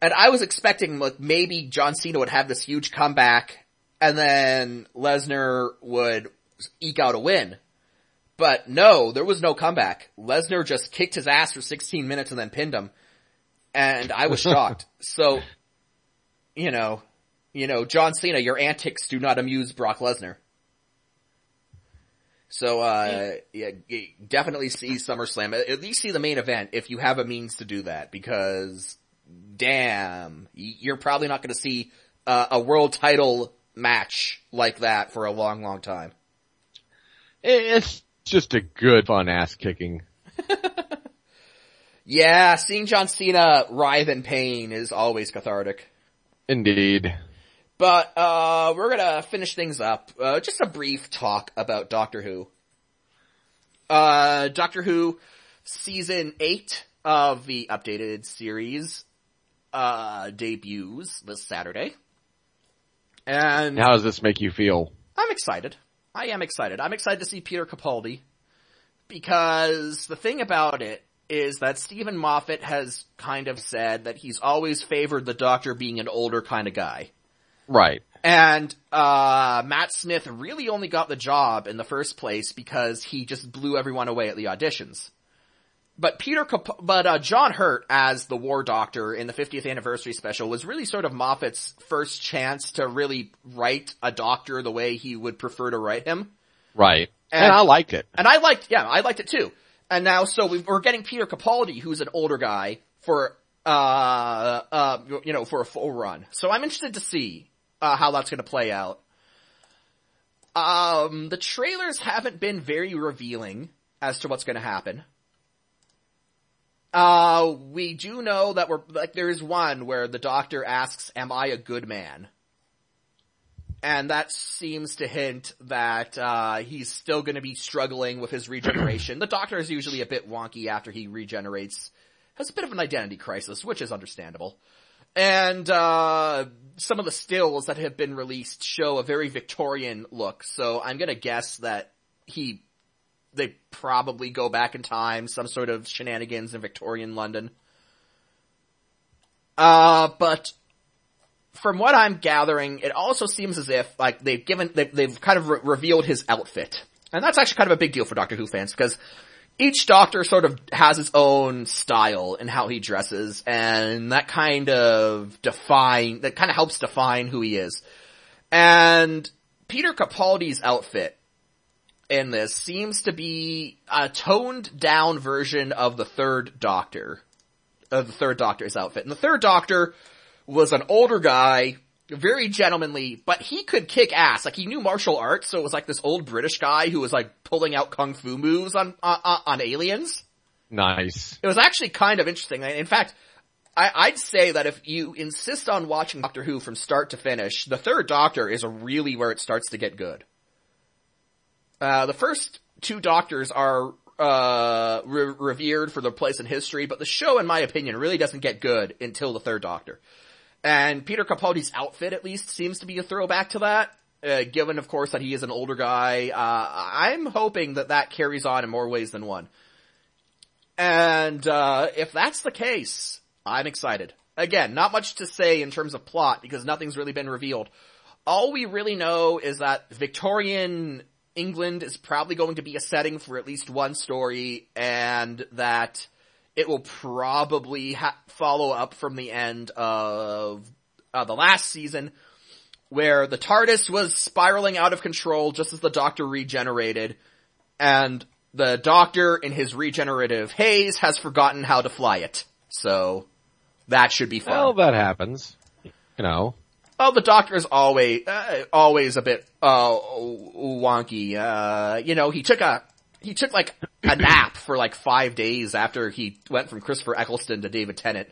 B: And I was expecting like maybe John Cena would have this huge comeback and then Lesnar would eke out a win. But no, there was no comeback. Lesnar just kicked his ass for 16 minutes and then pinned him. And I was shocked. so, you know, you know, John Cena, your antics do not amuse Brock Lesnar. So, uh, yeah, definitely see SummerSlam. At least see the main event if you have a means to do that because damn, you're probably not going to see uh, a world title match like that for a long, long time.
A: It's just a good fun ass kicking.
B: yeah, seeing John Cena writhe in pain is always cathartic.
A: Indeed.
B: But, uh, we're gonna finish things up. Uh, just a brief talk about Doctor Who. Uh, Doctor Who season 8 of the updated series, uh, debuts this Saturday. And
A: how does this make you feel?
B: I'm excited. I am excited. I'm excited to see Peter Capaldi because the thing about it is that Steven Moffat has kind of said that he's always favored the Doctor being an older kind of guy.
A: Right.
B: And, uh, Matt Smith really only got the job in the first place because he just blew everyone away at the auditions. But Peter, Cap- but, uh, John Hurt as the War Doctor in the 50th anniversary special was really sort of Moffat's first chance to really write a Doctor the way he would prefer to write him.
A: Right. And, and I liked it.
B: And I liked, yeah, I liked it too. And now, so we are getting Peter Capaldi, who's an older guy, for, uh, uh, you know, for a full run. So I'm interested to see uh, how that's going to play out. Um, the trailers haven't been very revealing as to what's going to happen. Uh, we do know that we're, like, there's one where the doctor asks, am I a good man? And that seems to hint that, uh, he's still gonna be struggling with his regeneration. the doctor is usually a bit wonky after he regenerates, has a bit of an identity crisis, which is understandable. And, uh, some of the stills that have been released show a very Victorian look, so I'm gonna guess that he, they probably go back in time, some sort of shenanigans in Victorian London. Uh, but from what I'm gathering, it also seems as if, like, they've given, they've, they've kind of re- revealed his outfit. And that's actually kind of a big deal for Doctor Who fans, because each doctor sort of has his own style in how he dresses, and that kind of define, that kind of helps define who he is. And Peter Capaldi's outfit in this seems to be a toned down version of the third doctor, of the third doctor's outfit. And the third doctor was an older guy very gentlemanly, but he could kick ass. Like he knew martial arts, so it was like this old British guy who was like pulling out kung fu moves on uh, on aliens.
A: Nice.
B: It was actually kind of interesting. In fact, I, would say that if you insist on watching Doctor Who from start to finish, the third Doctor is really where it starts to get good. Uh, the first two Doctors are uh, re- revered for their place in history, but the show, in my opinion, really doesn't get good until the third Doctor. And Peter Capaldi's outfit at least seems to be a throwback to that. Uh, given of course that he is an older guy, uh, I'm hoping that that carries on in more ways than one. And, uh, if that's the case, I'm excited. Again, not much to say in terms of plot because nothing's really been revealed. All we really know is that Victorian England is probably going to be a setting for at least one story and that it will probably ha- follow up from the end of uh, the last season where the TARDIS was spiraling out of control just as the Doctor regenerated and the Doctor in his regenerative haze has forgotten how to fly it. So that should be fun.
A: Well, that happens. You know.
B: Oh, the Doctor is always, uh, always a bit, uh, wonky. Uh, you know, he took a, he took like a nap for like five days after he went from Christopher Eccleston to David Tennant.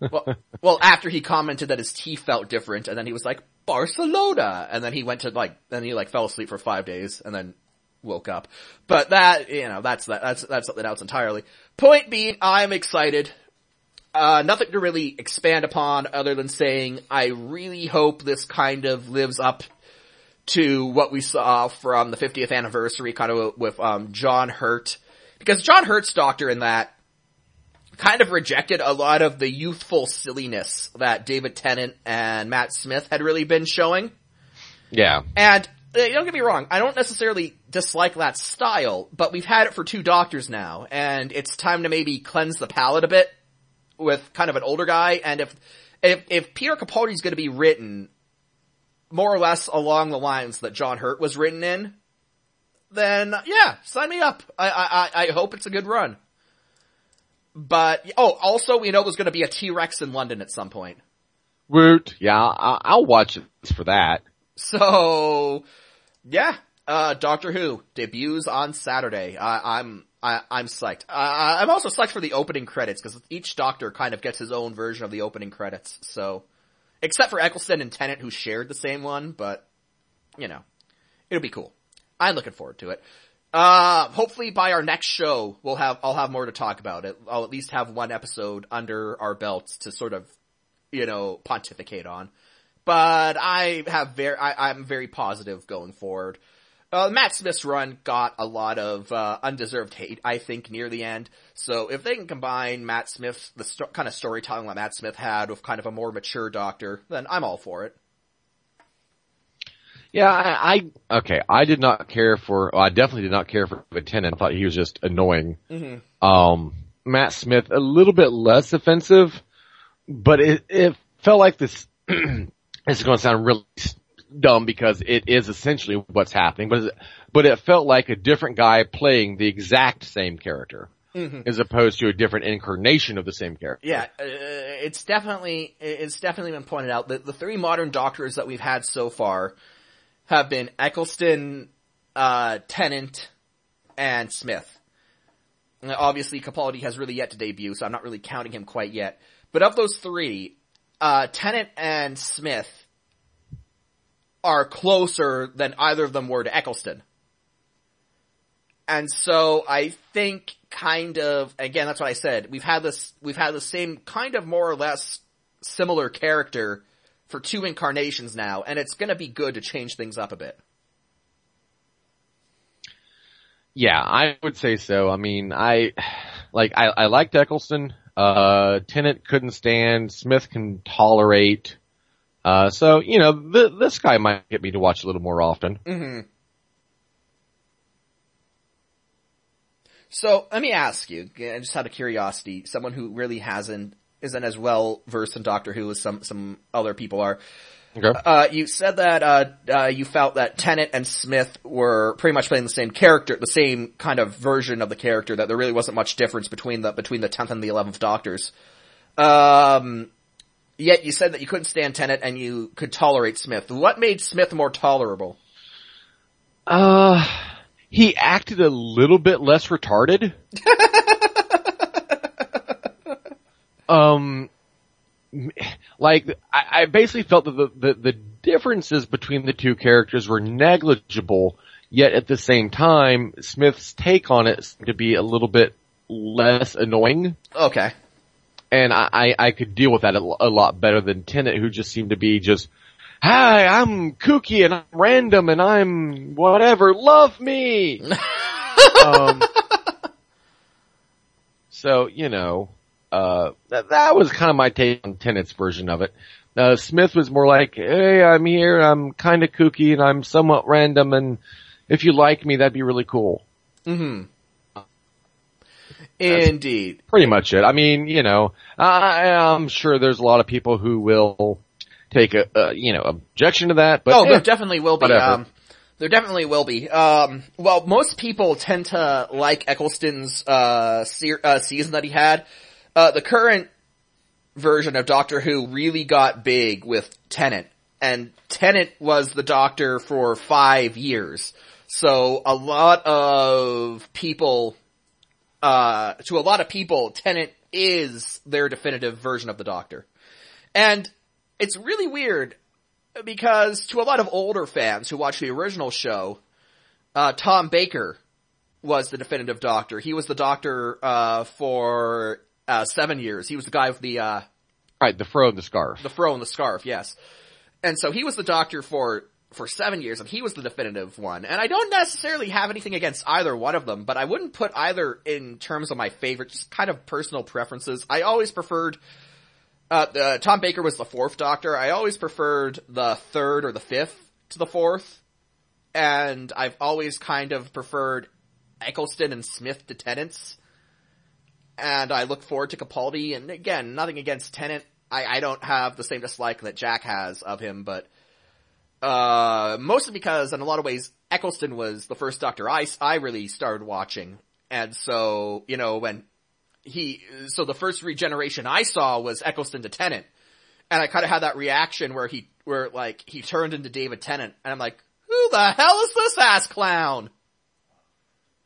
B: well, well, after he commented that his teeth felt different, and then he was like Barcelona, and then he went to like, then he like fell asleep for five days, and then woke up. But that, you know, that's that, that's that's something else entirely. Point being, I'm excited. Uh, nothing to really expand upon other than saying I really hope this kind of lives up to what we saw from the 50th anniversary kind of with, um, John Hurt. Because John Hurt's doctor in that kind of rejected a lot of the youthful silliness that David Tennant and Matt Smith had really been showing.
A: Yeah.
B: And uh, don't get me wrong, I don't necessarily dislike that style, but we've had it for two doctors now, and it's time to maybe cleanse the palate a bit with kind of an older guy, and if, if, if Peter Capaldi's gonna be written more or less along the lines that John Hurt was written in, then yeah, sign me up. I, I, I hope it's a good run. but, oh, also we know there's gonna be a T-Rex in London at some point.
A: Woot. Yeah, I, I'll watch this for that.
B: So, yeah, uh, Doctor Who debuts on Saturday. I, I'm, I, I'm psyched. Uh, I'm also psyched for the opening credits because each Doctor kind of gets his own version of the opening credits. So, except for Eccleston and Tennant who shared the same one, but, you know, it'll be cool. I'm looking forward to it. Uh, hopefully by our next show, we'll have, I'll have more to talk about it. I'll at least have one episode under our belts to sort of, you know, pontificate on. But I have very, I, I'm very positive going forward. Uh, Matt Smith's run got a lot of uh, undeserved hate, I think, near the end. So if they can combine Matt Smith, the sto- kind of storytelling that Matt Smith had, with kind of a more mature Doctor, then I'm all for it.
A: Yeah, I, I okay. I did not care for. Well, I definitely did not care for the Tennant. I thought he was just annoying.
B: Mm-hmm.
A: Um, Matt Smith a little bit less offensive, but it it felt like this. this is going to sound really dumb because it is essentially what's happening, but but it felt like a different guy playing the exact same character.
B: Mm-hmm.
A: As opposed to a different incarnation of the same character.
B: Yeah, uh, it's definitely it's definitely been pointed out that the three modern doctors that we've had so far have been Eccleston, uh, Tennant, and Smith. Now, obviously, Capaldi has really yet to debut, so I'm not really counting him quite yet. But of those three, uh, Tennant and Smith are closer than either of them were to Eccleston. And so I think kind of, again, that's what I said, we've had this, we've had the same kind of more or less similar character for two incarnations now, and it's gonna be good to change things up a bit.
A: Yeah, I would say so. I mean, I, like, I, I liked Eccleston. Uh, Tennant couldn't stand. Smith can tolerate. Uh, so, you know, th- this guy might get me to watch a little more often.
B: Mm-hmm. So, let me ask you, just out of curiosity, someone who really hasn't, isn't as well versed in Doctor Who as some, some other people are.
A: Okay.
B: Uh, you said that, uh, uh, you felt that Tennant and Smith were pretty much playing the same character, the same kind of version of the character, that there really wasn't much difference between the, between the 10th and the 11th Doctors. Um, yet you said that you couldn't stand Tennant and you could tolerate Smith. What made Smith more tolerable?
A: Uh, he acted a little bit less retarded. um, like I, I basically felt that the, the, the differences between the two characters were negligible, yet at the same time, Smith's take on it seemed to be a little bit less annoying.
B: Okay.
A: And I, I, I could deal with that a, a lot better than Tennant, who just seemed to be just, hi, I'm kooky and I'm random and I'm whatever, love me! um, so, you know, uh, that, that was kind of my take on Tennant's version of it. Uh, Smith was more like, hey, I'm here, I'm kinda kooky and I'm somewhat random and if you like me, that'd be really cool.
B: Mm-hmm. Indeed.
A: Pretty much it. I mean, you know, I, I'm sure there's a lot of people who will take a, you know, objection to that, but
B: oh,
A: eh,
B: there definitely will be. Um, there definitely will be. Um, well, most people tend to like Eccleston's uh, se- uh, season that he had. Uh, the current version of Doctor Who really got big with Tennant, and Tennant was the Doctor for five years. So a lot of people, uh, to a lot of people, Tennant is their definitive version of the Doctor. And it's really weird because to a lot of older fans who watch the original show, uh, Tom Baker was the definitive Doctor. He was the Doctor uh, for uh, seven years. He was the guy with the uh,
A: right, the fro and the scarf.
B: the fro and the scarf, yes. And so he was the Doctor for for seven years, and he was the definitive one. And I don't necessarily have anything against either one of them, but I wouldn't put either in terms of my favorite, just kind of personal preferences. I always preferred uh, Tom Baker was the fourth Doctor. I always preferred the third or the fifth to the fourth, and I've always kind of preferred Eccleston and Smith to Tennant's. And I look forward to Capaldi, and again, nothing against Tennant. I, I don't have the same dislike that Jack has of him, but uh, mostly because in a lot of ways, Eccleston was the first Doctor I, I really started watching. And so, you know, when he, so the first regeneration I saw was Eccleston to Tennant. And I kind of had that reaction where he, where like, he turned into David Tennant. And I'm like, who the hell is this ass clown?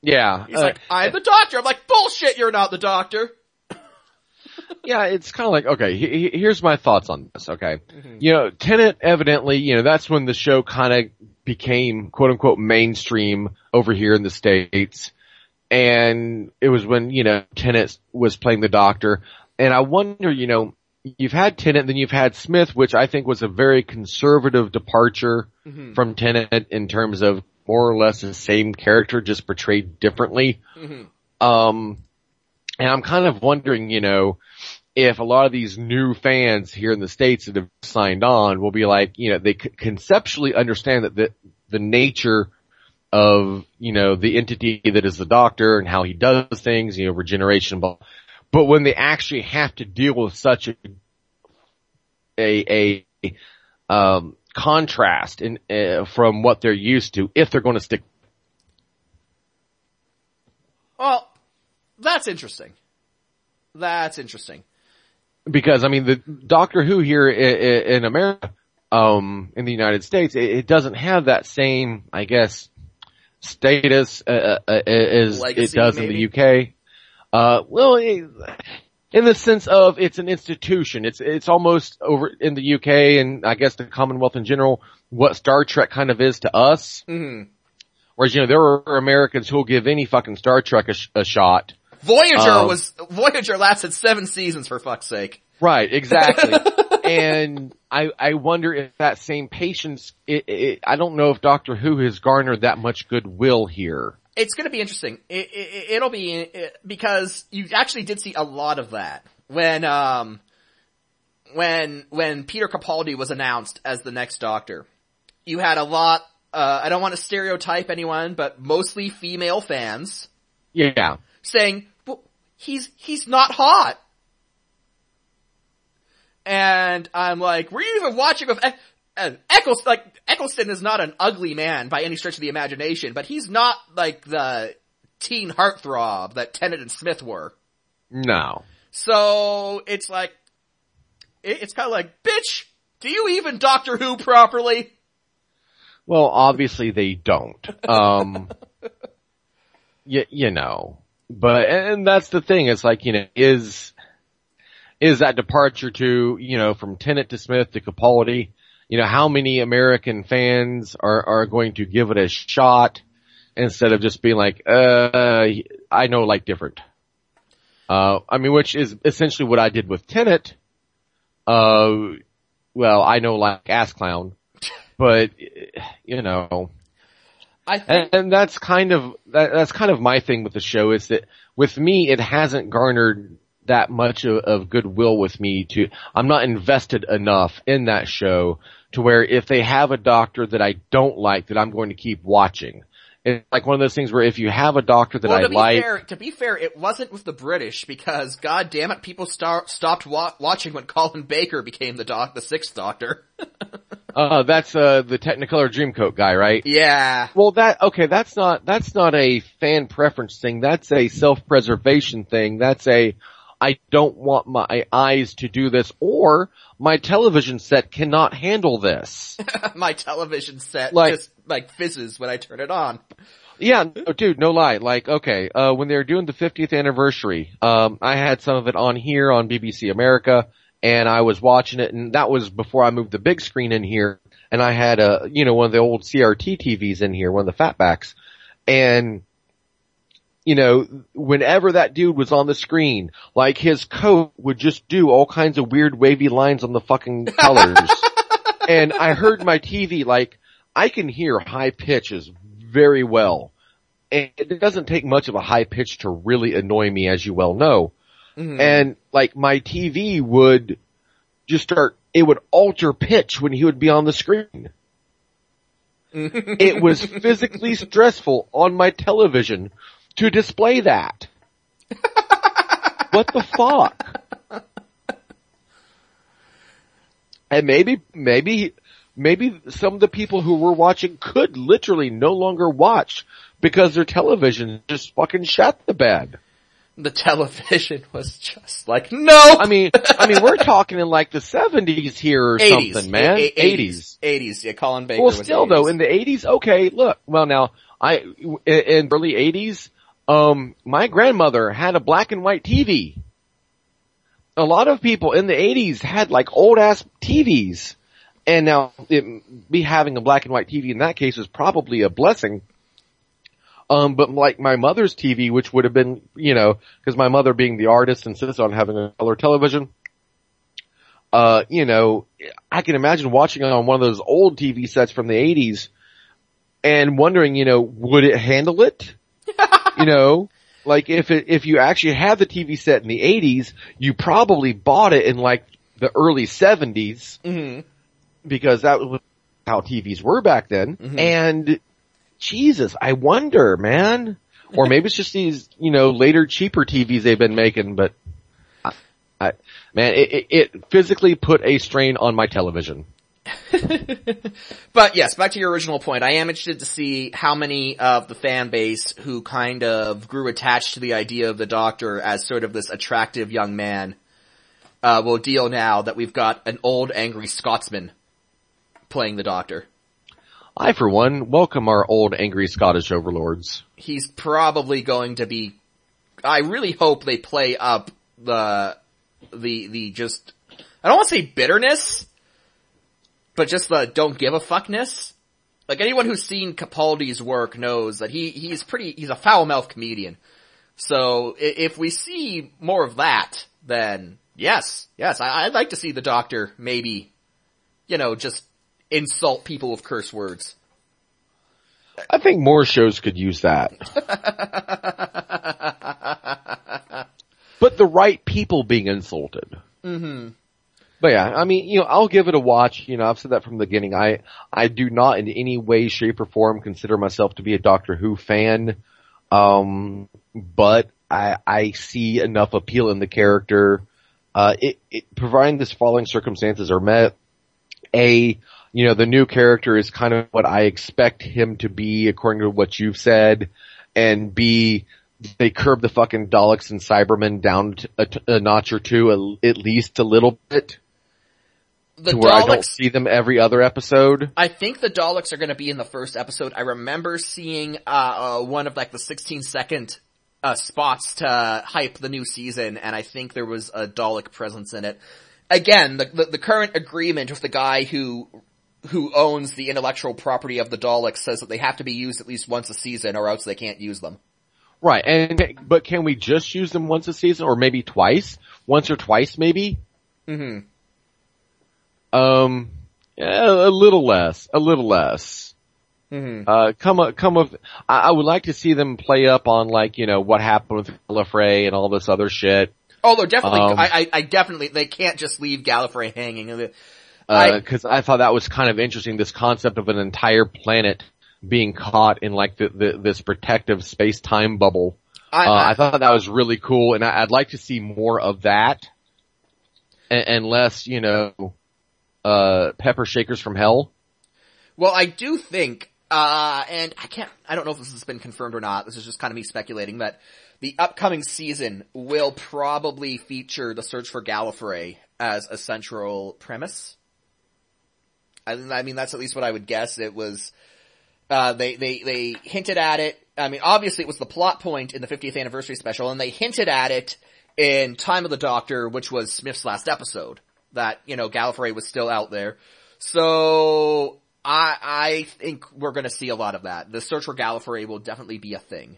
A: Yeah.
B: He's uh, like, I'm the doctor. I'm like, bullshit, you're not the doctor.
A: yeah, it's kind of like, okay, he, he, here's my thoughts on this, okay? Mm-hmm. You know, Tennant evidently, you know, that's when the show kind of became quote unquote mainstream over here in the States. And it was when, you know, Tennant was playing the doctor. And I wonder, you know, you've had Tennant, then you've had Smith, which I think was a very conservative departure mm-hmm. from Tennant in terms of more or less the same character, just portrayed differently. Mm-hmm. Um, and I'm kind of wondering, you know, if a lot of these new fans here in the States that have signed on will be like, you know, they could conceptually understand that the, the nature of, you know, the entity that is the doctor and how he does things, you know, regeneration, but, but when they actually have to deal with such a, a, a, um, contrast in, uh, from what they're used to if they're going to stick.
B: Well, that's interesting. That's interesting.
A: Because I mean, the Doctor Who here in, in America, um, in the United States, it, it, doesn't have that same, I guess, status uh, uh, uh as Legacy, it does maybe? in the UK. Uh, well, in the sense of it's an institution. It's it's almost over in the UK and I guess the Commonwealth in general what Star Trek kind of is to us. Mm-hmm. Whereas you know there are Americans who will give any fucking Star Trek a, sh- a shot.
B: Voyager um, was Voyager lasted seven seasons for fuck's sake.
A: Right, exactly. and I I wonder if that same patience. It, it, I don't know if Doctor Who has garnered that much goodwill here.
B: It's going to be interesting. It, will it, be because you actually did see a lot of that when um when when Peter Capaldi was announced as the next Doctor. You had a lot. Uh, I don't want to stereotype anyone, but mostly female fans.
A: Yeah.
B: Saying, well, he's, he's not hot. And I'm like, were you even watching with, and Eccleston, like, Eccleston is not an ugly man by any stretch of the imagination, but he's not like the teen heartthrob that Tennant and Smith were.
A: No.
B: So, it's like, it's kind of like, bitch, do you even Doctor Who properly?
A: Well, obviously they don't. Um, you, you know, but, and that's the thing, it's like, you know, is, is that departure to, you know, from Tennant to Smith to Capaldi, you know, how many American fans are, are going to give it a shot instead of just being like, uh, I know like different. Uh, I mean, which is essentially what I did with Tennant. Uh, well, I know like ass clown, but you know,
B: I think-
A: and, and, that's kind of that, that's kind of my thing with the show is that with me it hasn't garnered that much of, of goodwill with me to I'm not invested enough in that show to where if they have a doctor that I don't like that I'm going to keep watching. It's like one of those things where if you have a doctor that well, I like,
B: fair, to be fair, it wasn't with the British because, god damn it, people start, stopped wa- watching when Colin Baker became the doc, the sixth Doctor.
A: uh, that's uh the Technicolor Dreamcoat guy, right?
B: Yeah.
A: Well, that okay, that's not that's not a fan preference thing. That's a self-preservation thing. That's a I don't want my eyes to do this or my television set cannot handle this.
B: my television set like, just like fizzes when I turn it on.
A: Yeah, no, dude, no lie. Like, okay, uh, when they were doing the 50th anniversary, um, I had some of it on here on BBC America, and I was watching it, and that was before I moved the big screen in here, and I had a, you know, one of the old CRT TVs in here, one of the fatbacks, and you know, whenever that dude was on the screen, like his coat would just do all kinds of weird wavy lines on the fucking colors. and I heard my TV like, I can hear high pitches very well. And it doesn't take much of a high pitch to really annoy me as you well know. Mm-hmm. And like my TV would just start, it would alter pitch when he would be on the screen. it was physically stressful on my television to display that. what the fuck? And maybe, maybe, maybe some of the people who were watching could literally no longer watch because their television just fucking shut the bed.
B: the television was just like, no!
A: I mean, I mean, we're talking in like the 70s here or
B: 80s,
A: something, man.
B: A- a-
A: 80s.
B: 80s, yeah, Colin Baker
A: Well, still
B: 80s.
A: though, in the 80s, okay, look, well now, I, in early 80s, um, my grandmother had a black and white TV. A lot of people in the 80s had like old ass TVs. And now, it, me having a black and white TV in that case is probably a blessing. Um, but like my mother's TV, which would have been, you know, cause my mother being the artist insists on having a color television, uh, you know, I can imagine watching it on one of those old TV sets from the 80s and wondering, you know, would it handle it? You know, like if it, if you actually had the TV set in the 80s, you probably bought it in like the early 70s
B: hmm
A: because that was how TVs were back then. And Jesus, I wonder, man. Or maybe it's just these, you know, later cheaper TVs they've been making, but I, I, man, it, it, it physically put a strain on my television.
B: But yes, back to your original point, I am interested to see how many of the fan base who kind of grew attached to the idea of the Doctor as sort of this attractive young man, uh, will deal now that we've got an old angry Scotsman playing the Doctor.
A: I, for one, welcome our old angry Scottish overlords.
B: He's probably going to be, I really hope they play up the, the, the just, I don't want to say bitterness, but just the don't give a fuckness. Like anyone who's seen Capaldi's work knows that he, he's pretty, he's a foul-mouthed comedian. So if we see more of that, then yes, yes, I, I'd like to see the doctor maybe, you know, just insult people with curse words.
A: I think more shows could use that. but the right people being insulted.
B: Mm-hmm.
A: But yeah, I mean, you know, I'll give it a watch. You know, I've said that from the beginning. I, I do not in any way, shape, or form consider myself to be a Doctor Who fan. Um, but I, I see enough appeal in the character. Uh, it, it, providing this following circumstances are met, A, you know, the new character is kind of what I expect him to be according to what you've said, and B, they curb the fucking Daleks and Cybermen down a notch or two, a, at least a little bit,
B: The
A: to where I don't
B: Daleks,
A: see them every other episode.
B: I think the Daleks are going to be in the first episode. I remember seeing uh, uh, one of like the 16 second uh, spots to hype the new season, and I think there was a Dalek presence in it. Again, the, the the current agreement with the guy who who owns the intellectual property of the Daleks says that they have to be used at least once a season, or else they can't use them.
A: Right, and, but can we just use them once a season, or maybe twice? Once or twice maybe?
B: hmm
A: Um, a little less, a little less.
B: hmm
A: Uh, come up, come up, I, I would like to see them play up on like, you know, what happened with Gallifrey and all this other shit.
B: Oh, they're definitely.
A: Um,
B: I, I I definitely. They can't just leave Gallifrey hanging. I-
A: Uh, cause I thought that was kind of interesting, this concept of an entire planet being caught in like the, the this protective space-time bubble.
B: I,
A: Uh,
B: I-
A: I thought that was really cool and I, I'd like to see more of that. And, and less, you know, uh, pepper shakers from hell.
B: Well, I do think, uh, and I can't, I don't know if this has been confirmed or not, this is just kind of me speculating, that the upcoming season will probably feature the search for Gallifrey as a central premise. I, I mean, that's at least what I would guess. It was, uh, they, they, they hinted at it. I mean, obviously it was the plot point in the 50th anniversary special, and they hinted at it in Time of the Doctor, which was Smith's last episode. That, you know, Gallifrey was still out there. So, I, I think we're gonna see a lot of that. The search for Gallifrey will definitely be a thing.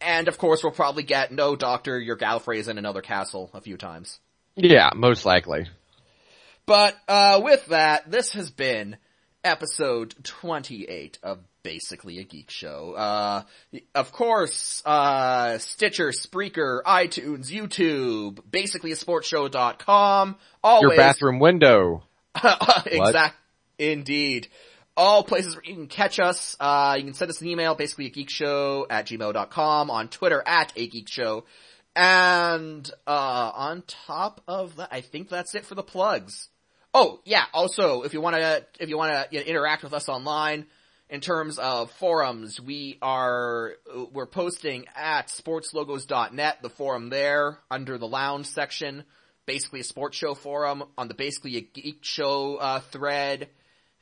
B: And of course we'll probably get, no doctor, your Gallifrey is in another castle a few times.
A: Yeah, most likely.
B: But, uh, with that, this has been episode 28 of Basically a Geek Show. Uh, of course, uh, Stitcher, Spreaker, iTunes, YouTube, basicallyasportshow.com, always.
A: Your bathroom window.
B: exact, indeed. All places where you can catch us. Uh, you can send us an email, basically a geek show at gmail.com, on Twitter at a geek show. And, uh, on top of that, I think that's it for the plugs. Oh, yeah, also, if you wanna, if you wanna you know, interact with us online, in terms of forums, we are, we're posting at sportslogos.net, the forum there, under the lounge section, basically a sports show forum, on the basically a geek show, uh, thread,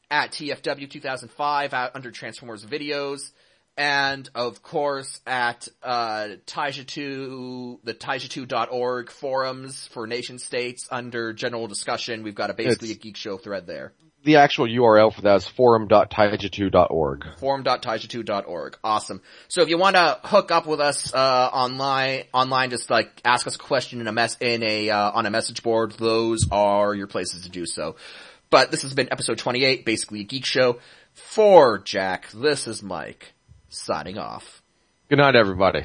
B: at TFW 2005, out under Transformers videos, and of course at, uh, Taija2, the Taija2.org forums for nation states under general discussion, we've got a basically
A: It's-
B: a geek show thread there.
A: The actual URL for that is forum.taija2.org.
B: forum.taija2.org. Awesome. So if you want to hook up with us uh, online, online, just like ask us a question in a mess in a uh, on a message board. Those are your places to do so. But this has been episode 28, basically a geek show. For Jack, this is Mike signing off.
A: Good night everybody.